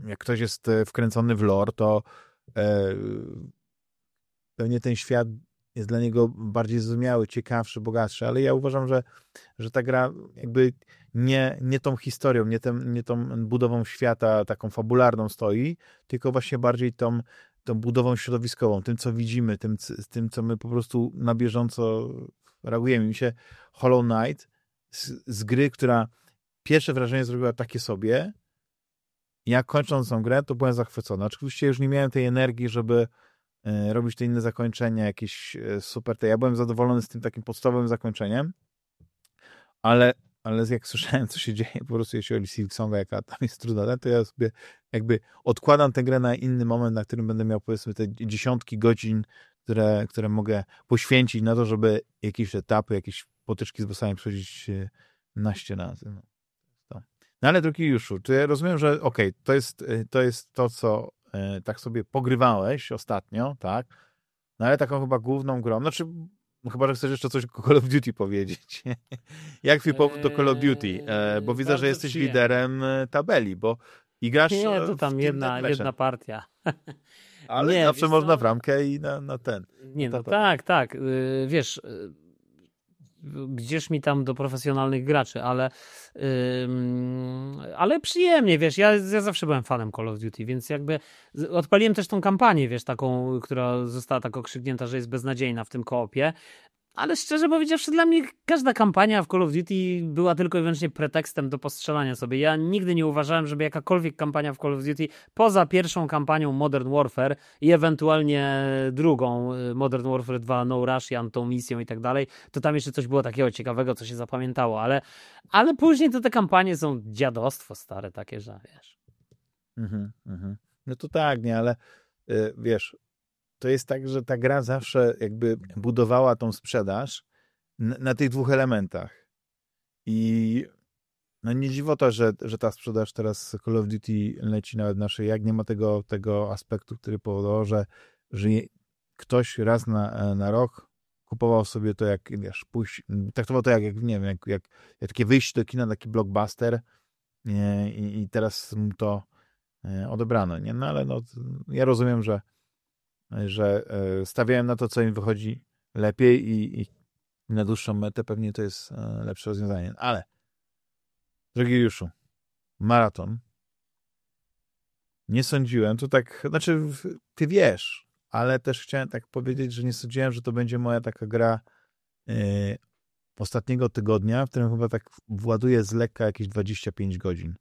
jak ktoś jest e, wkręcony w lore, to e, pewnie ten świat jest dla niego bardziej zrozumiały, ciekawszy, bogatszy, ale ja uważam, że, że ta gra jakby nie, nie tą historią, nie, tym, nie tą budową świata taką fabularną stoi, tylko właśnie bardziej tą, tą budową środowiskową, tym, co widzimy, tym, tym, co my po prostu na bieżąco reagujemy. Mi się Hollow Knight z, z gry, która pierwsze wrażenie zrobiła takie sobie, ja kończąc tą grę, to byłem zachwycony. Oczywiście już nie miałem tej energii, żeby robić te inne zakończenia, jakieś e, super te. Ja byłem zadowolony z tym takim podstawowym zakończeniem, ale, ale jak słyszałem, co się dzieje po prostu jeśli chodzi o Silksonga, jaka tam jest trudna, to ja sobie jakby odkładam tę grę na inny moment, na którym będę miał powiedzmy te dziesiątki godzin, które, które mogę poświęcić na to, żeby jakieś etapy, jakieś potyczki z bossami przechodzić e, naście razy. No. No ale drugi Juszu, czy ja rozumiem, że okej, okay, to, jest, to jest to, co E, tak sobie pogrywałeś ostatnio, tak? No ale taką chyba główną grą, znaczy no chyba, że chcesz jeszcze coś o Call of Duty powiedzieć. Jak twój powód do Call of Duty? E, bo widzę, że jesteś przyjemnie. liderem e, tabeli, bo i grasz Nie, to tam jedna, jedna partia. Ale nie, zawsze można w ramkę i na, na ten. Nie, no tak, tak. Y, wiesz, y, gdzież mi tam do profesjonalnych graczy, ale, yy, ale przyjemnie, wiesz, ja, ja zawsze byłem fanem Call of Duty, więc jakby odpaliłem też tą kampanię, wiesz, taką, która została tak okrzyknięta, że jest beznadziejna w tym koopie, ale szczerze powiedziawszy, dla mnie każda kampania w Call of Duty była tylko i wyłącznie pretekstem do postrzelania sobie. Ja nigdy nie uważałem, żeby jakakolwiek kampania w Call of Duty, poza pierwszą kampanią Modern Warfare i ewentualnie drugą y, Modern Warfare 2 No Russian, tą misją i tak dalej, to tam jeszcze coś było takiego ciekawego, co się zapamiętało, ale, ale później to te kampanie są dziadostwo stare takie, że wiesz. Mhm, mhm. No to tak, nie, ale y, wiesz, to jest tak, że ta gra zawsze jakby budowała tą sprzedaż na, na tych dwóch elementach. I no nie dziwota, że, że ta sprzedaż teraz Call of Duty leci nawet naszej, jak nie ma tego, tego aspektu, który powodował, że, że ktoś raz na, na rok kupował sobie to jak, wiesz, pójść, traktował to jak, jak nie wiem, jak, jak, jak takie wyjście do kina, taki blockbuster nie, i, i teraz mu to e, odebrano, nie? No ale no, ja rozumiem, że że e, stawiałem na to, co im wychodzi lepiej i, i na dłuższą metę pewnie to jest e, lepsze rozwiązanie. Ale, drogi Juszu, maraton. Nie sądziłem, to tak, znaczy ty wiesz, ale też chciałem tak powiedzieć, że nie sądziłem, że to będzie moja taka gra yy, ostatniego tygodnia, w którym chyba tak właduję z lekka jakieś 25 godzin.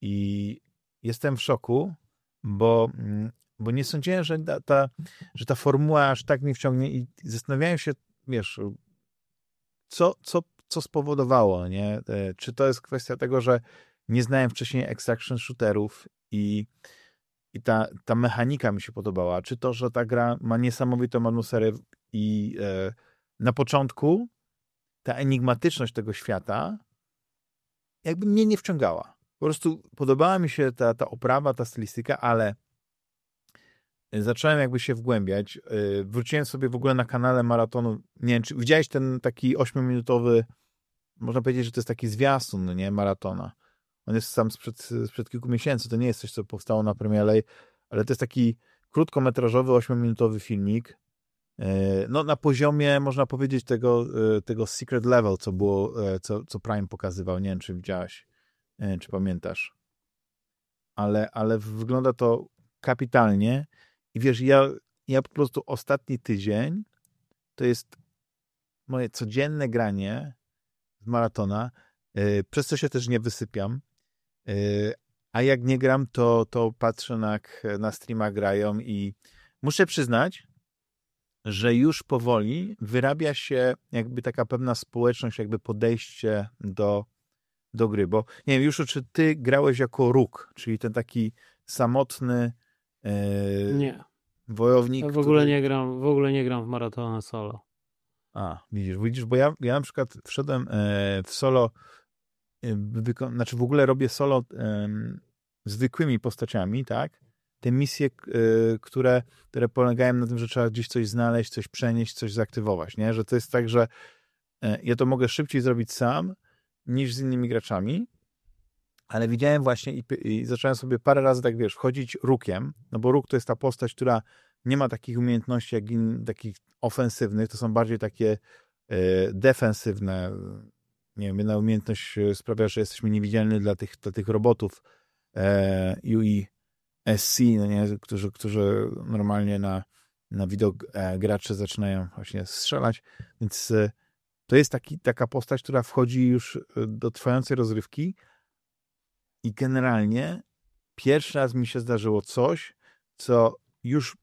I jestem w szoku, bo mm, bo nie sądziłem, że ta, że ta formuła aż tak mnie wciągnie i zastanawiałem się, wiesz, co, co, co spowodowało, nie? E, czy to jest kwestia tego, że nie znałem wcześniej extraction shooterów i, i ta, ta mechanika mi się podobała, czy to, że ta gra ma niesamowitą atmosferę i e, na początku ta enigmatyczność tego świata jakby mnie nie wciągała. Po prostu podobała mi się ta, ta oprawa, ta stylistyka, ale zacząłem jakby się wgłębiać. Y, wróciłem sobie w ogóle na kanale maratonu. Nie wiem, czy widziałeś ten taki ośmiominutowy, można powiedzieć, że to jest taki zwiastun, no nie, maratona. On jest sam sprzed, sprzed kilku miesięcy, to nie jest coś, co powstało na premierze, ale to jest taki krótkometrażowy, ośmiominutowy filmik. Y, no, na poziomie, można powiedzieć, tego, y, tego secret level, co było, co, co Prime pokazywał. Nie wiem, czy widziałeś, czy pamiętasz. Ale, ale wygląda to kapitalnie i wiesz, ja, ja po prostu ostatni tydzień to jest moje codzienne granie z maratona, yy, przez co się też nie wysypiam. Yy, a jak nie gram, to, to patrzę na, na streama grają i muszę przyznać, że już powoli wyrabia się jakby taka pewna społeczność, jakby podejście do, do gry, bo nie wiem, już czy ty grałeś jako róg, czyli ten taki samotny Yy, nie. Wojownik. Ja w ogóle który... nie gram, w ogóle nie gram w maratona solo. A, widzisz, widzisz, bo ja, ja na przykład wszedłem e, w solo, e, znaczy w ogóle robię solo e, zwykłymi postaciami, tak? Te misje, które, które polegają na tym, że trzeba gdzieś coś znaleźć, coś przenieść, coś zaktywować, nie? Że to jest tak, że ja to mogę szybciej zrobić sam niż z innymi graczami, ale widziałem właśnie i, i, zacząłem sobie parę razy, tak wiesz, chodzić rukiem, no bo róg to jest ta postać, która nie ma takich umiejętności jak in, takich ofensywnych, to są bardziej takie e, defensywne. Nie wiem, jedna umiejętność e, sprawia, że jesteśmy niewidzialni dla tych, dla tych robotów e, UI SC, no nie, którzy, którzy normalnie na, na widok e, graczy zaczynają właśnie strzelać, więc e, to jest taki, taka postać, która wchodzi już e, do trwającej rozrywki, i generalnie pierwszy raz mi się zdarzyło coś, co już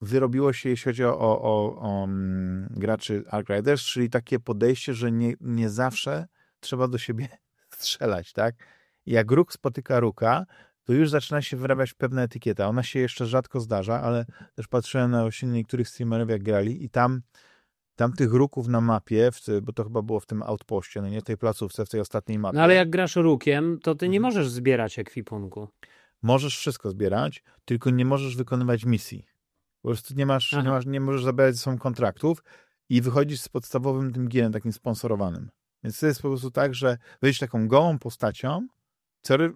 wyrobiło się, jeśli chodzi o, o, o, o um, graczy Ark Riders, czyli takie podejście, że nie, nie zawsze trzeba do siebie strzelać, tak? Jak róg spotyka ruka, to już zaczyna się wyrabiać pewna etykieta. Ona się jeszcze rzadko zdarza, ale też patrzyłem na osiągnięcia niektórych streamerów, jak grali i tam tam tych ruków na mapie, bo to chyba było w tym outpoście, no nie, tej placówce, w tej ostatniej mapie. No ale jak grasz rukiem, to ty nie mhm. możesz zbierać ekwipunku. Możesz wszystko zbierać, tylko nie możesz wykonywać misji. Po prostu nie masz, nie, masz, nie możesz zabierać ze sobą kontraktów i wychodzisz z podstawowym tym gierem takim sponsorowanym. Więc to jest po prostu tak, że wyjść taką gołą postacią,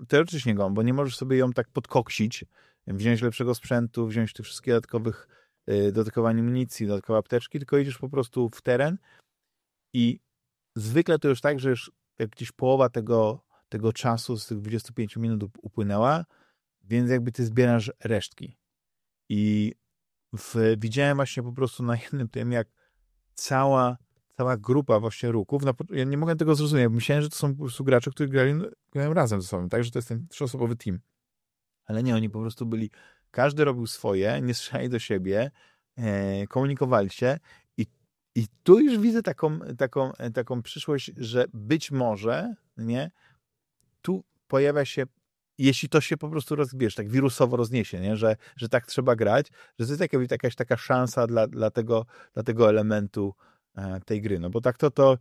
teoretycznie gołą, bo nie możesz sobie ją tak podkoksić, wziąć lepszego sprzętu, wziąć tych wszystkich dodatkowych y, dodatkowej amunicji, dodatkowe apteczki, tylko idziesz po prostu w teren i zwykle to już tak, że już jak gdzieś połowa tego, tego czasu z tych 25 minut upłynęła, więc jakby ty zbierasz resztki. I w, widziałem właśnie po prostu na jednym tym, jak cała, cała grupa właśnie ruków, na, ja nie mogłem tego zrozumieć, myślałem, że to są po prostu gracze, którzy grali, grają razem ze sobą, tak, że to jest ten trzyosobowy team. Ale nie, oni po prostu byli, każdy robił swoje, nie strzelali do siebie, e, komunikowali się i, i tu już widzę taką, taką, taką przyszłość, że być może, nie, tu pojawia się jeśli to się po prostu rozbierz, tak wirusowo rozniesie, nie? Że, że tak trzeba grać, że to jest jakaś, jakaś taka szansa dla, dla, tego, dla tego elementu e, tej gry. No bo tak to, to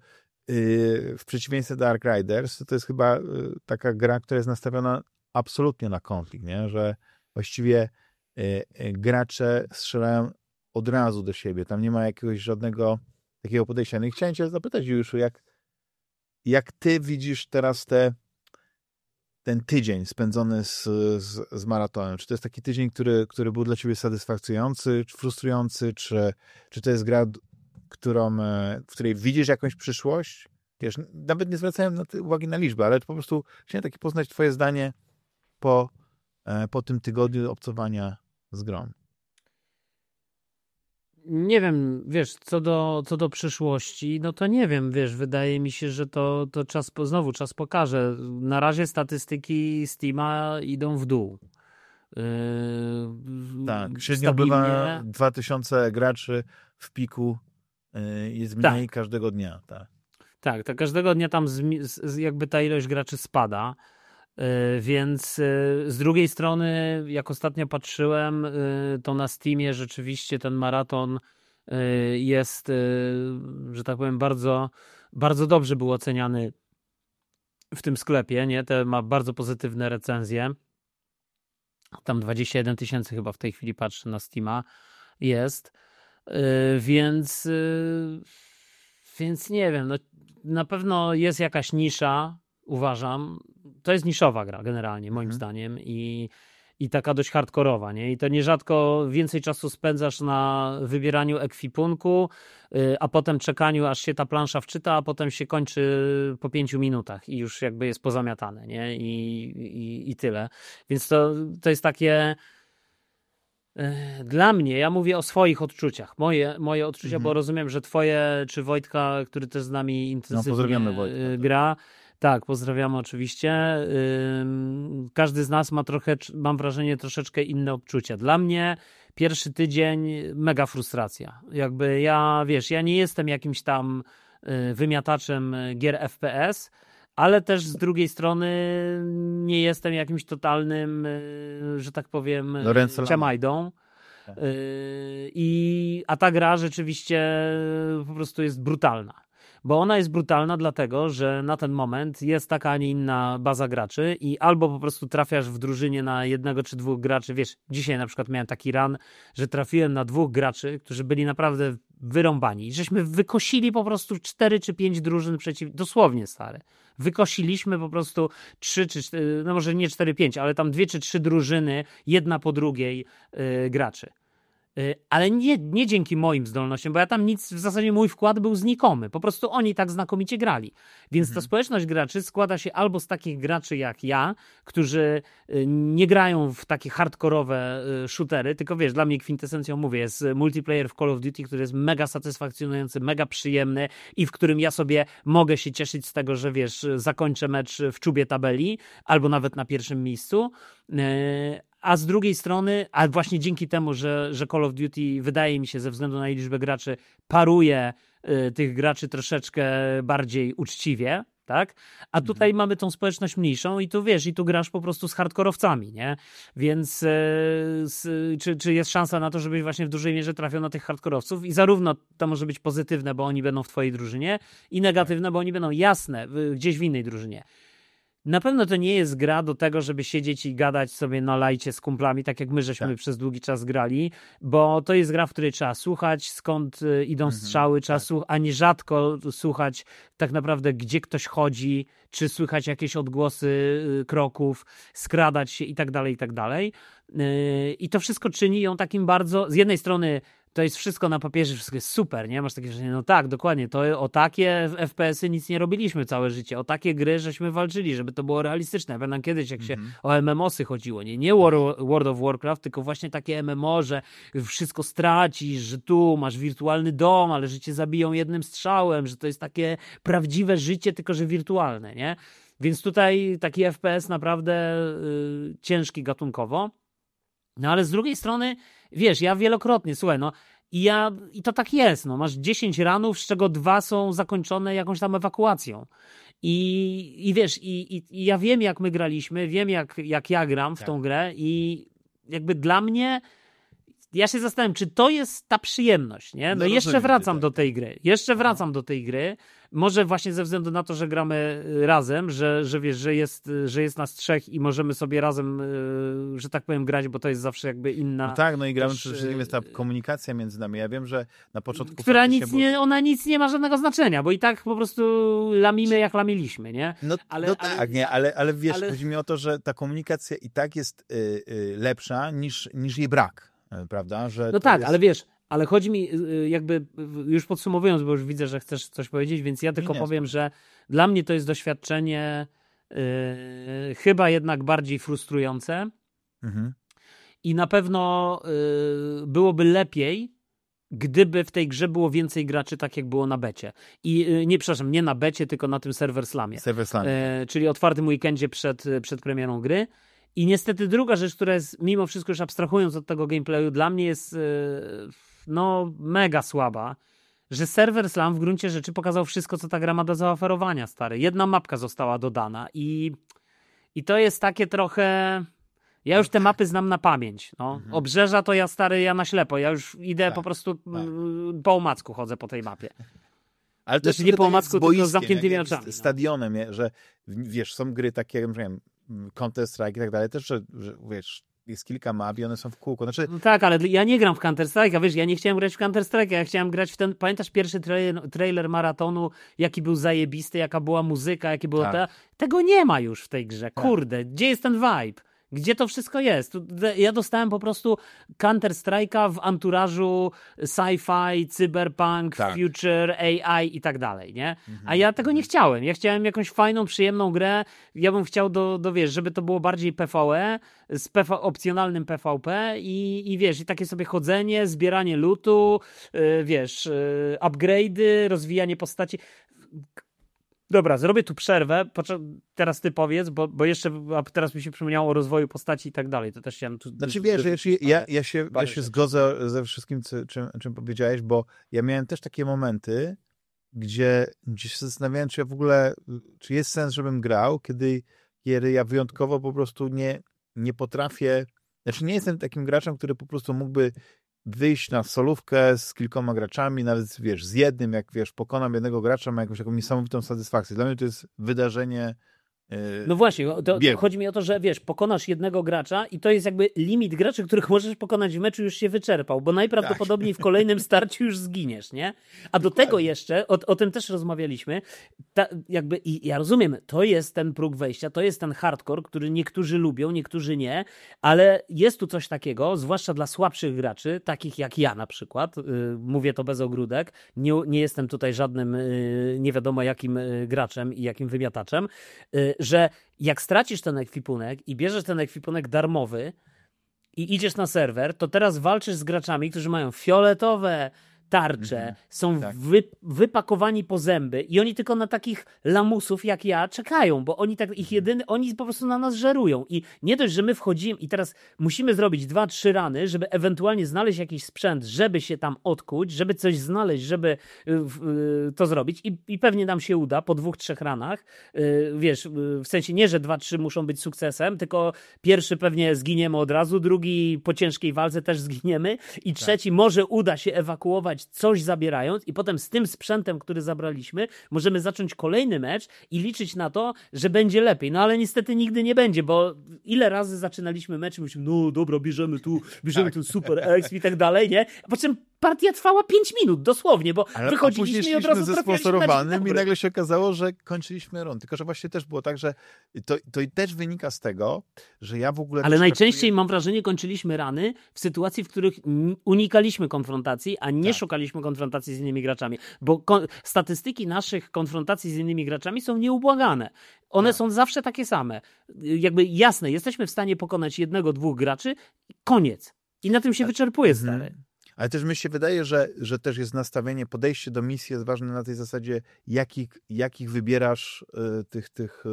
yy, w przeciwieństwie do Dark Riders, to jest chyba yy, taka gra, która jest nastawiona absolutnie na konflikt, nie? Że właściwie gracze strzelają od razu do siebie. Tam nie ma jakiegoś żadnego takiego podejścia. No i chciałem cię zapytać, Juszu, jak, jak ty widzisz teraz te ten tydzień spędzony z, z, z, maratonem? Czy to jest taki tydzień, który, który był dla ciebie satysfakcjonujący, czy frustrujący, czy, czy to jest gra, którą, e, w której widzisz jakąś przyszłość? Wiesz, nawet nie zwracałem na uwagi na liczbę, ale po prostu chciałem taki poznać twoje zdanie po, e, po tym tygodniu obcowania z grą nie wiem, wiesz, co do, co do przyszłości, no to nie wiem, wiesz, wydaje mi się, że to, to czas, znowu czas pokaże. Na razie statystyki Steama idą w dół. Yy, tak, średnio bywa 2000 graczy w piku, yy, jest mniej tak. każdego dnia, tak. Tak, to każdego dnia tam z, z, jakby ta ilość graczy spada. E, więc e, z drugiej strony, jak ostatnio patrzyłem, e, to na Steamie rzeczywiście ten maraton jest, że tak powiem, bardzo, bardzo dobrze był oceniany w tym sklepie, nie? Te ma bardzo pozytywne recenzje. Tam 21 tysięcy chyba w tej chwili patrzę na Steama jest. Więc więc nie wiem, no, na pewno jest jakaś nisza, uważam, to jest niszowa gra generalnie, moim mhm. zdaniem i, i taka dość hardkorowa, nie? I to nierzadko więcej czasu spędzasz na wybieraniu ekwipunku, yy, a potem czekaniu, aż się ta plansza wczyta, a potem się kończy po pięciu minutach i już jakby jest pozamiatane, nie? I, i, i tyle. Więc to, to jest takie... Y, dla mnie, ja mówię o swoich odczuciach, moje, moje odczucia, mhm. bo rozumiem, że twoje, czy Wojtka, który też z nami intensywnie no, Wojtka, y, tak. Tak, pozdrawiamy oczywiście. Każdy z nas ma trochę, mam wrażenie, troszeczkę inne odczucia. Dla mnie pierwszy tydzień mega frustracja. Jakby ja, wiesz, ja nie jestem jakimś tam y, wymiataczem gier FPS, ale też z drugiej strony nie jestem jakimś totalnym, y, że tak powiem, ciamajdą. Tak. Y, I, a ta gra rzeczywiście po prostu jest brutalna bo ona jest brutalna dlatego, że na ten moment jest taka, a nie inna baza graczy i albo po prostu trafiasz w drużynie na jednego czy dwóch graczy, wiesz, dzisiaj na przykład miałem taki ran, że trafiłem na dwóch graczy, którzy byli naprawdę wyrąbani żeśmy wykosili po prostu cztery czy pięć drużyn przeciw, dosłownie stare. Wykosiliśmy po prostu trzy czy no może nie cztery, pięć, ale tam dwie czy trzy drużyny, jedna po drugiej yy, graczy. Y, ale nie, nie dzięki moim zdolnościom, bo ja tam nic, w zasadzie mój wkład był znikomy. Po prostu oni tak znakomicie grali. Więc mhm. ta społeczność graczy składa się albo z takich graczy jak ja, którzy y, nie grają w takie hardkorowe y, shootery, tylko wiesz, dla mnie kwintesencją mówię, jest multiplayer w Call of Duty, który jest mega satysfakcjonujący, mega przyjemny i w którym ja sobie mogę się cieszyć z tego, że wiesz, zakończę mecz w czubie tabeli albo nawet na pierwszym miejscu a z drugiej strony, a właśnie dzięki temu, że, że Call of Duty wydaje mi się ze względu na liczbę graczy paruje y, tych graczy troszeczkę bardziej uczciwie, tak? A mhm. tutaj mhm. mamy tą społeczność mniejszą i tu wiesz, i tu grasz po prostu z hardkorowcami, nie? Więc e, z, czy, czy jest szansa na to, żebyś właśnie w dużej mierze trafił na tych hardkorowców i zarówno to może być pozytywne, bo oni będą w twojej drużynie i negatywne, bo oni będą jasne, gdzieś w innej drużynie. Na pewno to nie jest gra do tego, żeby siedzieć i gadać sobie na lajcie z kumplami, tak jak my żeśmy tak. przez długi czas grali, bo to jest gra, w której trzeba słuchać, skąd y, idą mhm, strzały, trzeba tak. słuch- a nierzadko słuchać tak naprawdę, gdzie ktoś chodzi, czy słychać jakieś odgłosy y, kroków, skradać się i tak dalej, i tak dalej. Y, I to wszystko czyni ją takim bardzo, z jednej strony to jest wszystko na papierze, wszystko jest super, nie? Masz takie wrażenie, no tak, dokładnie, to o takie FPS-y nic nie robiliśmy całe życie, o takie gry żeśmy walczyli, żeby to było realistyczne. Ja pamiętam kiedyś, jak się mm -hmm. o MMOsy chodziło, nie? Nie World of Warcraft, tylko właśnie takie MMO, że wszystko stracisz, że tu masz wirtualny dom, ale że cię zabiją jednym strzałem, że to jest takie prawdziwe życie, tylko że wirtualne, nie? Więc tutaj taki FPS naprawdę y, ciężki gatunkowo. No ale z drugiej strony wiesz, ja wielokrotnie, słuchaj, no i ja, i to tak jest, no masz 10 ranów, z czego dwa są zakończone jakąś tam ewakuacją. I, i wiesz, i, i, i ja wiem, jak my graliśmy, wiem, jak, jak ja gram w tak. tą grę i jakby dla mnie ja się zastanawiam, czy to jest ta przyjemność, nie? No, no jeszcze wracam tak. do tej gry. Jeszcze wracam do tej gry. Może właśnie ze względu na to, że gramy y, razem, że, że wiesz, że jest, że jest nas trzech i możemy sobie razem, y, że tak powiem, grać, bo to jest zawsze jakby inna. No tak, no i gramy przede wszystkim jest ta y, komunikacja między nami. Ja wiem, że na początku. Która nic nie, było... ona nic nie ma żadnego znaczenia, bo i tak po prostu lamimy jak lamiliśmy, nie? No, ale, no tak, ale, nie, ale, ale wiesz, ale... chodzi mi o to, że ta komunikacja i tak jest y, y, lepsza niż, niż jej brak. E, prawda? Że no tak, jest... ale wiesz, ale chodzi mi y, y, jakby, już podsumowując, bo już widzę, że chcesz coś powiedzieć, więc ja tylko nie, powiem, nie. że dla mnie to jest doświadczenie yy, chyba jednak bardziej frustrujące mhm. i na pewno yy, byłoby lepiej, gdyby w tej grze było więcej graczy, tak jak było na becie. I yy, nie, przepraszam, nie na becie, tylko na tym serwer slamie. Serwer slamie. Yy, czyli otwartym weekendzie przed, przed premierą gry. I niestety druga rzecz, która jest mimo wszystko już abstrahując od tego gameplayu, dla mnie jest e, no mega słaba, że serwer Slam w gruncie rzeczy pokazał wszystko, co ta gra ma do zaoferowania, stary. Jedna mapka została dodana i, i to jest takie trochę... Ja już te mapy znam na pamięć. No. Mhm. Obrzeża to ja stary, ja na ślepo. Ja już idę tak, po prostu tak. po omacku chodzę po tej mapie. Ale to znaczy, nie po omacku, tylko z zamkniętymi oczami. No. Stadionem, no. że wiesz, są gry takie, wiem, Counter-Strike i tak dalej, też, że, że wiesz, jest kilka map i one są w kółko. Znaczy... No tak, ale ja nie gram w Counter-Strike, a wiesz, ja nie chciałem grać w Counter-Strike, ja chciałem grać w ten, pamiętasz pierwszy trailer, trailer maratonu, jaki był zajebisty, jaka była muzyka, jakie było tak. te... Tego nie ma już w tej grze, tak. kurde, gdzie jest ten vibe? Gdzie to wszystko jest? Ja dostałem po prostu Counter-Strike'a w anturażu sci-fi, cyberpunk, tak. future, AI i tak dalej, nie? Mhm. A ja tego nie chciałem. Ja chciałem jakąś fajną, przyjemną grę. Ja bym chciał, do, do wiesz, żeby to było bardziej PvE, z PV, opcjonalnym PvP i, i wiesz, i takie sobie chodzenie, zbieranie lutu, yy, wiesz, yy, upgrade'y, rozwijanie postaci Dobra, zrobię tu przerwę. Teraz ty powiedz, bo, bo jeszcze teraz mi się przypomniało o rozwoju postaci i tak dalej. To też chciałem tu. Znaczy wiesz, ja, ja, ja się, ja się zgodzę ze wszystkim, czym, czym powiedziałeś, bo ja miałem też takie momenty, gdzie, gdzie się zastanawiałem, czy ja w ogóle, czy jest sens, żebym grał, kiedy, kiedy ja wyjątkowo po prostu nie, nie potrafię. Znaczy, nie jestem takim graczem, który po prostu mógłby wyjść na solówkę z kilkoma graczami, nawet wiesz, z jednym, jak wiesz, pokonam jednego gracza, ma jakąś taką niesamowitą satysfakcję. Dla mnie to jest wydarzenie no właśnie, to, chodzi mi o to, że wiesz, pokonasz jednego gracza i to jest jakby limit graczy, których możesz pokonać w meczu już się wyczerpał, bo najprawdopodobniej tak. w kolejnym starciu już zginiesz, nie? A do tego jeszcze, o, o tym też rozmawialiśmy, ta, jakby i ja rozumiem, to jest ten próg wejścia, to jest ten hardcore, który niektórzy lubią, niektórzy nie, ale jest tu coś takiego, zwłaszcza dla słabszych graczy, takich jak ja na przykład, yy, mówię to bez ogródek, nie, nie jestem tutaj żadnym yy, nie wiadomo jakim yy, graczem i jakim wymiataczem, że jak stracisz ten ekwipunek i bierzesz ten ekwipunek darmowy i idziesz na serwer, to teraz walczysz z graczami, którzy mają fioletowe, tarcze, mhm. są tak. wy, wypakowani po zęby i oni tylko na takich lamusów jak ja czekają, bo oni tak, ich mhm. jedyny, oni po prostu na nas żerują i nie dość, że my wchodzimy i teraz musimy zrobić dwa, trzy rany, żeby ewentualnie znaleźć jakiś sprzęt, żeby się tam odkuć, żeby coś znaleźć, żeby y, y, to zrobić i, i pewnie nam się uda po dwóch, trzech ranach, y, wiesz, w sensie nie, że dwa, trzy muszą być sukcesem, tylko pierwszy pewnie zginiemy od razu, drugi po ciężkiej walce też zginiemy i tak. trzeci może uda się ewakuować wygrywać coś zabierając i potem z tym sprzętem, który zabraliśmy, możemy zacząć kolejny mecz i liczyć na to, że będzie lepiej. No ale niestety nigdy nie będzie, bo ile razy zaczynaliśmy mecz i myślimy, no dobra, bierzemy tu, bierzemy tu super exp i tak dalej, nie? A po czym partia trwała 5 minut, dosłownie, bo Ale, wychodziliśmy i od razu ze sponsorowanym i nagle się okazało, że kończyliśmy rund. Tylko, że właśnie też było tak, że to, to też wynika z tego, że ja w ogóle... Ale najczęściej, mam wrażenie, kończyliśmy rany w sytuacji, w których unikaliśmy konfrontacji, a nie tak. szukaliśmy konfrontacji z innymi graczami. Bo statystyki naszych konfrontacji z innymi graczami są nieubłagane. One tak. są zawsze takie same. Jakby jasne, jesteśmy w stanie pokonać jednego, dwóch graczy, koniec. I na tym się tak. wyczerpuje, mhm. stary. Ale też mi się wydaje, że, że też jest nastawienie, podejście do misji jest ważne na tej zasadzie, jakich, jakich wybierasz y, tych, tych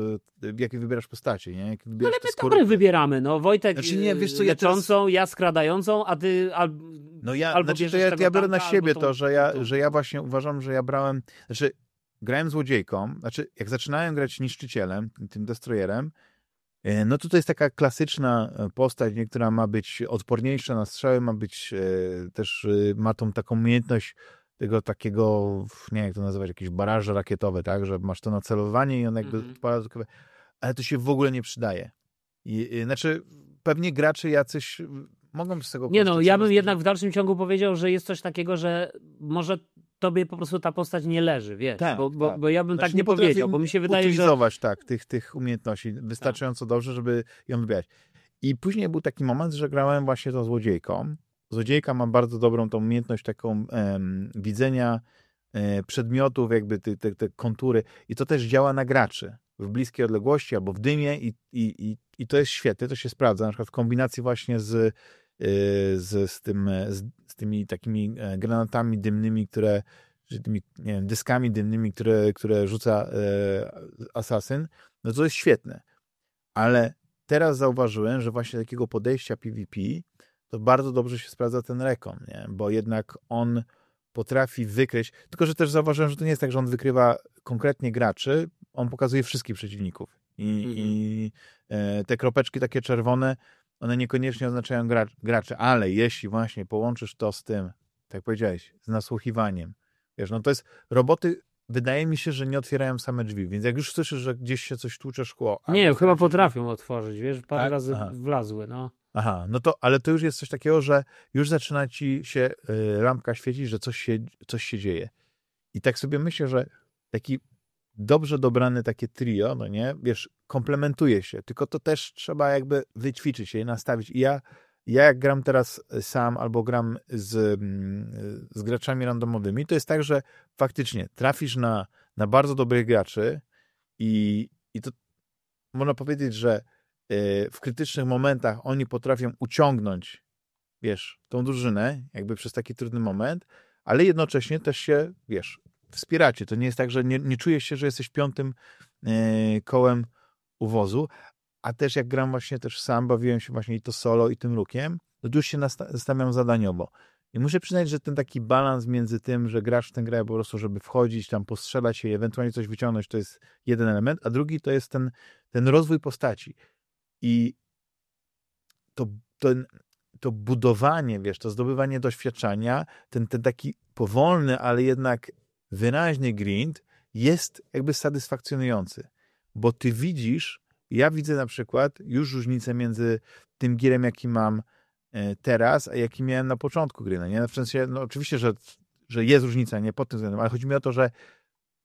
y, jakich wybierasz postaci, nie? Jakich wybierasz Ale my skóry... dobrych wybieramy, no. Wojtek znaczy, nie, wiesz co, leczącą, ja, teraz... ja skradającą, a ty al... no ja, albo znaczy, to ja, ja biorę na siebie to, że ja, że ja właśnie uważam, że ja brałem, znaczy grałem złodziejką, znaczy jak zaczynałem grać niszczycielem, tym destroyerem, no to to jest taka klasyczna e, postać, nie, która ma być odporniejsza na strzały, ma być e, też, ma tą taką umiejętność tego takiego, nie wiem jak to nazywać, jakieś baraże rakietowe, tak, że masz to nacelowanie i on jakby mm -hmm. ale to się w ogóle nie przydaje. I, i, znaczy, pewnie gracze jacyś mogą z tego Nie no, ja bym jednak w dalszym ciągu powiedział, że jest coś takiego, że może tobie po prostu ta postać nie leży, wiesz, tak, bo, bo, tak. bo ja bym znaczy, tak nie, powiedział, bo mi się wydaje, utylizować, że... tak, tych, tych umiejętności wystarczająco tak. dobrze, żeby ją wybierać. I później był taki moment, że grałem właśnie tą złodziejką. Złodziejka ma bardzo dobrą tą umiejętność taką em, widzenia e, przedmiotów, jakby te, te, te kontury i to też działa na graczy w bliskiej odległości albo w dymie i, i, i, i to jest świetne, to się sprawdza, na przykład w kombinacji właśnie z z, z, tym, z, z tymi takimi e, granatami dymnymi, które tymi, nie wiem, dyskami dymnymi, które, które rzuca e, asasyn, no to jest świetne. Ale teraz zauważyłem, że właśnie takiego podejścia PvP to bardzo dobrze się sprawdza ten rekon, nie? bo jednak on potrafi wykryć, tylko że też zauważyłem, że to nie jest tak, że on wykrywa konkretnie graczy, on pokazuje wszystkich przeciwników. I, mm -hmm. i e, te kropeczki takie czerwone one niekoniecznie oznaczają gracze, ale jeśli właśnie połączysz to z tym, tak jak powiedziałeś, z nasłuchiwaniem, wiesz, no to jest, roboty wydaje mi się, że nie otwierają same drzwi, więc jak już słyszysz, że gdzieś się coś tłucze szkło... Nie, chyba potrafią otworzyć, wiesz, parę tak? razy Aha. wlazły, no. Aha, no to, ale to już jest coś takiego, że już zaczyna ci się y, lampka świecić, że coś się, coś się dzieje. I tak sobie myślę, że taki dobrze dobrane takie trio, no nie, wiesz, komplementuje się, tylko to też trzeba jakby wyćwiczyć się i nastawić. I ja, ja jak gram teraz sam albo gram z, mm, z graczami randomowymi, to jest tak, że faktycznie trafisz na, na bardzo dobrych graczy i, i to można powiedzieć, że e, w krytycznych momentach oni potrafią uciągnąć, wiesz, tą drużynę, jakby przez taki trudny moment, ale jednocześnie też się, wiesz, wspieracie. To nie jest tak, że nie, nie czujesz się, że jesteś piątym e, kołem uwozu, a też jak gram właśnie też sam, bawiłem się właśnie i to solo, i tym rukiem, to już się nastawiam zadaniowo. I muszę przyznać, że ten taki balans między tym, że grasz w tę grę po prostu, żeby wchodzić, tam postrzelać się i ewentualnie coś wyciągnąć, to jest jeden element, a drugi to jest ten, ten rozwój postaci. I to, ten, to budowanie, wiesz, to zdobywanie doświadczenia, ten, ten taki powolny, ale jednak wyraźny grind jest jakby satysfakcjonujący, bo ty widzisz, ja widzę na przykład już różnicę między tym gierem, jaki mam e, teraz, a jaki miałem na początku gry. No nie? W sensie, no oczywiście, że, że jest różnica, nie pod tym względem, ale chodzi mi o to, że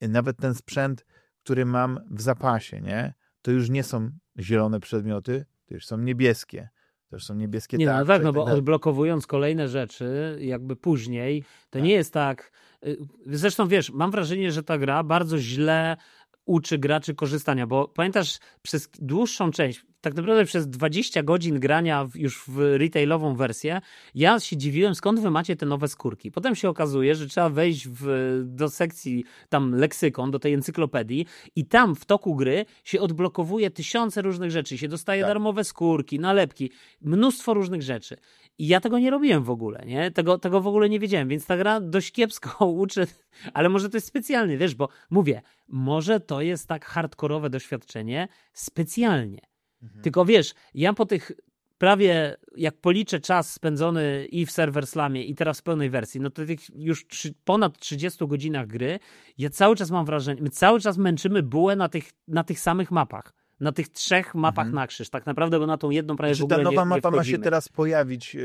nawet ten sprzęt, który mam w zapasie, nie, to już nie są zielone przedmioty, to już są niebieskie. To już są niebieskie Nie, no tak, no bo odblokowując kolejne rzeczy, jakby później, to tak. nie jest tak. Y, zresztą wiesz, mam wrażenie, że ta gra bardzo źle uczy graczy korzystania, bo pamiętasz, przez dłuższą część, tak naprawdę przez 20 godzin grania w, już w retailową wersję, ja się dziwiłem, skąd wy macie te nowe skórki. Potem się okazuje, że trzeba wejść w, do sekcji tam leksykon, do tej encyklopedii i tam w toku gry się odblokowuje tysiące różnych rzeczy, się dostaje tak. darmowe skórki, nalepki, mnóstwo różnych rzeczy. I ja tego nie robiłem w ogóle, nie? Tego, tego w ogóle nie wiedziałem, więc ta gra dość kiepsko uczy, ale może to jest specjalnie, wiesz, bo mówię, może to jest tak hardkorowe doświadczenie specjalnie. Mhm. Tylko wiesz, ja po tych prawie, jak policzę czas spędzony i w Server Slamie i teraz w pełnej wersji, no to tych już trzy, ponad 30 godzinach gry, ja cały czas mam wrażenie, my cały czas męczymy bułę na tych, na tych samych mapach na tych trzech mapach mhm. na krzyż. Tak naprawdę, bo na tą jedną prawie znaczy, w ogóle Ta nowa nie, mapa ma się teraz pojawić yy,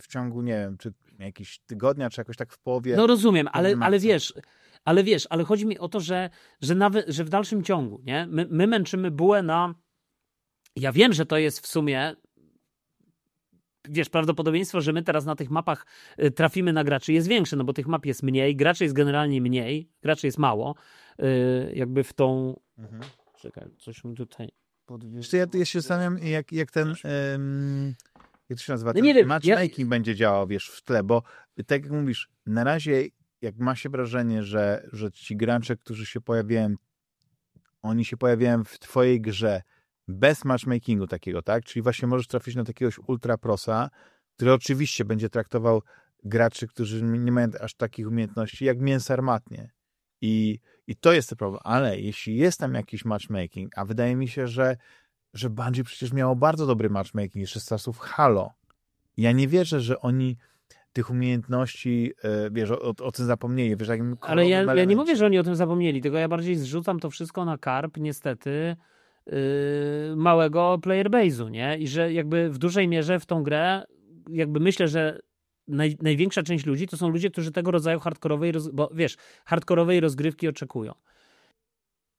w ciągu, nie wiem, czy jakiś tygodnia, czy jakoś tak w połowie. No rozumiem, ale, ale wiesz, ale wiesz, ale chodzi mi o to, że, że nawet, że w dalszym ciągu, nie? My, my męczymy bułę na ja wiem, że to jest w sumie wiesz, prawdopodobieństwo, że my teraz na tych mapach y, trafimy na graczy jest większe, no bo tych map jest mniej, graczy jest generalnie mniej, graczy jest mało, y, jakby w tą... Mhm. Czekaj, coś mi tutaj podwiesiło. Ja, ja się zastanawiam, jak, jak ten... Um, jak to się nazywa? No nie wiem, matchmaking ja... będzie działał, wiesz, w tle, bo tak jak mówisz, na razie jak ma się wrażenie, że, że ci gracze, którzy się pojawiają, oni się pojawiają w twojej grze, bez matchmakingu takiego, tak? Czyli właśnie możesz trafić na takiegoś ultra prosa, który oczywiście będzie traktował graczy, którzy nie mają aż takich umiejętności, jak mięso armatnie. I, I to jest ten problem. Ale jeśli jest tam jakiś matchmaking, a wydaje mi się, że, że Bungie przecież miało bardzo dobry matchmaking jeszcze z czasów Halo. Ja nie wierzę, że oni tych umiejętności, e, wiesz, o, o tym zapomnieli. Wiesz, Ale ja, ja, nie mówię, że oni o tym zapomnieli, tylko ja bardziej zrzucam to wszystko na karp, niestety, Yy, małego player base'u, nie? I że jakby w dużej mierze w tą grę, jakby myślę, że naj, największa część ludzi to są ludzie, którzy tego rodzaju hardkorowej, bo wiesz, hardkorowej rozgrywki oczekują.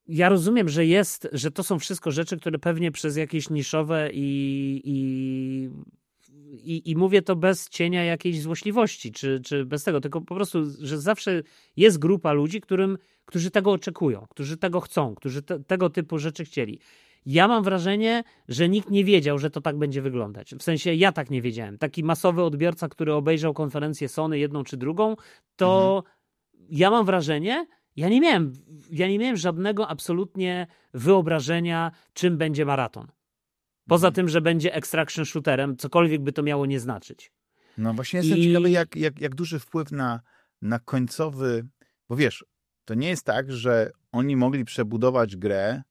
Ja rozumiem, że jest, że to są wszystko rzeczy, które pewnie przez jakieś niszowe i, i i, I, mówię to bez cienia jakiejś złośliwości, czy, czy bez tego, tylko po prostu, że zawsze jest grupa ludzi, którym, którzy tego oczekują, którzy tego chcą, którzy te, tego typu rzeczy chcieli. Ja mam wrażenie, że nikt nie wiedział, że to tak będzie wyglądać. W sensie ja tak nie wiedziałem. Taki masowy odbiorca, który obejrzał konferencję Sony, jedną czy drugą, to mhm. ja mam wrażenie, ja nie miałem, ja nie miałem żadnego absolutnie wyobrażenia, czym będzie maraton. Poza tym, że będzie extraction shooterem, cokolwiek by to miało nie znaczyć. No właśnie jestem I... ciekawy, jak, jak, jak duży wpływ na, na końcowy... Bo wiesz, to nie jest tak, że oni mogli przebudować grę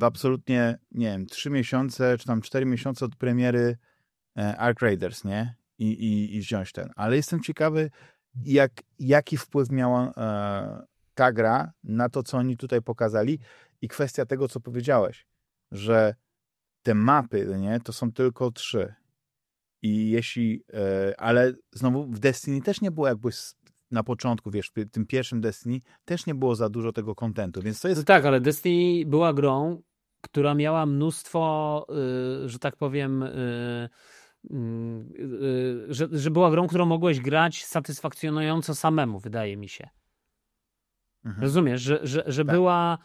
absolutnie, nie wiem, trzy miesiące, czy tam cztery miesiące od premiery e, Ark Raiders, nie? I, i, i wziąć ten. Ale jestem ciekawy, jak, jaki wpływ miała e, ta gra na to, co oni tutaj pokazali i kwestia tego, co powiedziałeś, że te mapy, nie, to są tylko trzy. I jeśli, e, ale znowu w Destiny też nie było jakby na początku, wiesz, w tym pierwszym Destiny też nie było za dużo tego kontentu, więc to jest... No tak, ale Destiny była grą, która miała mnóstwo, y, że tak powiem, y, y, że, że była grą, którą mogłeś grać satysfakcjonująco samemu, wydaje mi się. Mhm. Rozumiesz, że, że, że tak. była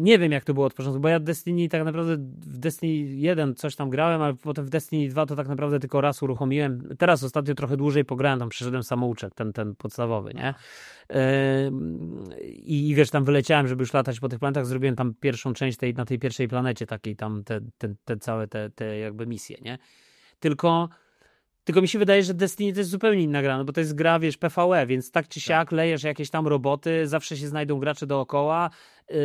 nie wiem, jak to było od początku, bo ja Destiny tak naprawdę w Destiny 1 coś tam grałem, ale potem w Destiny 2 to tak naprawdę tylko raz uruchomiłem. Teraz ostatnio trochę dłużej pograłem, tam przeszedłem samouczek, ten, ten podstawowy, nie? I wiesz, tam wyleciałem, żeby już latać po tych planetach, zrobiłem tam pierwszą część tej, na tej pierwszej planecie, takiej tam te, te, te całe te, te jakby misje, nie? Tylko tylko mi się wydaje, że Destiny to jest zupełnie inna gra, no bo to jest gra, wiesz, PvE, więc tak czy siak tak. lejesz jakieś tam roboty, zawsze się znajdą gracze dookoła yy,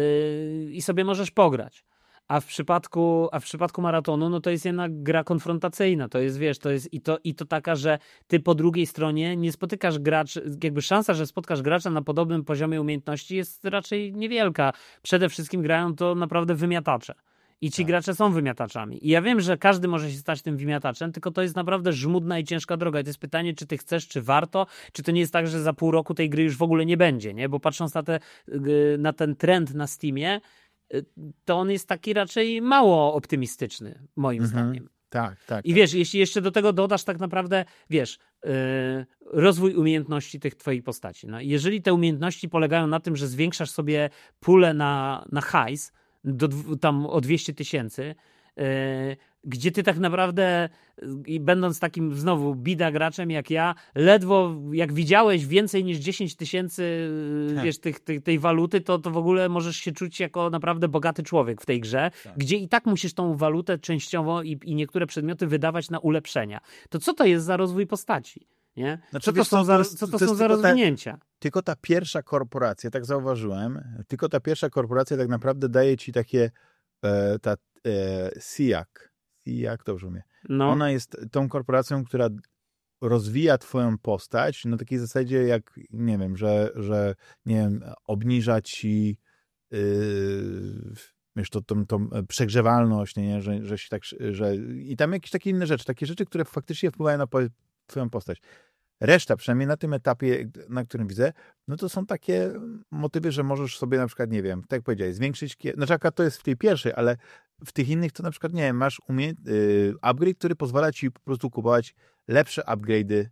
i sobie możesz pograć. A w przypadku, a w przypadku maratonu, no to jest jednak gra konfrontacyjna. To jest, wiesz, to jest i to, i to taka, że ty po drugiej stronie nie spotykasz graczy, jakby szansa, że spotkasz gracza na podobnym poziomie umiejętności jest raczej niewielka. Przede wszystkim grają to naprawdę wymiatacze. I ci tak. gracze są wymiataczami. I ja wiem, że każdy może się stać tym wymiataczem, tylko to jest naprawdę żmudna i ciężka droga. I to jest pytanie, czy ty chcesz, czy warto, czy to nie jest tak, że za pół roku tej gry już w ogóle nie będzie, nie? Bo patrząc na, te, na ten trend na Steamie, y, to on jest taki raczej mało optymistyczny, moim mhm. zdaniem. Tak, tak. I tak. wiesz, jeśli jeszcze do tego dodasz tak naprawdę, wiesz, yy, rozwój umiejętności tych twoich postaci. No, jeżeli te umiejętności polegają na tym, że zwiększasz sobie pulę na, na hajs, do, tam o 200 tysięcy, e, gdzie ty tak naprawdę, będąc takim znowu bida graczem jak ja, ledwo jak widziałeś więcej niż 10 tysięcy tak. wiesz, tych, tych, tej waluty, to, to w ogóle możesz się czuć jako naprawdę bogaty człowiek w tej grze, tak. gdzie i tak musisz tą walutę częściowo i, i niektóre przedmioty wydawać na ulepszenia. To co to jest za rozwój postaci? Nie? Znaczy, co to są za, co to, to są za rozwinięcia? Ta, tylko ta pierwsza korporacja, tak zauważyłem, tylko ta pierwsza korporacja tak naprawdę daje ci takie e, ta e, SIAC, jak dobrze. No. Ona jest tą korporacją, która rozwija twoją postać na takiej zasadzie jak, nie wiem, że, że nie wiem, obniża ci yy, wiesz, to, tą, tą przegrzewalność, nie, że, że się tak, że i tam jakieś takie inne rzeczy, takie rzeczy, które faktycznie wpływają na twoją postać. Reszta, przynajmniej na tym etapie, na którym widzę, no to są takie motywy, że możesz sobie na przykład, nie wiem, tak powiedziałeś, zwiększyć, znaczy akurat to jest w tej pierwszej, ale w tych innych to na przykład, nie wiem, masz umie... Yy, upgrade, który pozwala ci po prostu kupować lepsze upgrade'y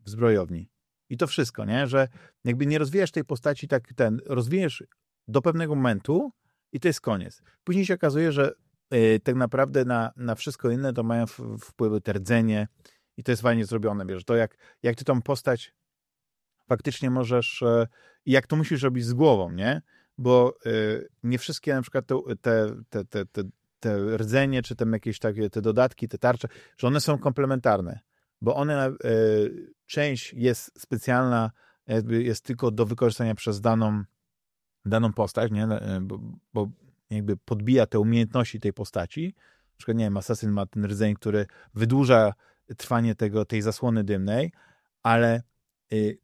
w zbrojowni. I to wszystko, nie? Że jakby nie rozwijasz tej postaci tak ten, rozwijasz do pewnego momentu i to jest koniec. Później się okazuje, że yy, tak naprawdę na, na wszystko inne to mają wpływy te rdzenie, i to jest fajnie zrobione, wiesz, to jak, jak ty tą postać faktycznie możesz, e, i jak to musisz robić z głową, nie? Bo y, nie wszystkie na przykład te, te, te, te, te rdzenie, czy tam jakieś takie te dodatki, te tarcze, że one są komplementarne, bo one, y, część jest specjalna, jest tylko do wykorzystania przez daną, daną postać, nie? Bo, bo jakby podbija te umiejętności tej postaci. Na przykład, nie wiem, Assassin ma ten rdzeń, który wydłuża trwanie tego, tej zasłony dymnej, ale y,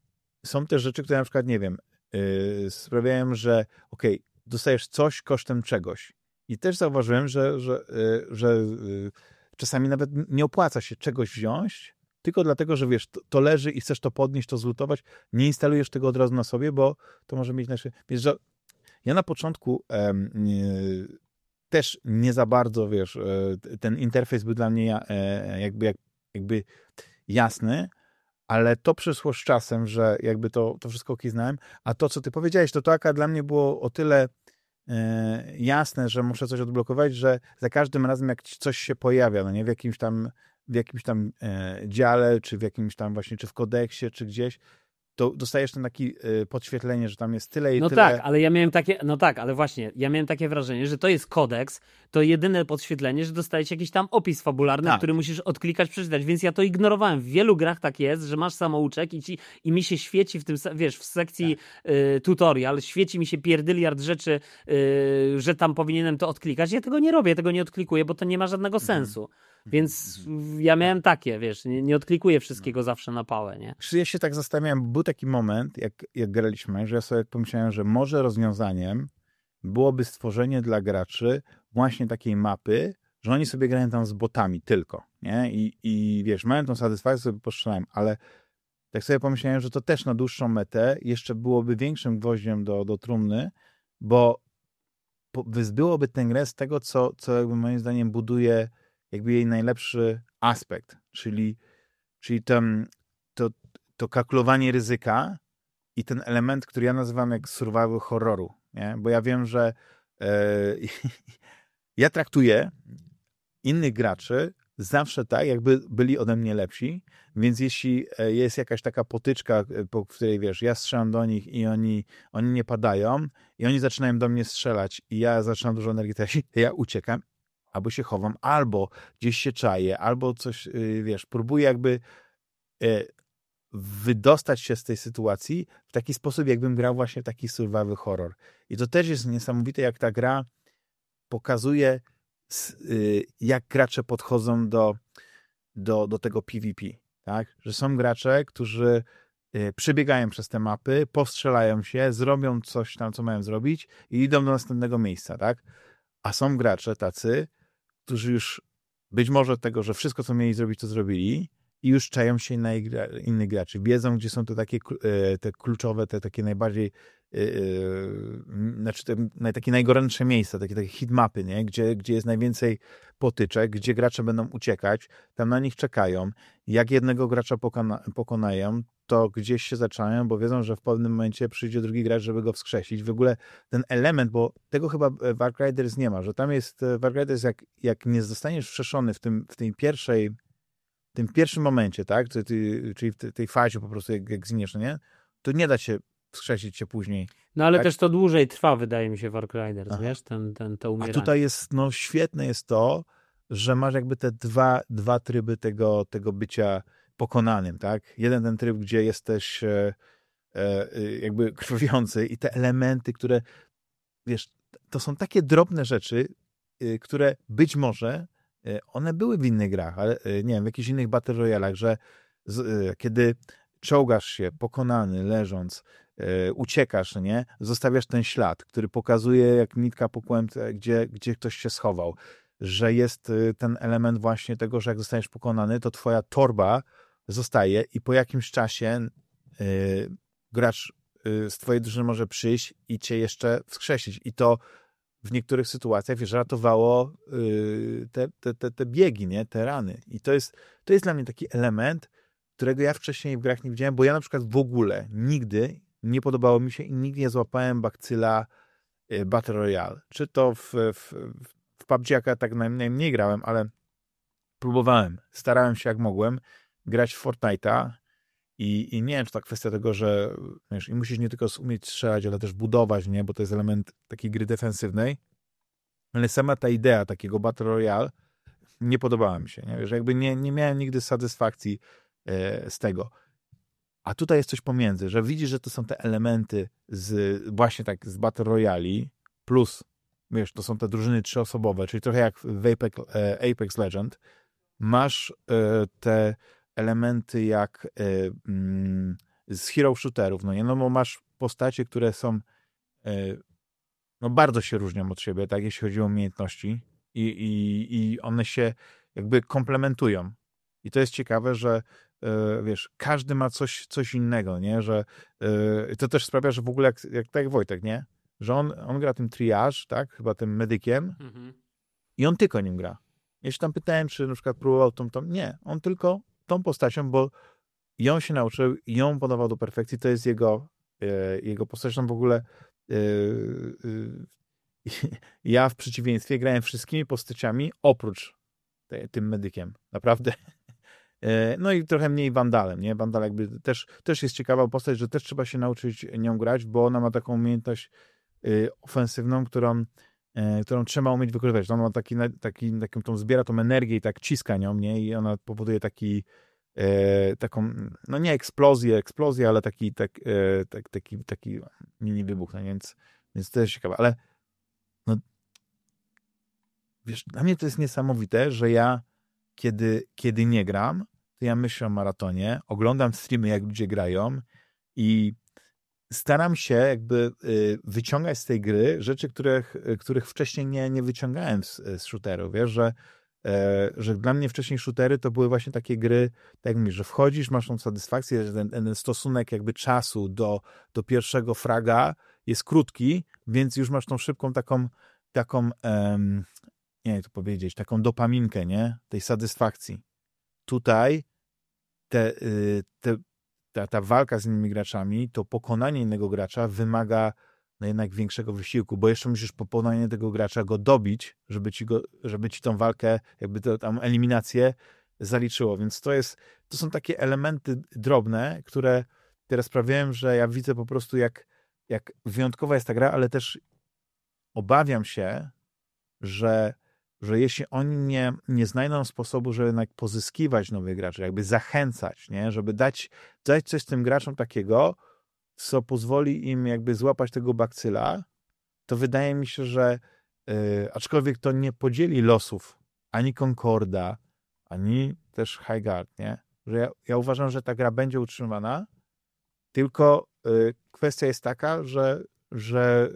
są też rzeczy, które na przykład, nie wiem, y, sprawiają, że okej, okay, dostajesz coś kosztem czegoś. I też zauważyłem, że, że, y, że y, czasami nawet nie opłaca się czegoś wziąć, tylko dlatego, że wiesz, to, to, leży i chcesz to podnieść, to zlutować, nie instalujesz tego od razu na sobie, bo to może mieć nasze... Wiesz, że ja na początku też nie za bardzo, wiesz, e, ten interfejs był dla mnie e, jakby jak jakby jasny, ale to przyszło z czasem, że jakby to, to wszystko kiznałem, a to, co ty powiedziałeś, to to dla mnie było o tyle e, jasne, że muszę coś odblokować, że za każdym razem, jak coś się pojawia, no nie, w jakimś tam w jakimś tam e, dziale, czy w jakimś tam właśnie, czy w kodeksie, czy gdzieś, to dostajesz ten taki y, podświetlenie, że tam jest tyle i no tyle. No tak, ale ja miałem takie, no tak, ale właśnie, ja miałem takie wrażenie, że to jest kodeks, to jedyne podświetlenie, że dostajesz jakiś tam opis fabularny, tak. który musisz odklikać, przeczytać, więc ja to ignorowałem. W wielu grach tak jest, że masz samouczek i, ci, i mi się świeci w tym, wiesz, w sekcji tak. y, tutorial, świeci mi się pierdyliard rzeczy, y, że tam powinienem to odklikać. Ja tego nie robię, tego nie odklikuję, bo to nie ma żadnego mhm. sensu. Więc ja miałem takie, wiesz, nie, nie odklikuję wszystkiego no. zawsze na pałę, nie? Ja się tak zastanawiałem, był taki moment, jak, jak graliśmy, że ja sobie pomyślałem, że może rozwiązaniem byłoby stworzenie dla graczy właśnie takiej mapy, że oni sobie grają tam z botami tylko, nie? I, i wiesz, mają tą satysfakcję, sobie postrzelają, ale tak sobie pomyślałem, że to też na dłuższą metę jeszcze byłoby większym gwoździem do, do trumny, bo wyzbyłoby tę grę z tego, co, co jakby moim zdaniem buduje jakby jej najlepszy aspekt, czyli, czyli ten, to, to kalkulowanie ryzyka i ten element, który ja nazywam jak survival horroru, nie? bo ja wiem, że e, ja traktuję innych graczy zawsze tak, jakby byli ode mnie lepsi, więc jeśli e, jest jakaś taka potyczka, e, po której wiesz, ja strzelam do nich i oni, oni nie padają i oni zaczynają do mnie strzelać i ja zaczynam dużo energii tracić, ja uciekam albo się chowam, albo gdzieś się czaję, albo coś, y, wiesz, próbuję jakby y, wydostać się z tej sytuacji w taki sposób, jakbym grał właśnie taki survival horror. I to też jest niesamowite, jak ta gra pokazuje, y, jak gracze podchodzą do, do, do tego PvP. Tak? Że są gracze, którzy przebiegają przez te mapy, postrzelają się, zrobią coś tam, co mają zrobić i idą do następnego miejsca, tak? A są gracze tacy, którzy już być może tego, że wszystko, co mieli zrobić, to zrobili i już czają się na innych graczy. Wiedzą, gdzie są te takie e, te kluczowe, te takie najbardziej yy, znaczy te, takie najgorętsze miejsca, takie, takie hitmapy, nie? Gdzie, gdzie jest najwięcej potyczek, gdzie gracze będą uciekać, tam na nich czekają. Jak jednego gracza pokona, pokonają, to gdzieś się zaczynają, bo wiedzą, że w pewnym momencie przyjdzie drugi gracz, żeby go wskrzesić. W ogóle ten element, bo tego chyba Dark Riders nie ma, że tam jest Dark Riders, jak, jak nie zostaniesz wskrzeszony w, tym, w tej pierwszej w tym pierwszym momencie, tak, czyli w tej fazie po prostu, jak, jak zginiesz, no nie? to nie da się wskrzesić się później. No ale tak? też to dłużej trwa, wydaje mi się, w Ark Riders, Aha. wiesz, ten, ten, to umieranie. A tutaj jest, no świetne jest to, że masz jakby te dwa, dwa tryby tego, tego bycia pokonanym, tak? Jeden ten tryb, gdzie jesteś e, e, jakby krwawiący i te elementy, które, wiesz, to są takie drobne rzeczy, y, które być może one były w innych grach, ale nie wiem, w jakichś innych Battle Royalach, że z, kiedy czołgasz się pokonany, leżąc, uciekasz, nie? Zostawiasz ten ślad, który pokazuje jak nitka po kłębce, gdzie, gdzie ktoś się schował. Że jest ten element właśnie tego, że jak zostaniesz pokonany, to twoja torba zostaje i po jakimś czasie yy, gracz yy, z twojej drużyny może przyjść i cię jeszcze wskrzesić. I to w niektórych sytuacjach, wiesz, ratowało yy, te, te, te, biegi, nie? Te rany. I to jest, to jest dla mnie taki element, którego ja wcześniej w grach nie widziałem, bo ja na przykład w ogóle nigdy nie podobało mi się i nigdy nie złapałem bakcyla y, Battle Royale. Czy to w, w, w PUBG, jak ja tak najmniej grałem, ale próbowałem, starałem się jak mogłem grać w Fortnite'a i, i nie wiem, czy to kwestia tego, że wiesz, i musisz nie tylko umieć strzelać, ale też budować, nie, bo to jest element takiej gry defensywnej, ale sama ta idea takiego Battle Royale nie podobała mi się, nie? Wiesz, jakby nie, nie miałem nigdy satysfakcji e, z tego. A tutaj jest coś pomiędzy, że widzisz, że to są te elementy z właśnie tak z Battle Royale plus, wiesz, to są te drużyny trzyosobowe, czyli trochę jak w Apex, e, Apex Legend, masz e, te elementy jak y, mm, z hero shooterów, no nie, no bo masz postacie, które są y, no bardzo się różnią od siebie, tak, jeśli chodzi o umiejętności i, i, i one się jakby komplementują. I to jest ciekawe, że y, wiesz, każdy ma coś, coś innego, nie, że to też sprawia, że w ogóle jak, jak tak jak Wojtek, nie, że on, on gra tym triage, tak, chyba tym medykiem mhm. i on tylko nim gra. Ja się tam pytałem, czy na przykład próbował tą, tą, nie, on tylko tą postacią, bo ją się nauczył, ją podawał do perfekcji, to jest jego, e, jego postać. w ogóle e, e, ja w przeciwieństwie grałem wszystkimi postaciami oprócz te, tym medykiem. Naprawdę. No i trochę mniej Wandalem, nie? Wandal jakby też, też jest ciekawa postać, że też trzeba się nauczyć nią grać, bo ona ma taką umiejętność ofensywną, którą, którą trzeba umieć wykorzystywać. Ona ma taki, taki, taką, tą zbiera tą energię i tak ciska nią, nie? I ona powoduje taki e, taką, no nie eksplozję, eksplozję, ale taki, tak, e, tak, taki, taki mini wybuch, no więc, więc to jest ciekawe, ale no, wiesz, dla mnie to jest niesamowite, że ja kiedy, kiedy nie gram, to ja myślę o maratonie, oglądam streamy, jak ludzie grają i staram się jakby y, wyciągać z tej gry rzeczy, których, których wcześniej nie, nie wyciągałem z, z shooterów, wiesz, że E, że dla mnie wcześniej shootery to były właśnie takie gry, tak jak mówisz, że wchodzisz, masz tą satysfakcję, że ten, ten stosunek jakby czasu do, do pierwszego fraga jest krótki, więc już masz tą szybką taką, taką um, nie jak to powiedzieć, taką dopaminkę, nie? Tej satysfakcji. Tutaj te, y, te, ta, ta walka z innymi graczami, to pokonanie innego gracza wymaga no jednak większego wysiłku, bo jeszcze musisz po pokonaniu tego gracza go dobić, żeby ci, go, żeby ci tą walkę, jakby to, tam eliminację zaliczyło. Więc to jest, to są takie elementy drobne, które teraz sprawiają, że ja widzę po prostu jak, jak wyjątkowa jest ta gra, ale też obawiam się, że, że jeśli oni nie, nie znajdą sposobu, żeby jednak pozyskiwać nowych graczy, jakby zachęcać, nie? żeby dać, dać coś tym graczom takiego, co pozwoli im jakby złapać tego bakcyla, to wydaje mi się, że yy, aczkolwiek to nie podzieli losów ani Concorda, ani też Highguard, nie? Że ja, ja, uważam, że ta gra będzie utrzymana, tylko yy, kwestia jest taka, że, że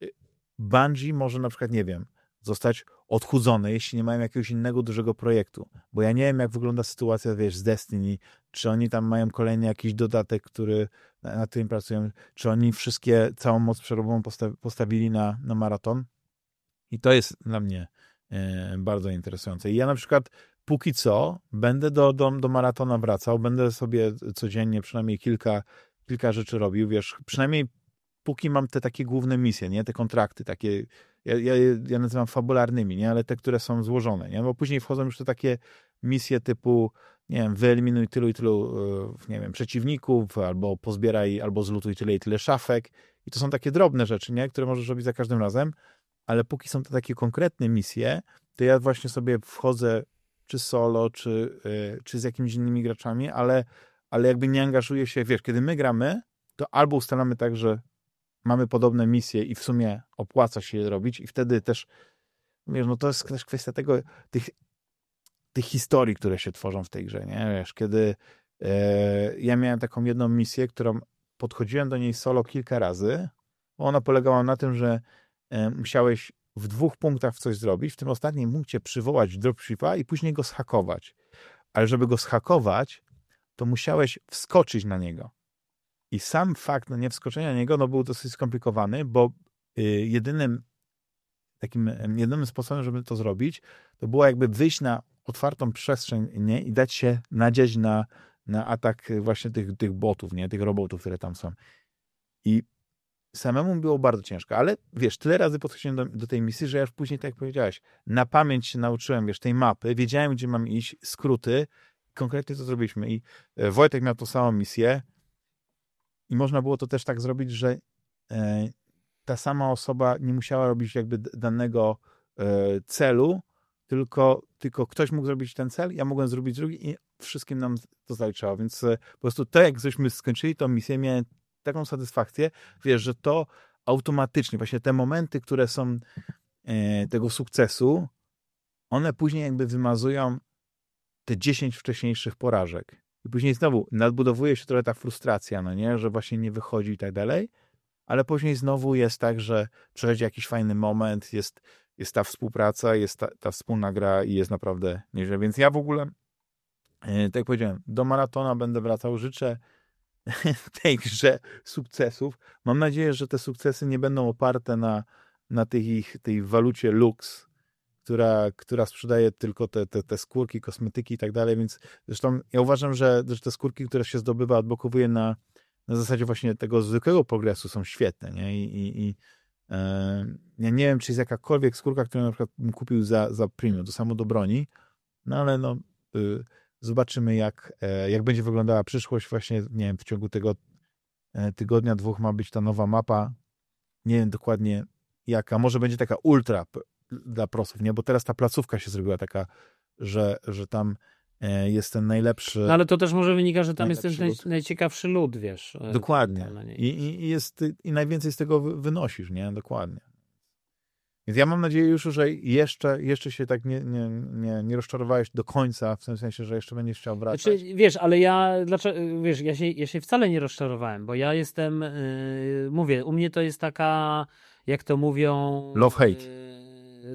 yy, Bungie może na przykład, nie wiem, zostać odchudzone, jeśli nie mają jakiegoś innego dużego projektu. Bo ja nie wiem, jak wygląda sytuacja, wiesz, z Destiny, czy oni tam mają kolejny jakiś dodatek, który, na którym pracują, czy oni wszystkie, całą moc przerobową postawili na, na maraton. I to jest dla mnie e, bardzo interesujące. I ja na przykład póki co będę do, do, do maratona wracał, będę sobie codziennie przynajmniej kilka, kilka rzeczy robił, wiesz, przynajmniej póki mam te takie główne misje, nie, te kontrakty, takie ja, ja, ja nazywam fabularnymi, nie? ale te, które są złożone, nie? bo później wchodzą już te takie misje typu, nie wiem, wyeliminuj tylu i tylu, e, nie wiem, przeciwników, albo pozbieraj, albo zlutuj tyle i tyle szafek. I to są takie drobne rzeczy, nie? które możesz robić za każdym razem, ale póki są to takie konkretne misje, to ja właśnie sobie wchodzę czy solo, czy, e, czy z jakimiś innymi graczami, ale, ale jakby nie angażuję się, wiesz, kiedy my gramy, to albo ustalamy tak, że mamy podobne misje i w sumie opłaca się je robić i wtedy też wiesz, no to jest też kwestia tego, tych, tych historii, które się tworzą w tej grze, nie? Wiesz, kiedy e, ja miałem taką jedną misję, którą podchodziłem do niej solo kilka razy, ona polegała na tym, że e, musiałeś w dwóch punktach coś zrobić, w tym ostatnim punkcie przywołać dropshipa i później go schakować. Ale żeby go schakować, to musiałeś wskoczyć na niego. I sam fakt no, nie wskoczenia na niego no, był dosyć skomplikowany, bo y, jedynym takim jedynym sposobem, żeby to zrobić, to było jakby wyjść na otwartą przestrzeń nie? i dać się nadziać na, na atak właśnie tych, tych botów, nie? tych robotów, które tam są. I samemu było bardzo ciężko, ale wiesz, tyle razy podchodziłem do, do, tej misji, że ja już później, tak jak powiedziałeś, na pamięć się nauczyłem, wiesz, tej mapy, wiedziałem, gdzie mam iść, skróty, konkretnie to zrobiliśmy. I e, Wojtek miał tą samą misję i można było to też tak zrobić, że e, ta sama osoba nie musiała robić jakby danego e, celu, tylko, tylko ktoś mógł zrobić ten cel, ja mogłem zrobić drugi i wszystkim nam to zaliczało. Więc po prostu to, jak żeśmy skończyli tą misję, miałem taką satysfakcję, wiesz, że to automatycznie, właśnie te momenty, które są tego sukcesu, one później jakby wymazują te 10 wcześniejszych porażek. I później znowu nadbudowuje się trochę ta frustracja, no nie, że właśnie nie wychodzi i tak dalej, ale później znowu jest tak, że przychodzi jakiś fajny moment, jest, jest ta współpraca, jest ta, ta wspólna gra i jest naprawdę nieźle. Więc ja w ogóle, e, tak jak powiedziałem, do maratona będę wracał. Życzę tej grze sukcesów. Mam nadzieję, że te sukcesy nie będą oparte na, na tych ich, tej walucie lux, która, która sprzedaje tylko te, te, te skórki, kosmetyki i tak dalej, więc zresztą ja uważam, że, że te skórki, które się zdobywa, odblokowuje na, na zasadzie właśnie tego zwykłego progresu są świetne, nie? I, i, i e, ja nie wiem, czy jest jakakolwiek skórka, którą na przykład bym kupił za, za premium, to samo do broni, no ale no y, zobaczymy jak, e, jak będzie wyglądała przyszłość. Właśnie, nie wiem, w ciągu tego e, tygodnia, dwóch ma być ta nowa mapa, nie wiem dokładnie jaka, może będzie taka ultra dla prosów, nie? Bo teraz ta placówka się zrobiła taka, że, że tam e, jest ten najlepszy. No ale to też może wynika, że tam jest ten naj, najciekawszy lud, wiesz. E, Dokładnie. I, i, jest, I najwięcej z tego wynosisz, nie? Dokładnie. Więc ja mam nadzieję już, że jeszcze, jeszcze się tak nie, nie, nie, nie rozczarowałeś do końca, w tym sensie, że jeszcze będziesz chciał wracać. Znaczy, wiesz, ale ja, dlaczego, wiesz, ja się, ja się wcale nie rozczarowałem, bo ja jestem, yy, mówię, u mnie to jest taka, jak to mówią... Love-hate. Yy,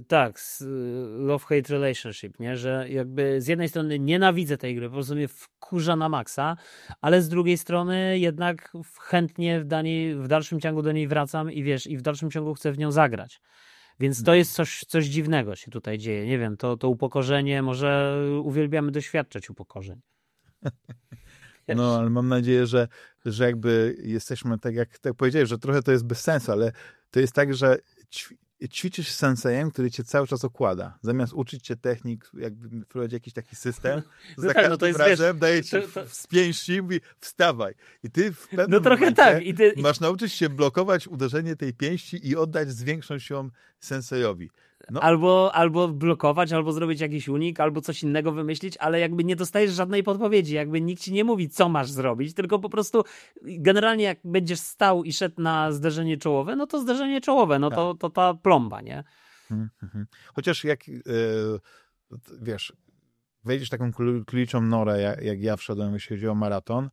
tak, love-hate relationship, nie? że jakby z jednej strony nienawidzę tej gry, po prostu mnie wkurza na maksa, ale z drugiej strony jednak chętnie w, danej, w dalszym ciągu do niej wracam i wiesz, i w dalszym ciągu chcę w nią zagrać. Więc to mhm. jest coś, coś dziwnego się tutaj dzieje. Nie wiem, to, to upokorzenie, może uwielbiamy doświadczać upokorzeń. No, ale mam nadzieję, że, że jakby jesteśmy, tak jak tak powiedziałeś, że trochę to jest bez sensu, ale to jest tak, że ćwiczysz z sensejem, który cię cały czas okłada. Zamiast uczyć cię technik, jakby wprowadzić jakiś taki system, no za tak, no to jest, razem wiesz, daje ci to, to... z pięści i mówi wstawaj. I ty w pewnym No trochę tak. I ty... masz nauczyć się blokować uderzenie tej pięści i oddać z większą siłą sensejowi. No. Albo, albo blokować, albo zrobić jakiś unik, albo coś innego wymyślić, ale jakby nie dostajesz żadnej podpowiedzi, jakby nikt ci nie mówi, co masz zrobić, tylko po prostu generalnie jak będziesz stał i szedł na zderzenie czołowe, no to zderzenie czołowe, no tak. to, to ta plomba, nie? Hmm, hmm. Chociaż jak yy, wiesz, wejdziesz taką kliczą norę, jak, jak ja wszedłem, jeśli chodzi o maraton,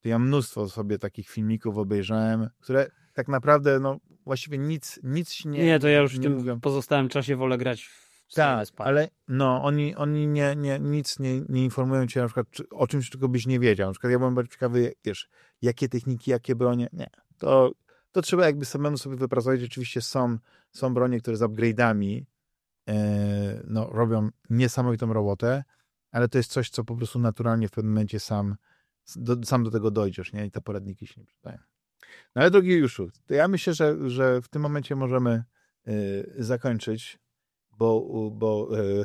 to ja mnóstwo sobie takich filmików obejrzałem, które tak naprawdę no, właściwie nic, nic nie... Nie, to ja już w tym mówią. pozostałym czasie wolę grać w Tak, ale no, oni, oni nie, nie, nic nie, nie informują cię na przykład o czymś, czego byś nie wiedział. Na przykład ja byłem bardzo ciekawy, wiesz, jakie techniki, jakie bronie. Nie, to, to trzeba jakby samemu sobie wypracować. Oczywiście są, są bronie, które z upgrade'ami e, no, robią niesamowitą robotę, ale to jest coś, co po prostu naturalnie w pewnym momencie sam, do, sam do tego dojdziesz, nie? I te poradniki się nie przydają. No ale drogi Juszu, to ja myślę, że, że w tym momencie możemy y, zakończyć, bo, bo y,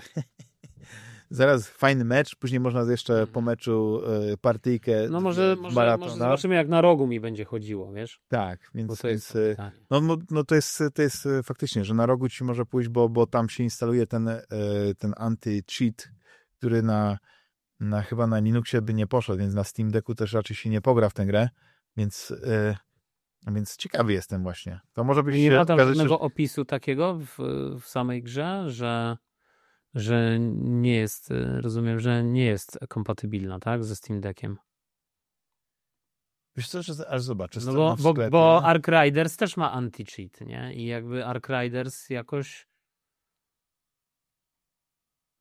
zaraz fajny mecz, później można jeszcze mhm. po meczu y, partyjkę No może, może, może zobaczymy jak na rogu mi będzie chodziło, wiesz? Tak, więc to jest, no, no to jest, to jest faktycznie, że na rogu ci może pójść, bo, bo tam się instaluje ten, ten anti-cheat, który na, na chyba na Linuxie by nie poszedł, więc na Steam Decku też raczej się nie pogra w tę grę, więc Więc ciekawy jestem właśnie. To może być Nie ma tam żadnego że... opisu takiego w, w samej grze, że, że nie jest, rozumiem, że nie jest kompatybilna, tak, ze Steam Deckiem. Wiesz co, że aż zobaczę. No bo, bo, bo Ark Riders też ma anti-cheat, nie? I jakby Ark Riders jakoś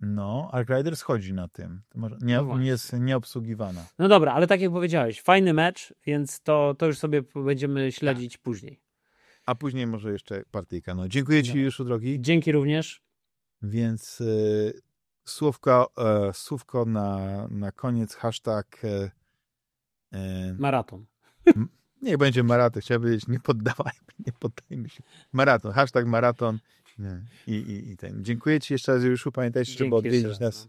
no, Ark Riders chodzi na tym. Nie, no nie jest nieobsługiwana. No dobra, ale tak jak powiedziałeś, fajny mecz, więc to, to już sobie będziemy śledzić tak. później. A później może jeszcze partyjka. No, dziękuję Ci, już drogi. Dzięki również. Więc y, słówko, y, słówko na, na koniec, hashtag y, maraton. Niech będzie maraton. Chciałbym powiedzieć, nie poddawajmy, nie poddajmy się. Maraton, hashtag maraton. I, i, i ten. Dziękuję Ci jeszcze raz, Juszu. Pamiętajcie, żeby odwiedzić nas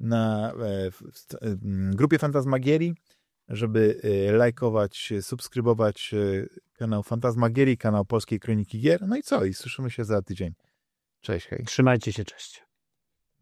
no. na e, w, w, w, grupie Fantasmagierii, żeby e, lajkować, subskrybować e, kanał Fantasmagierii, kanał Polskiej Kroniki Gier. No i co? I słyszymy się za tydzień. Cześć, hej. Trzymajcie się, cześć.